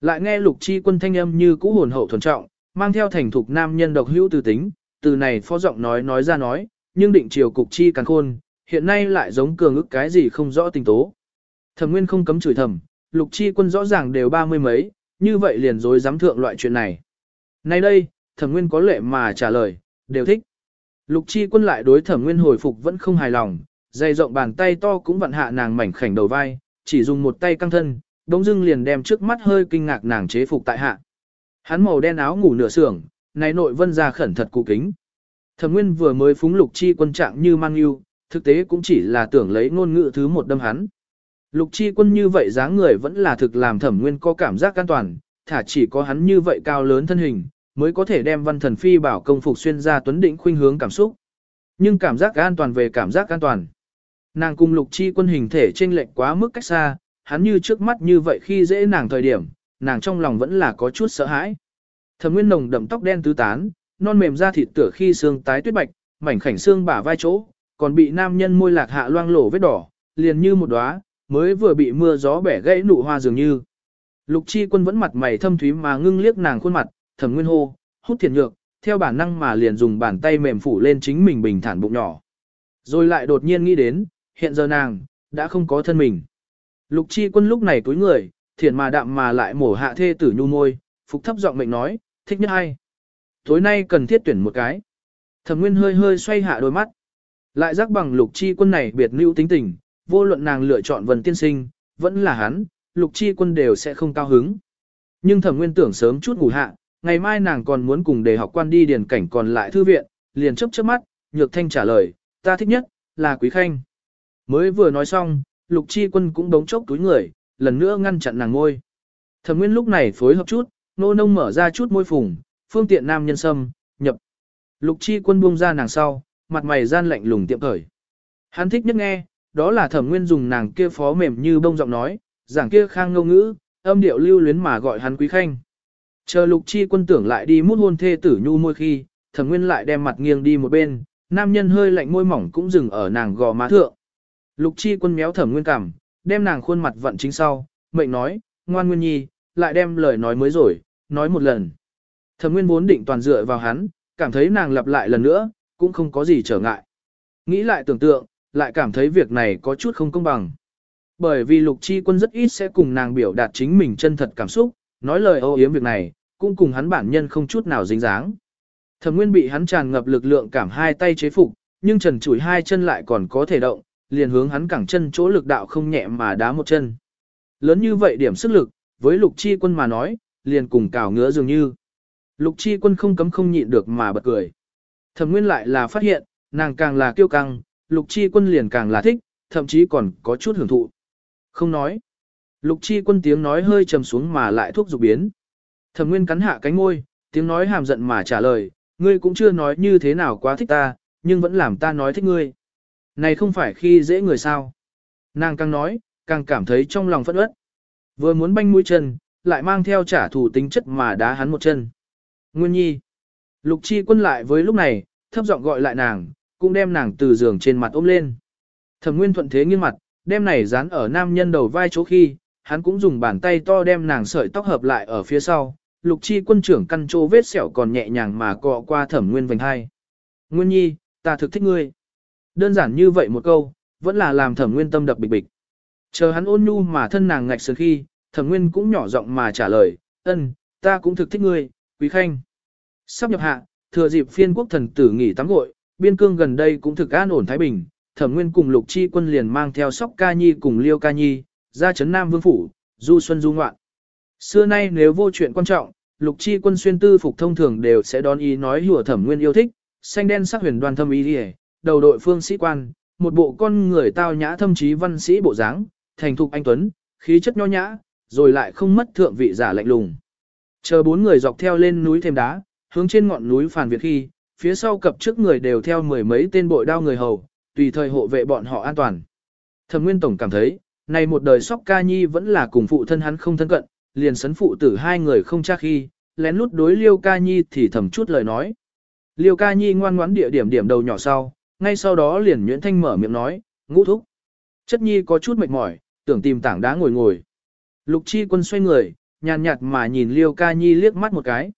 Lại nghe lục chi quân thanh âm như cũ hồn hậu thuần trọng, mang theo thành thục nam nhân độc hữu tư tính, từ này phó giọng nói nói ra nói, nhưng định chiều cục chi càng khôn, hiện nay lại giống cường ức cái gì không rõ tình tố. Thẩm Nguyên không cấm chửi thầm, lục chi quân rõ ràng đều ba mươi mấy, như vậy liền dối dám thượng loại chuyện này. Nay đây, Thẩm Nguyên có lệ mà trả lời, đều thích. Lục chi quân lại đối Thẩm Nguyên hồi phục vẫn không hài lòng, dày rộng bàn tay to cũng vặn hạ nàng mảnh khảnh đầu vai, chỉ dùng một tay căng thân, đống dưng liền đem trước mắt hơi kinh ngạc nàng chế phục tại hạ. Hắn màu đen áo ngủ nửa sưởng, này nội vân ra khẩn thật cụ kính. Thẩm Nguyên vừa mới phúng lục chi quân trạng như mang yêu, thực tế cũng chỉ là tưởng lấy ngôn ngữ thứ một đâm hắn. Lục chi quân như vậy dáng người vẫn là thực làm thẩm nguyên có cảm giác an toàn, thả chỉ có hắn như vậy cao lớn thân hình, mới có thể đem văn thần phi bảo công phục xuyên ra tuấn định khuynh hướng cảm xúc. Nhưng cảm giác an toàn về cảm giác an toàn. Nàng cùng lục chi quân hình thể trên lệch quá mức cách xa, hắn như trước mắt như vậy khi dễ nàng thời điểm, nàng trong lòng vẫn là có chút sợ hãi. Thẩm nguyên nồng đậm tóc đen tứ tán, non mềm da thịt tựa khi xương tái tuyết bạch, mảnh khảnh xương bả vai chỗ, còn bị nam nhân môi lạc hạ loang lổ vết đỏ, liền như một đóa, mới vừa bị mưa gió bẻ gãy nụ hoa dường như. Lục chi quân vẫn mặt mày thâm thúy mà ngưng liếc nàng khuôn mặt, thẩm nguyên hô, hút thiền nhược, theo bản năng mà liền dùng bàn tay mềm phủ lên chính mình bình thản bụng nhỏ. Rồi lại đột nhiên nghĩ đến, hiện giờ nàng, đã không có thân mình. Lục chi quân lúc này túi người, thiền mà đạm mà lại mổ hạ thê tử nhu môi, phục thấp giọng mệnh nói, thích nhất hay. Tối nay cần thiết tuyển một cái. Thẩm Nguyên hơi hơi xoay hạ đôi mắt. Lại giác bằng lục chi quân này biệt lưu tính tình, vô luận nàng lựa chọn vần tiên sinh, vẫn là hắn, lục chi quân đều sẽ không cao hứng. Nhưng thẩm nguyên tưởng sớm chút ngủ hạ, ngày mai nàng còn muốn cùng đề học quan đi điền cảnh còn lại thư viện, liền chớp chớp mắt, nhược thanh trả lời, ta thích nhất, là quý khanh. Mới vừa nói xong, lục chi quân cũng đống chốc túi người, lần nữa ngăn chặn nàng ngôi. Thẩm nguyên lúc này phối hợp chút, nô nông mở ra chút môi phùng, phương tiện nam nhân sâm, nhập. Lục chi quân buông ra nàng sau, mặt mày gian lạnh lùng tiệm khởi. Hắn thích nhất nghe, đó là thẩm nguyên dùng nàng kia phó mềm như bông giọng nói, giảng kia khang ngâu ngữ, âm điệu lưu luyến mà gọi hắn quý khanh. Chờ lục chi quân tưởng lại đi mút hôn thê tử nhu môi khi, thẩm nguyên lại đem mặt nghiêng đi một bên, nam nhân hơi lạnh môi mỏng cũng dừng ở nàng gò má thượng. Lục chi quân méo thẩm nguyên cảm, đem nàng khuôn mặt vận chính sau, mệnh nói, ngoan nguyên nhi, lại đem lời nói mới rồi, nói một lần. Thẩm nguyên vốn định toàn dựa vào hắn, cảm thấy nàng lặp lại lần nữa, cũng không có gì trở ngại. Nghĩ lại tưởng tượng, lại cảm thấy việc này có chút không công bằng. Bởi vì lục chi quân rất ít sẽ cùng nàng biểu đạt chính mình chân thật cảm xúc, nói lời ô yếm việc này, cũng cùng hắn bản nhân không chút nào dính dáng. Thẩm Nguyên bị hắn tràn ngập lực lượng cảm hai tay chế phục, nhưng trần chủi hai chân lại còn có thể động, liền hướng hắn cẳng chân chỗ lực đạo không nhẹ mà đá một chân. Lớn như vậy điểm sức lực, với lục chi quân mà nói, liền cùng cào ngứa dường như. Lục chi quân không cấm không nhịn được mà bật cười. Thẩm Nguyên lại là phát hiện, nàng càng là kiêu căng, lục chi quân liền càng là thích, thậm chí còn có chút hưởng thụ. Không nói. Lục chi quân tiếng nói hơi trầm xuống mà lại thuốc dục biến. Thẩm Nguyên cắn hạ cánh môi, tiếng nói hàm giận mà trả lời, ngươi cũng chưa nói như thế nào quá thích ta, nhưng vẫn làm ta nói thích ngươi. Này không phải khi dễ người sao. Nàng càng nói, càng cảm thấy trong lòng phẫn uất. Vừa muốn banh mũi chân, lại mang theo trả thù tính chất mà đá hắn một chân. Nguyên nhi. Lục chi quân lại với lúc này, thấp giọng gọi lại nàng, cũng đem nàng từ giường trên mặt ôm lên. Thẩm Nguyên thuận thế nghiêng mặt, đem này dán ở nam nhân đầu vai chỗ khi, hắn cũng dùng bàn tay to đem nàng sợi tóc hợp lại ở phía sau. Lục chi quân trưởng căn trô vết sẹo còn nhẹ nhàng mà cọ qua thẩm nguyên vành hai. Nguyên nhi, ta thực thích ngươi. Đơn giản như vậy một câu, vẫn là làm thẩm nguyên tâm đập bịch bịch. Chờ hắn ôn nhu mà thân nàng ngạch sườn khi, thẩm nguyên cũng nhỏ giọng mà trả lời, ân, ta cũng thực thích ngươi, quý khanh. Sắp nhập hạ, thừa dịp phiên quốc thần tử nghỉ tắm gội, biên cương gần đây cũng thực an ổn thái bình, thẩm nguyên cùng lục chi quân liền mang theo sóc ca nhi cùng liêu ca nhi, ra chấn nam vương phủ, du xuân du ngoạn. Xưa nay nếu vô chuyện quan trọng, lục chi quân xuyên tư phục thông thường đều sẽ đón ý nói hùa thẩm nguyên yêu thích, xanh đen sắc huyền đoan thâm ý đi đầu đội phương sĩ quan, một bộ con người tao nhã thâm trí văn sĩ bộ dáng, thành thục anh tuấn, khí chất nho nhã, rồi lại không mất thượng vị giả lạnh lùng. Chờ bốn người dọc theo lên núi thêm đá, hướng trên ngọn núi phản việt khi, phía sau cập trước người đều theo mười mấy tên bội đao người hầu, tùy thời hộ vệ bọn họ an toàn. Thẩm Nguyên Tổng cảm thấy, này một đời sóc ca nhi vẫn là cùng phụ thân hắn không thân cận, liền sấn phụ tử hai người không chắc khi, lén lút đối Liêu ca nhi thì thầm chút lời nói. Liêu ca nhi ngoan ngoãn địa điểm điểm đầu nhỏ sau, ngay sau đó liền nhuyễn thanh mở miệng nói, ngũ thúc. Chất nhi có chút mệt mỏi, tưởng tìm tảng đá ngồi ngồi. Lục chi quân xoay người, nhàn nhạt mà nhìn Liêu ca nhi liếc mắt một cái.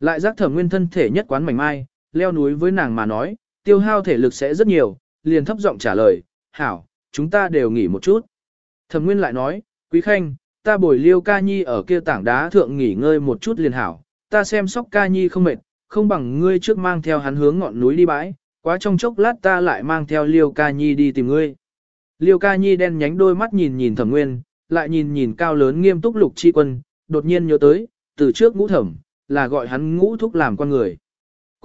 Lại giác thẩm nguyên thân thể nhất quán mảnh mai, leo núi với nàng mà nói, tiêu hao thể lực sẽ rất nhiều, liền thấp giọng trả lời, hảo, chúng ta đều nghỉ một chút. Thẩm Nguyên lại nói, Quý Khanh, ta bồi liêu ca nhi ở kia tảng đá thượng nghỉ ngơi một chút liền hảo, ta xem sóc ca nhi không mệt, không bằng ngươi trước mang theo hắn hướng ngọn núi đi bãi, quá trong chốc lát ta lại mang theo liêu ca nhi đi tìm ngươi. Liêu ca nhi đen nhánh đôi mắt nhìn nhìn thẩm nguyên, lại nhìn nhìn cao lớn nghiêm túc lục chi quân, đột nhiên nhớ tới, từ trước ngũ thẩm, là gọi hắn ngũ thúc làm con người.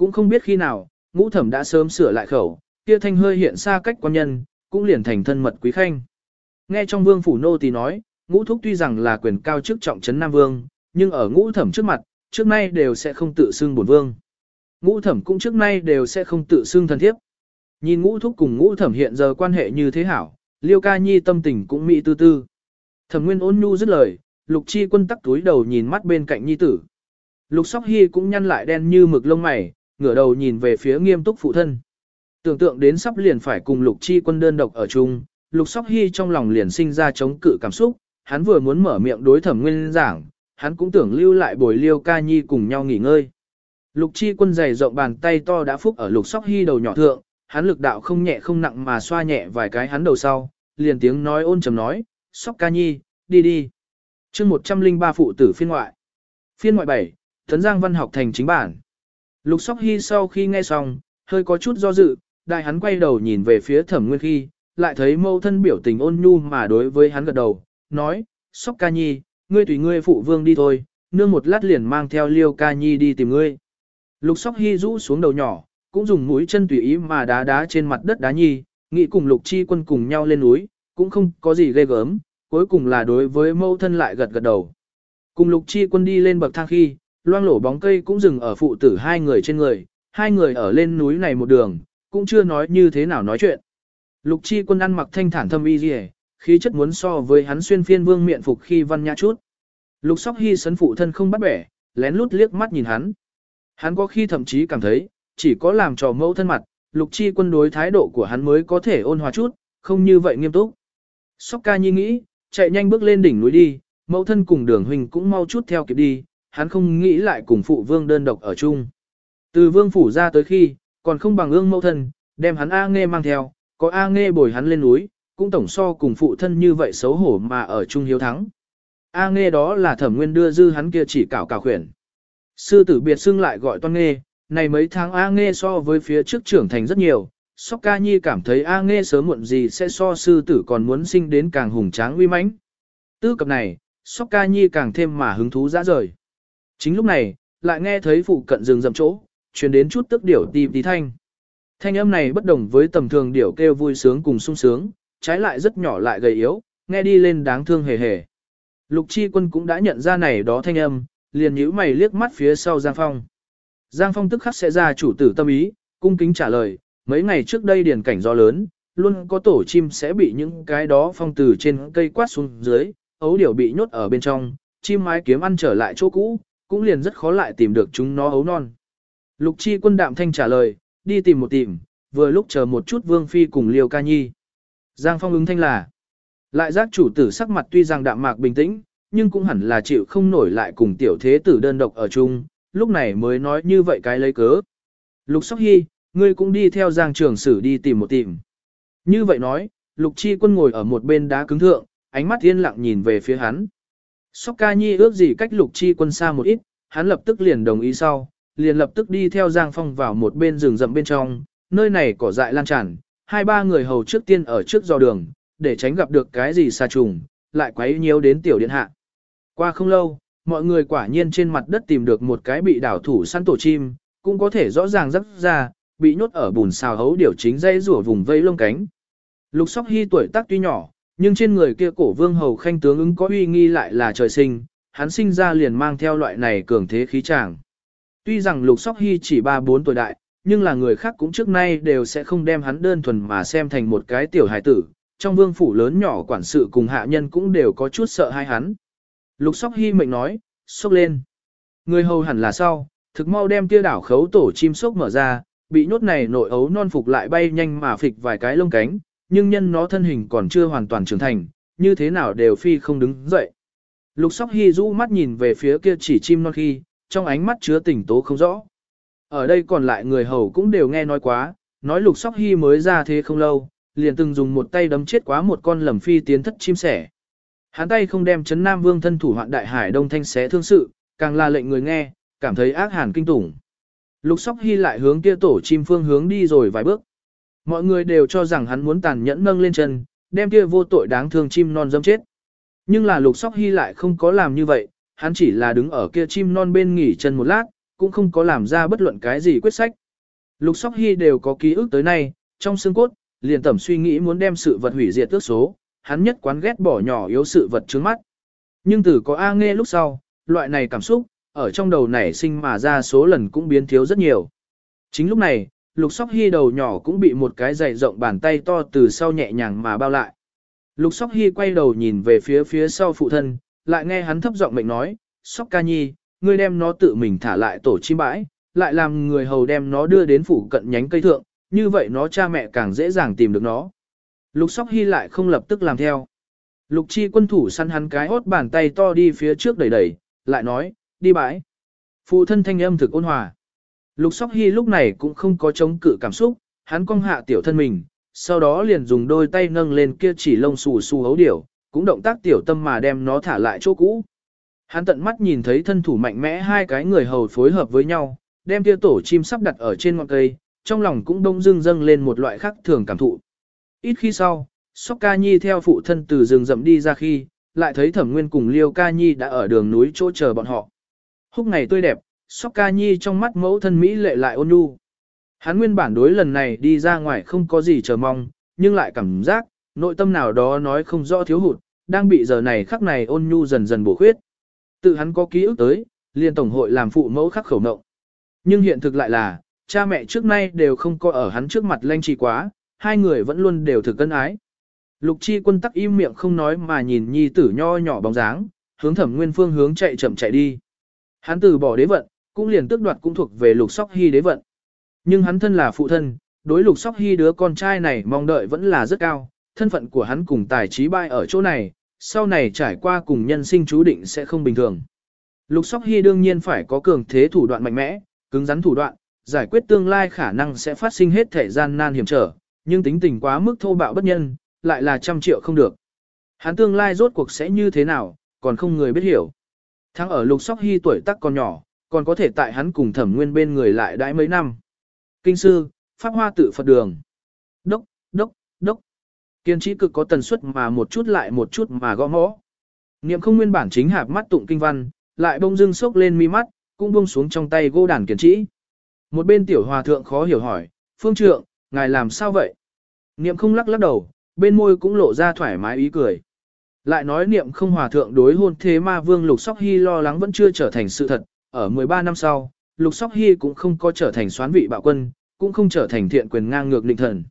Cũng không biết khi nào, ngũ thẩm đã sớm sửa lại khẩu, kia thanh hơi hiện xa cách quan nhân, cũng liền thành thân mật quý khanh. Nghe trong vương phủ nô tỳ nói, ngũ thúc tuy rằng là quyền cao chức trọng trấn Nam Vương, nhưng ở ngũ thẩm trước mặt, trước nay đều sẽ không tự xưng bổn vương. Ngũ thẩm cũng trước nay đều sẽ không tự xưng thân thiếp. Nhìn ngũ thúc cùng ngũ thẩm hiện giờ quan hệ như thế hảo, liêu ca nhi tâm tình cũng mỹ tư tư. Thẩm nguyên ôn nhu dứt lời, lục chi quân tắc túi đầu nhìn mắt bên cạnh nhi tử. Lục sóc hy cũng nhăn lại đen như mực lông mày, ngửa đầu nhìn về phía nghiêm túc phụ thân. Tưởng tượng đến sắp liền phải cùng lục chi quân đơn độc ở chung, lục sóc hy trong lòng liền sinh ra chống cự cảm xúc, hắn vừa muốn mở miệng đối thẩm nguyên giảng, hắn cũng tưởng lưu lại bồi liêu ca nhi cùng nhau nghỉ ngơi. Lục chi quân dày rộng bàn tay to đã phúc ở lục sóc hy đầu nhỏ thượng, hắn lực đạo không nhẹ không nặng mà xoa nhẹ vài cái hắn đầu sau, liền tiếng nói ôn trầm nói, sóc ca nhi, đi đi. chương 103 phụ tử phiên ngoại. Phiên ngoại 7, Tấn Giang văn học thành chính bản. Lục Sóc Hy sau khi nghe xong, hơi có chút do dự, đại hắn quay đầu nhìn về phía thẩm nguyên khi, lại thấy mâu thân biểu tình ôn nhu mà đối với hắn gật đầu, nói, Sóc ca nhi, ngươi tùy ngươi phụ vương đi thôi, nương một lát liền mang theo liêu ca nhi đi tìm ngươi. Lục Sóc Hy rũ xuống đầu nhỏ, cũng dùng mũi chân tùy ý mà đá đá trên mặt đất đá nhi, nghĩ cùng Lục Chi quân cùng nhau lên núi, cũng không có gì ghê gớm, cuối cùng là đối với mâu thân lại gật gật đầu. Cùng Lục Chi quân đi lên bậc thang khi, loang lổ bóng cây cũng dừng ở phụ tử hai người trên người, hai người ở lên núi này một đường, cũng chưa nói như thế nào nói chuyện. Lục Chi quân ăn mặc thanh thản thâm y rìa, khí chất muốn so với hắn xuyên phiên vương miện phục khi văn nhã chút. Lục Sóc Hy sấn phụ thân không bắt bẻ, lén lút liếc mắt nhìn hắn. Hắn có khi thậm chí cảm thấy, chỉ có làm trò mẫu thân mặt, Lục Chi quân đối thái độ của hắn mới có thể ôn hòa chút, không như vậy nghiêm túc. Sóc ca nhi nghĩ, chạy nhanh bước lên đỉnh núi đi, mẫu thân cùng đường huynh cũng mau chút theo kịp đi, hắn không nghĩ lại cùng phụ vương đơn độc ở chung. Từ vương phủ ra tới khi, còn không bằng ương mẫu thân, đem hắn A nghe mang theo, có A nghe bồi hắn lên núi, cũng tổng so cùng phụ thân như vậy xấu hổ mà ở chung hiếu thắng. A nghe đó là thẩm nguyên đưa dư hắn kia chỉ cảo cảo khuyển. Sư tử biệt xưng lại gọi toan nghe, này mấy tháng A nghe so với phía trước trưởng thành rất nhiều, Sóc ca nhi cảm thấy A nghe sớm muộn gì sẽ so sư tử còn muốn sinh đến càng hùng tráng uy mãnh. Tư cập này, Sóc ca nhi càng thêm mà hứng thú dã rời. Chính lúc này, lại nghe thấy phụ cận rừng rậm chỗ, truyền đến chút tức điểu tìm tí thanh. Thanh âm này bất đồng với tầm thường điểu kêu vui sướng cùng sung sướng, trái lại rất nhỏ lại gầy yếu, nghe đi lên đáng thương hề hề. Lục chi quân cũng đã nhận ra này đó thanh âm, liền nhíu mày liếc mắt phía sau Giang Phong. Giang Phong tức khắc sẽ ra chủ tử tâm ý, cung kính trả lời, mấy ngày trước đây điển cảnh gió lớn, luôn có tổ chim sẽ bị những cái đó phong từ trên cây quát xuống dưới, ấu điểu bị nhốt ở bên trong, chim mái kiếm ăn trở lại chỗ cũ, cũng liền rất khó lại tìm được chúng nó ấu non. Lục chi quân đạm thanh trả lời, đi tìm một tìm, vừa lúc chờ một chút vương phi cùng liêu ca nhi. Giang Phong ứng thanh là, lại giác chủ tử sắc mặt tuy rằng đạm mạc bình tĩnh, nhưng cũng hẳn là chịu không nổi lại cùng tiểu thế tử đơn độc ở chung, lúc này mới nói như vậy cái lấy cớ. Lục Sóc Hy, ngươi cũng đi theo Giang Trường Sử đi tìm một tìm. Như vậy nói, Lục Chi Quân ngồi ở một bên đá cứng thượng, ánh mắt yên lặng nhìn về phía hắn. Sóc ca nhi ước gì cách Lục Chi Quân xa một ít, hắn lập tức liền đồng ý sau, liền lập tức đi theo Giang Phong vào một bên rừng rậm bên trong, nơi này cỏ dại lan tràn, hai ba người hầu trước tiên ở trước dò đường, để tránh gặp được cái gì xa trùng, lại quấy nhiễu đến tiểu điện hạ. Qua không lâu, mọi người quả nhiên trên mặt đất tìm được một cái bị đảo thủ săn tổ chim, cũng có thể rõ ràng rắc ra, bị nhốt ở bùn xào hấu điều chính dây rủa vùng vây lông cánh. Lục sóc hy tuổi tác tuy nhỏ, nhưng trên người kia cổ vương hầu khanh tướng ứng có uy nghi lại là trời sinh, hắn sinh ra liền mang theo loại này cường thế khí tràng. Tuy rằng lục sóc hy chỉ 3-4 tuổi đại, nhưng là người khác cũng trước nay đều sẽ không đem hắn đơn thuần mà xem thành một cái tiểu hài tử, trong vương phủ lớn nhỏ quản sự cùng hạ nhân cũng đều có chút sợ hai hắn. Lục sóc hy mệnh nói, sốc lên. Người hầu hẳn là sau, thực mau đem kia đảo khấu tổ chim sốc mở ra, bị nhốt này nội ấu non phục lại bay nhanh mà phịch vài cái lông cánh, nhưng nhân nó thân hình còn chưa hoàn toàn trưởng thành, như thế nào đều phi không đứng dậy. Lục sóc hy rũ mắt nhìn về phía kia chỉ chim non khi, trong ánh mắt chứa tỉnh tố không rõ. Ở đây còn lại người hầu cũng đều nghe nói quá, nói lục sóc hy mới ra thế không lâu, liền từng dùng một tay đấm chết quá một con lầm phi tiến thất chim sẻ. Hắn tay không đem chấn Nam Vương thân thủ hoạn đại hải đông thanh xé thương sự, càng là lệnh người nghe, cảm thấy ác hàn kinh tủng. Lục sóc hy lại hướng kia tổ chim phương hướng đi rồi vài bước. Mọi người đều cho rằng hắn muốn tàn nhẫn nâng lên chân, đem kia vô tội đáng thương chim non dâm chết. Nhưng là lục sóc hy lại không có làm như vậy, hắn chỉ là đứng ở kia chim non bên nghỉ chân một lát, cũng không có làm ra bất luận cái gì quyết sách. Lục sóc hy đều có ký ức tới nay, trong xương cốt, liền tẩm suy nghĩ muốn đem sự vật hủy diệt tước số, hắn nhất quán ghét bỏ nhỏ yếu sự vật trước mắt. Nhưng từ có A nghe lúc sau, loại này cảm xúc, ở trong đầu nảy sinh mà ra số lần cũng biến thiếu rất nhiều. Chính lúc này, lục sóc hy đầu nhỏ cũng bị một cái dày rộng bàn tay to từ sau nhẹ nhàng mà bao lại. Lục sóc hy quay đầu nhìn về phía phía sau phụ thân, lại nghe hắn thấp giọng mệnh nói, sóc ca nhi, ngươi đem nó tự mình thả lại tổ chim bãi, lại làm người hầu đem nó đưa đến phủ cận nhánh cây thượng, như vậy nó cha mẹ càng dễ dàng tìm được nó. Lục sóc hy lại không lập tức làm theo. Lục chi quân thủ săn hắn cái hốt bàn tay to đi phía trước đẩy đẩy, lại nói, đi bãi. Phụ thân thanh âm thực ôn hòa. Lục sóc hy lúc này cũng không có chống cự cảm xúc, hắn cong hạ tiểu thân mình, sau đó liền dùng đôi tay nâng lên kia chỉ lông xù xù hấu điểu, cũng động tác tiểu tâm mà đem nó thả lại chỗ cũ. Hắn tận mắt nhìn thấy thân thủ mạnh mẽ hai cái người hầu phối hợp với nhau, đem kia tổ chim sắp đặt ở trên ngọn cây, trong lòng cũng đông dưng dâng lên một loại khác thường cảm thụ. Ít khi sau, Sóc Ca Nhi theo phụ thân từ rừng rậm đi ra khi, lại thấy Thẩm Nguyên cùng Liêu Ca Nhi đã ở đường núi chỗ chờ bọn họ. Húc ngày tươi đẹp, Sóc Ca Nhi trong mắt mẫu thân Mỹ lệ lại ôn nhu. Hắn nguyên bản đối lần này đi ra ngoài không có gì chờ mong, nhưng lại cảm giác, nội tâm nào đó nói không rõ thiếu hụt, đang bị giờ này khắc này ôn nhu dần dần bổ khuyết. Tự hắn có ký ức tới, liên tổng hội làm phụ mẫu khắc khẩu nộng. Nhưng hiện thực lại là, cha mẹ trước nay đều không có ở hắn trước mặt lanh trì quá, hai người vẫn luôn đều thực cân ái. Lục chi quân tắc im miệng không nói mà nhìn nhi tử nho nhỏ bóng dáng, hướng thẩm nguyên phương hướng chạy chậm chạy đi. Hắn từ bỏ đế vận, cũng liền tước đoạt cũng thuộc về lục sóc hy đế vận. Nhưng hắn thân là phụ thân, đối lục sóc hy đứa con trai này mong đợi vẫn là rất cao, thân phận của hắn cùng tài trí bai ở chỗ này, sau này trải qua cùng nhân sinh chú định sẽ không bình thường. Lục sóc hy đương nhiên phải có cường thế thủ đoạn mạnh mẽ, cứng rắn thủ đoạn, giải quyết tương lai khả năng sẽ phát sinh hết thể gian nan hiểm trở, nhưng tính tình quá mức thô bạo bất nhân, lại là trăm triệu không được. Hắn tương lai rốt cuộc sẽ như thế nào, còn không người biết hiểu. Thắng ở lục sóc hy tuổi tác còn nhỏ, còn có thể tại hắn cùng thẩm nguyên bên người lại đãi mấy năm. Kinh sư, Pháp Hoa tự Phật đường. Đốc, đốc, đốc. Kiên trí cực có tần suất mà một chút lại một chút mà gõ mõ. Niệm không nguyên bản chính hạp mắt tụng kinh văn, lại bông dưng sốc lên mi mắt, cũng buông xuống trong tay gô đàn kiên trĩ. Một bên tiểu hòa thượng khó hiểu hỏi, phương trượng, ngài làm sao vậy? Niệm không lắc lắc đầu, bên môi cũng lộ ra thoải mái ý cười. Lại nói niệm không hòa thượng đối hôn thế ma vương Lục Sóc Hy lo lắng vẫn chưa trở thành sự thật, ở 13 năm sau, Lục Sóc Hy cũng không có trở thành soán vị bạo quân, cũng không trở thành thiện quyền ngang ngược định thần,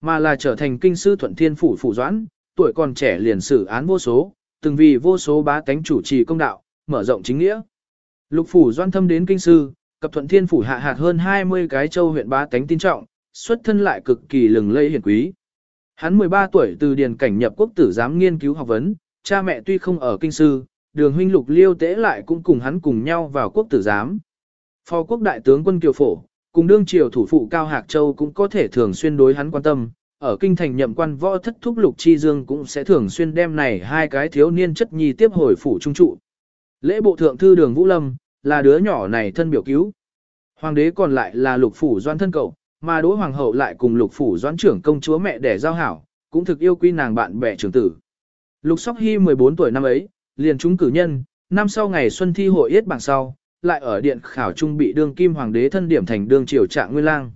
mà là trở thành kinh sư thuận thiên phủ phủ doãn, tuổi còn trẻ liền xử án vô số, từng vì vô số bá tánh chủ trì công đạo, mở rộng chính nghĩa. Lục phủ doãn thâm đến kinh sư, cập thuận thiên phủ hạ hạt hơn 20 cái châu huyện bá tánh tin trọng, xuất thân lại cực kỳ lừng lây hiển quý. Hắn 13 tuổi từ điền cảnh nhập quốc tử giám nghiên cứu học vấn, cha mẹ tuy không ở kinh sư, đường huynh lục liêu tế lại cũng cùng hắn cùng nhau vào quốc tử giám. Phó quốc đại tướng quân Kiều Phổ, cùng đương triều thủ phụ Cao Hạc Châu cũng có thể thường xuyên đối hắn quan tâm, ở kinh thành nhậm quan võ thất thúc lục chi dương cũng sẽ thường xuyên đem này hai cái thiếu niên chất nhi tiếp hồi phủ trung trụ. Lễ bộ thượng thư đường Vũ Lâm, là đứa nhỏ này thân biểu cứu. Hoàng đế còn lại là lục phủ doan thân cậu, mà đỗ hoàng hậu lại cùng lục phủ doan trưởng công chúa mẹ để giao hảo, cũng thực yêu quý nàng bạn bè trưởng tử. Lục Sóc Hy 14 tuổi năm ấy, liền chúng cử nhân, năm sau ngày xuân thi hội yết bảng sau, lại ở điện khảo trung bị đương kim hoàng đế thân điểm thành đương triều trạng nguyên lang.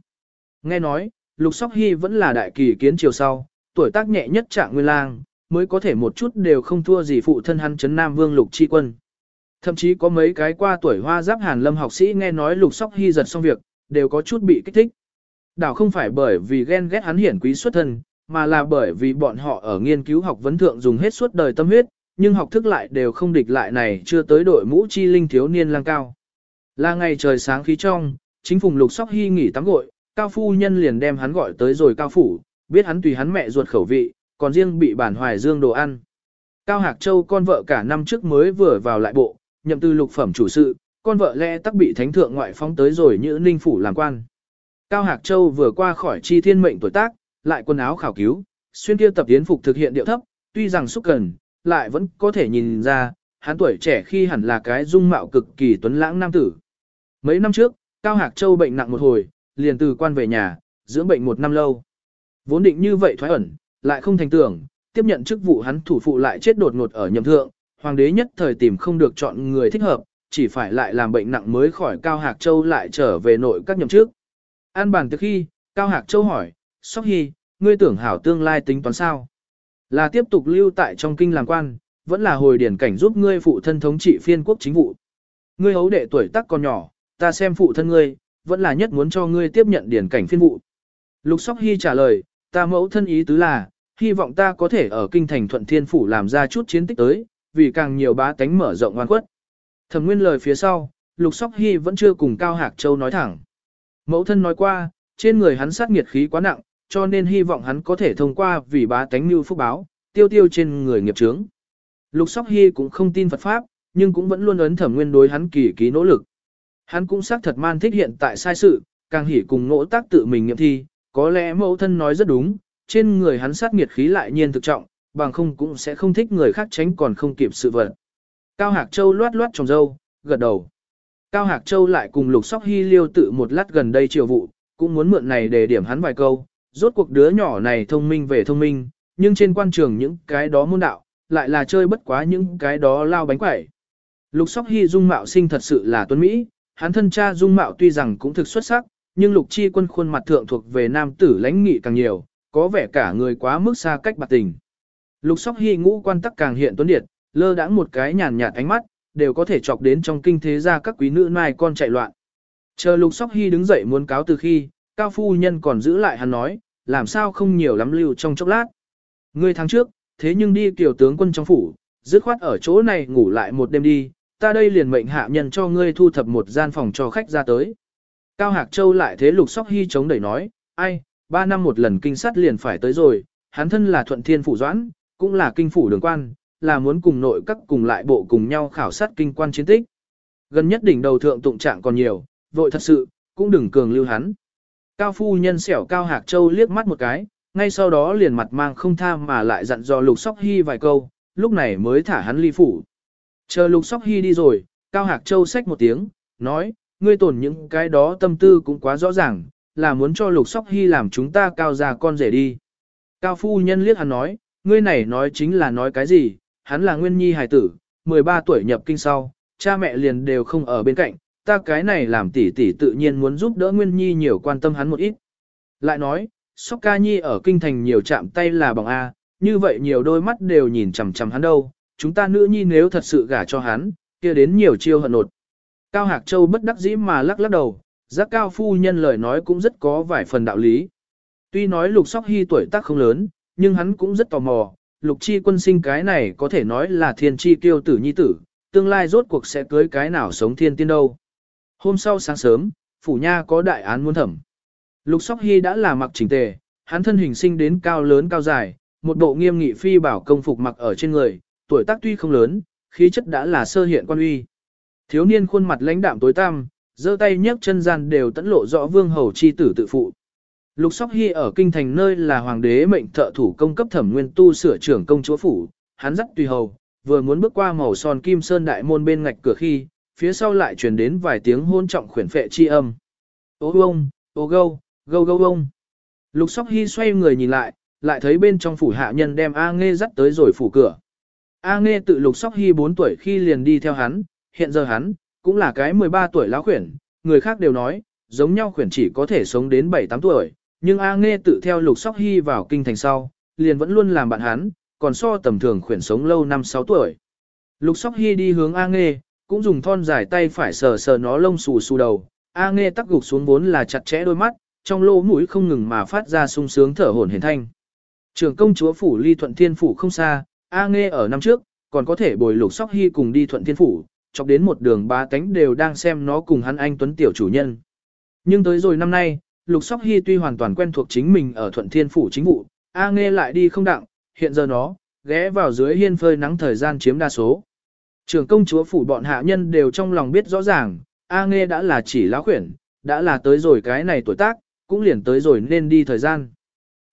Nghe nói, Lục Sóc Hy vẫn là đại kỳ kiến triều sau, tuổi tác nhẹ nhất trạng nguyên lang, mới có thể một chút đều không thua gì phụ thân hắn chấn Nam Vương Lục Chi Quân. Thậm chí có mấy cái qua tuổi hoa giáp hàn lâm học sĩ nghe nói Lục Sóc Hy giật xong việc, đều có chút bị kích thích. Đảo không phải bởi vì ghen ghét hắn hiển quý xuất thân, mà là bởi vì bọn họ ở nghiên cứu học vấn thượng dùng hết suốt đời tâm huyết, nhưng học thức lại đều không địch lại này chưa tới đội mũ chi linh thiếu niên lang cao. Là ngày trời sáng khí trong, chính phùng lục sóc hy nghỉ tắm gội, cao phu nhân liền đem hắn gọi tới rồi cao phủ, biết hắn tùy hắn mẹ ruột khẩu vị, còn riêng bị bản hoài dương đồ ăn. Cao Hạc Châu con vợ cả năm trước mới vừa vào lại bộ, nhậm tư lục phẩm chủ sự, con vợ lẽ tắc bị thánh thượng ngoại phóng tới rồi như ninh phủ làm quan. Cao Hạc Châu vừa qua khỏi chi thiên mệnh tuổi tác, lại quần áo khảo cứu, xuyên kia tập tiến phục thực hiện điệu thấp, tuy rằng xúc cần, lại vẫn có thể nhìn ra, hắn tuổi trẻ khi hẳn là cái dung mạo cực kỳ tuấn lãng nam tử. Mấy năm trước, Cao Hạc Châu bệnh nặng một hồi, liền từ quan về nhà, dưỡng bệnh một năm lâu. Vốn định như vậy thoái ẩn, lại không thành tưởng, tiếp nhận chức vụ hắn thủ phụ lại chết đột ngột ở nhậm thượng, hoàng đế nhất thời tìm không được chọn người thích hợp, chỉ phải lại làm bệnh nặng mới khỏi Cao Hạc Châu lại trở về nội các nhậm trước. An bàn từ khi, Cao Hạc Châu hỏi, Sóc Hy, ngươi tưởng hảo tương lai tính toán sao? Là tiếp tục lưu tại trong kinh làm quan, vẫn là hồi điển cảnh giúp ngươi phụ thân thống trị phiên quốc chính vụ. Ngươi hấu đệ tuổi tác còn nhỏ, ta xem phụ thân ngươi, vẫn là nhất muốn cho ngươi tiếp nhận điển cảnh phiên vụ. Lục Sóc Hy trả lời, ta mẫu thân ý tứ là, hy vọng ta có thể ở kinh thành thuận thiên phủ làm ra chút chiến tích tới, vì càng nhiều bá tánh mở rộng oan khuất. Thẩm nguyên lời phía sau, Lục Sóc Hy vẫn chưa cùng Cao Hạc Châu nói thẳng. Mẫu thân nói qua, trên người hắn sát nghiệt khí quá nặng, cho nên hy vọng hắn có thể thông qua vì bá tánh mưu phúc báo, tiêu tiêu trên người nghiệp chướng. Lục Sóc Hy cũng không tin Phật Pháp, nhưng cũng vẫn luôn ấn thẩm nguyên đối hắn kỳ ký nỗ lực. Hắn cũng xác thật man thích hiện tại sai sự, càng hỉ cùng nỗ tác tự mình nghiệm thi, có lẽ mẫu thân nói rất đúng, trên người hắn sát nghiệt khí lại nhiên thực trọng, bằng không cũng sẽ không thích người khác tránh còn không kịp sự vật. Cao Hạc Châu loát loát trong dâu, gật đầu. Cao Hạc Châu lại cùng Lục Sóc Hy liêu tự một lát gần đây chiều vụ, cũng muốn mượn này để điểm hắn vài câu, rốt cuộc đứa nhỏ này thông minh về thông minh, nhưng trên quan trường những cái đó môn đạo, lại là chơi bất quá những cái đó lao bánh quẩy. Lục Sóc Hy dung mạo sinh thật sự là tuấn Mỹ, hắn thân cha dung mạo tuy rằng cũng thực xuất sắc, nhưng Lục Chi quân khuôn mặt thượng thuộc về nam tử lãnh nghị càng nhiều, có vẻ cả người quá mức xa cách bạc tình. Lục Sóc Hy ngũ quan tắc càng hiện tuấn điệt, lơ đãng một cái nhàn nhạt ánh mắt, đều có thể chọc đến trong kinh thế ra các quý nữ mai con chạy loạn. Chờ Lục Sóc Hy đứng dậy muốn cáo từ khi, cao phu nhân còn giữ lại hắn nói, làm sao không nhiều lắm lưu trong chốc lát. Ngươi tháng trước, thế nhưng đi kiểu tướng quân trong phủ, dứt khoát ở chỗ này ngủ lại một đêm đi, ta đây liền mệnh hạ nhân cho ngươi thu thập một gian phòng cho khách ra tới. Cao Hạc Châu lại thế Lục Sóc Hy chống đẩy nói, ai, ba năm một lần kinh sát liền phải tới rồi, hắn thân là thuận thiên phủ doãn, cũng là kinh phủ đường quan, là muốn cùng nội các cùng lại bộ cùng nhau khảo sát kinh quan chiến tích. Gần nhất đỉnh đầu thượng tụng trạng còn nhiều, vội thật sự, cũng đừng cường lưu hắn. Cao phu nhân xẻo Cao Hạc Châu liếc mắt một cái, ngay sau đó liền mặt mang không tham mà lại dặn dò Lục Sóc Hy vài câu, lúc này mới thả hắn ly phủ. Chờ Lục Sóc Hy đi rồi, Cao Hạc Châu xách một tiếng, nói, ngươi tổn những cái đó tâm tư cũng quá rõ ràng, là muốn cho Lục Sóc Hy làm chúng ta cao già con rể đi. Cao phu nhân liếc hắn nói, ngươi này nói chính là nói cái gì, hắn là nguyên nhi hài tử, 13 tuổi nhập kinh sau, cha mẹ liền đều không ở bên cạnh, ta cái này làm tỷ tỷ tự nhiên muốn giúp đỡ nguyên nhi nhiều quan tâm hắn một ít. Lại nói, Sóc ca nhi ở kinh thành nhiều chạm tay là bằng A, như vậy nhiều đôi mắt đều nhìn chằm chằm hắn đâu, chúng ta nữ nhi nếu thật sự gả cho hắn, kia đến nhiều chiêu hận nột. Cao Hạc Châu bất đắc dĩ mà lắc lắc đầu, giác cao phu nhân lời nói cũng rất có vài phần đạo lý. Tuy nói lục sóc hy tuổi tác không lớn, nhưng hắn cũng rất tò mò, lục chi quân sinh cái này có thể nói là thiên chi kiêu tử nhi tử, tương lai rốt cuộc sẽ cưới cái nào sống thiên tiên đâu. Hôm sau sáng sớm, phủ nha có đại án muốn thẩm. Lục sóc hy đã là mặc chỉnh tề, hắn thân hình sinh đến cao lớn cao dài, một bộ nghiêm nghị phi bảo công phục mặc ở trên người, tuổi tác tuy không lớn, khí chất đã là sơ hiện quan uy. Thiếu niên khuôn mặt lãnh đạm tối tăm, giơ tay nhấc chân gian đều tẫn lộ rõ vương hầu chi tử tự phụ. Lục Sóc Hy ở kinh thành nơi là hoàng đế mệnh thợ thủ công cấp thẩm nguyên tu sửa trưởng công chúa phủ, hắn dắt tùy hầu, vừa muốn bước qua màu son kim sơn đại môn bên ngạch cửa khi, phía sau lại truyền đến vài tiếng hôn trọng khuyển phệ chi âm. Ô ông, ô gâu, gâu gâu ông. Lục Sóc Hy xoay người nhìn lại, lại thấy bên trong phủ hạ nhân đem A Nghê dắt tới rồi phủ cửa. A Nghê tự Lục Sóc Hy 4 tuổi khi liền đi theo hắn, hiện giờ hắn, cũng là cái 13 tuổi lão khuyển, người khác đều nói, giống nhau khuyển chỉ có thể sống đến 7-8 tuổi, nhưng A Nghê tự theo Lục Sóc Hy vào kinh thành sau, liền vẫn luôn làm bạn hắn, còn so tầm thường khuyển sống lâu 5-6 tuổi. Lục Sóc Hy đi hướng A Nghê, cũng dùng thon dài tay phải sờ sờ nó lông xù xù đầu, A nghe tắc gục xuống vốn là chặt chẽ đôi mắt, trong lỗ mũi không ngừng mà phát ra sung sướng thở hổn hển thanh. Trường công chúa phủ ly thuận thiên phủ không xa, A nghe ở năm trước, còn có thể bồi Lục Sóc Hy cùng đi thuận thiên phủ, chọc đến một đường ba tánh đều đang xem nó cùng hắn anh tuấn tiểu chủ nhân. Nhưng tới rồi năm nay, Lục Sóc Hy tuy hoàn toàn quen thuộc chính mình ở Thuận Thiên Phủ chính vụ, A Nghe lại đi không đặng, hiện giờ nó, ghé vào dưới hiên phơi nắng thời gian chiếm đa số. Trường công chúa phủ bọn hạ nhân đều trong lòng biết rõ ràng, A Nghe đã là chỉ lão khuyển, đã là tới rồi cái này tuổi tác, cũng liền tới rồi nên đi thời gian.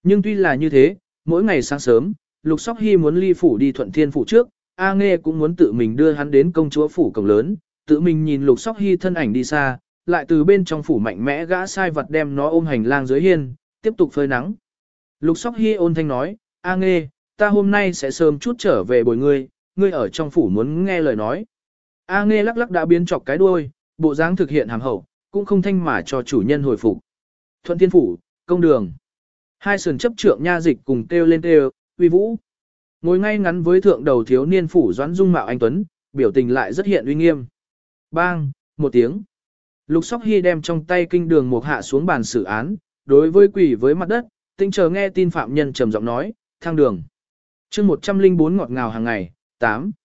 Nhưng tuy là như thế, mỗi ngày sáng sớm, Lục Sóc Hy muốn ly phủ đi Thuận Thiên Phủ trước, A Nghe cũng muốn tự mình đưa hắn đến công chúa phủ cổng lớn, tự mình nhìn Lục Sóc Hy thân ảnh đi xa, lại từ bên trong phủ mạnh mẽ gã sai vật đem nó ôm hành lang dưới hiên, tiếp tục phơi nắng. Lục Sóc Hy ôn thanh nói, A Nghe, ta hôm nay sẽ sớm chút trở về bồi ngươi, ngươi ở trong phủ muốn nghe lời nói. A Nghe lắc lắc đã biến chọc cái đuôi, bộ dáng thực hiện hàm hậu, cũng không thanh mà cho chủ nhân hồi phục. Thuận Thiên Phủ, công đường. Hai sườn chấp trượng nha dịch cùng kêu lên kêu, uy vũ. Ngồi ngay ngắn với thượng đầu thiếu niên phủ doãn dung mạo anh Tuấn, biểu tình lại rất hiện uy nghiêm. Bang, một tiếng. Lục Sóc Hy đem trong tay kinh đường một hạ xuống bàn xử án, đối với quỷ với mặt đất, tinh chờ nghe tin phạm nhân trầm giọng nói, thang đường. chương 104 ngọt ngào hàng ngày, 8.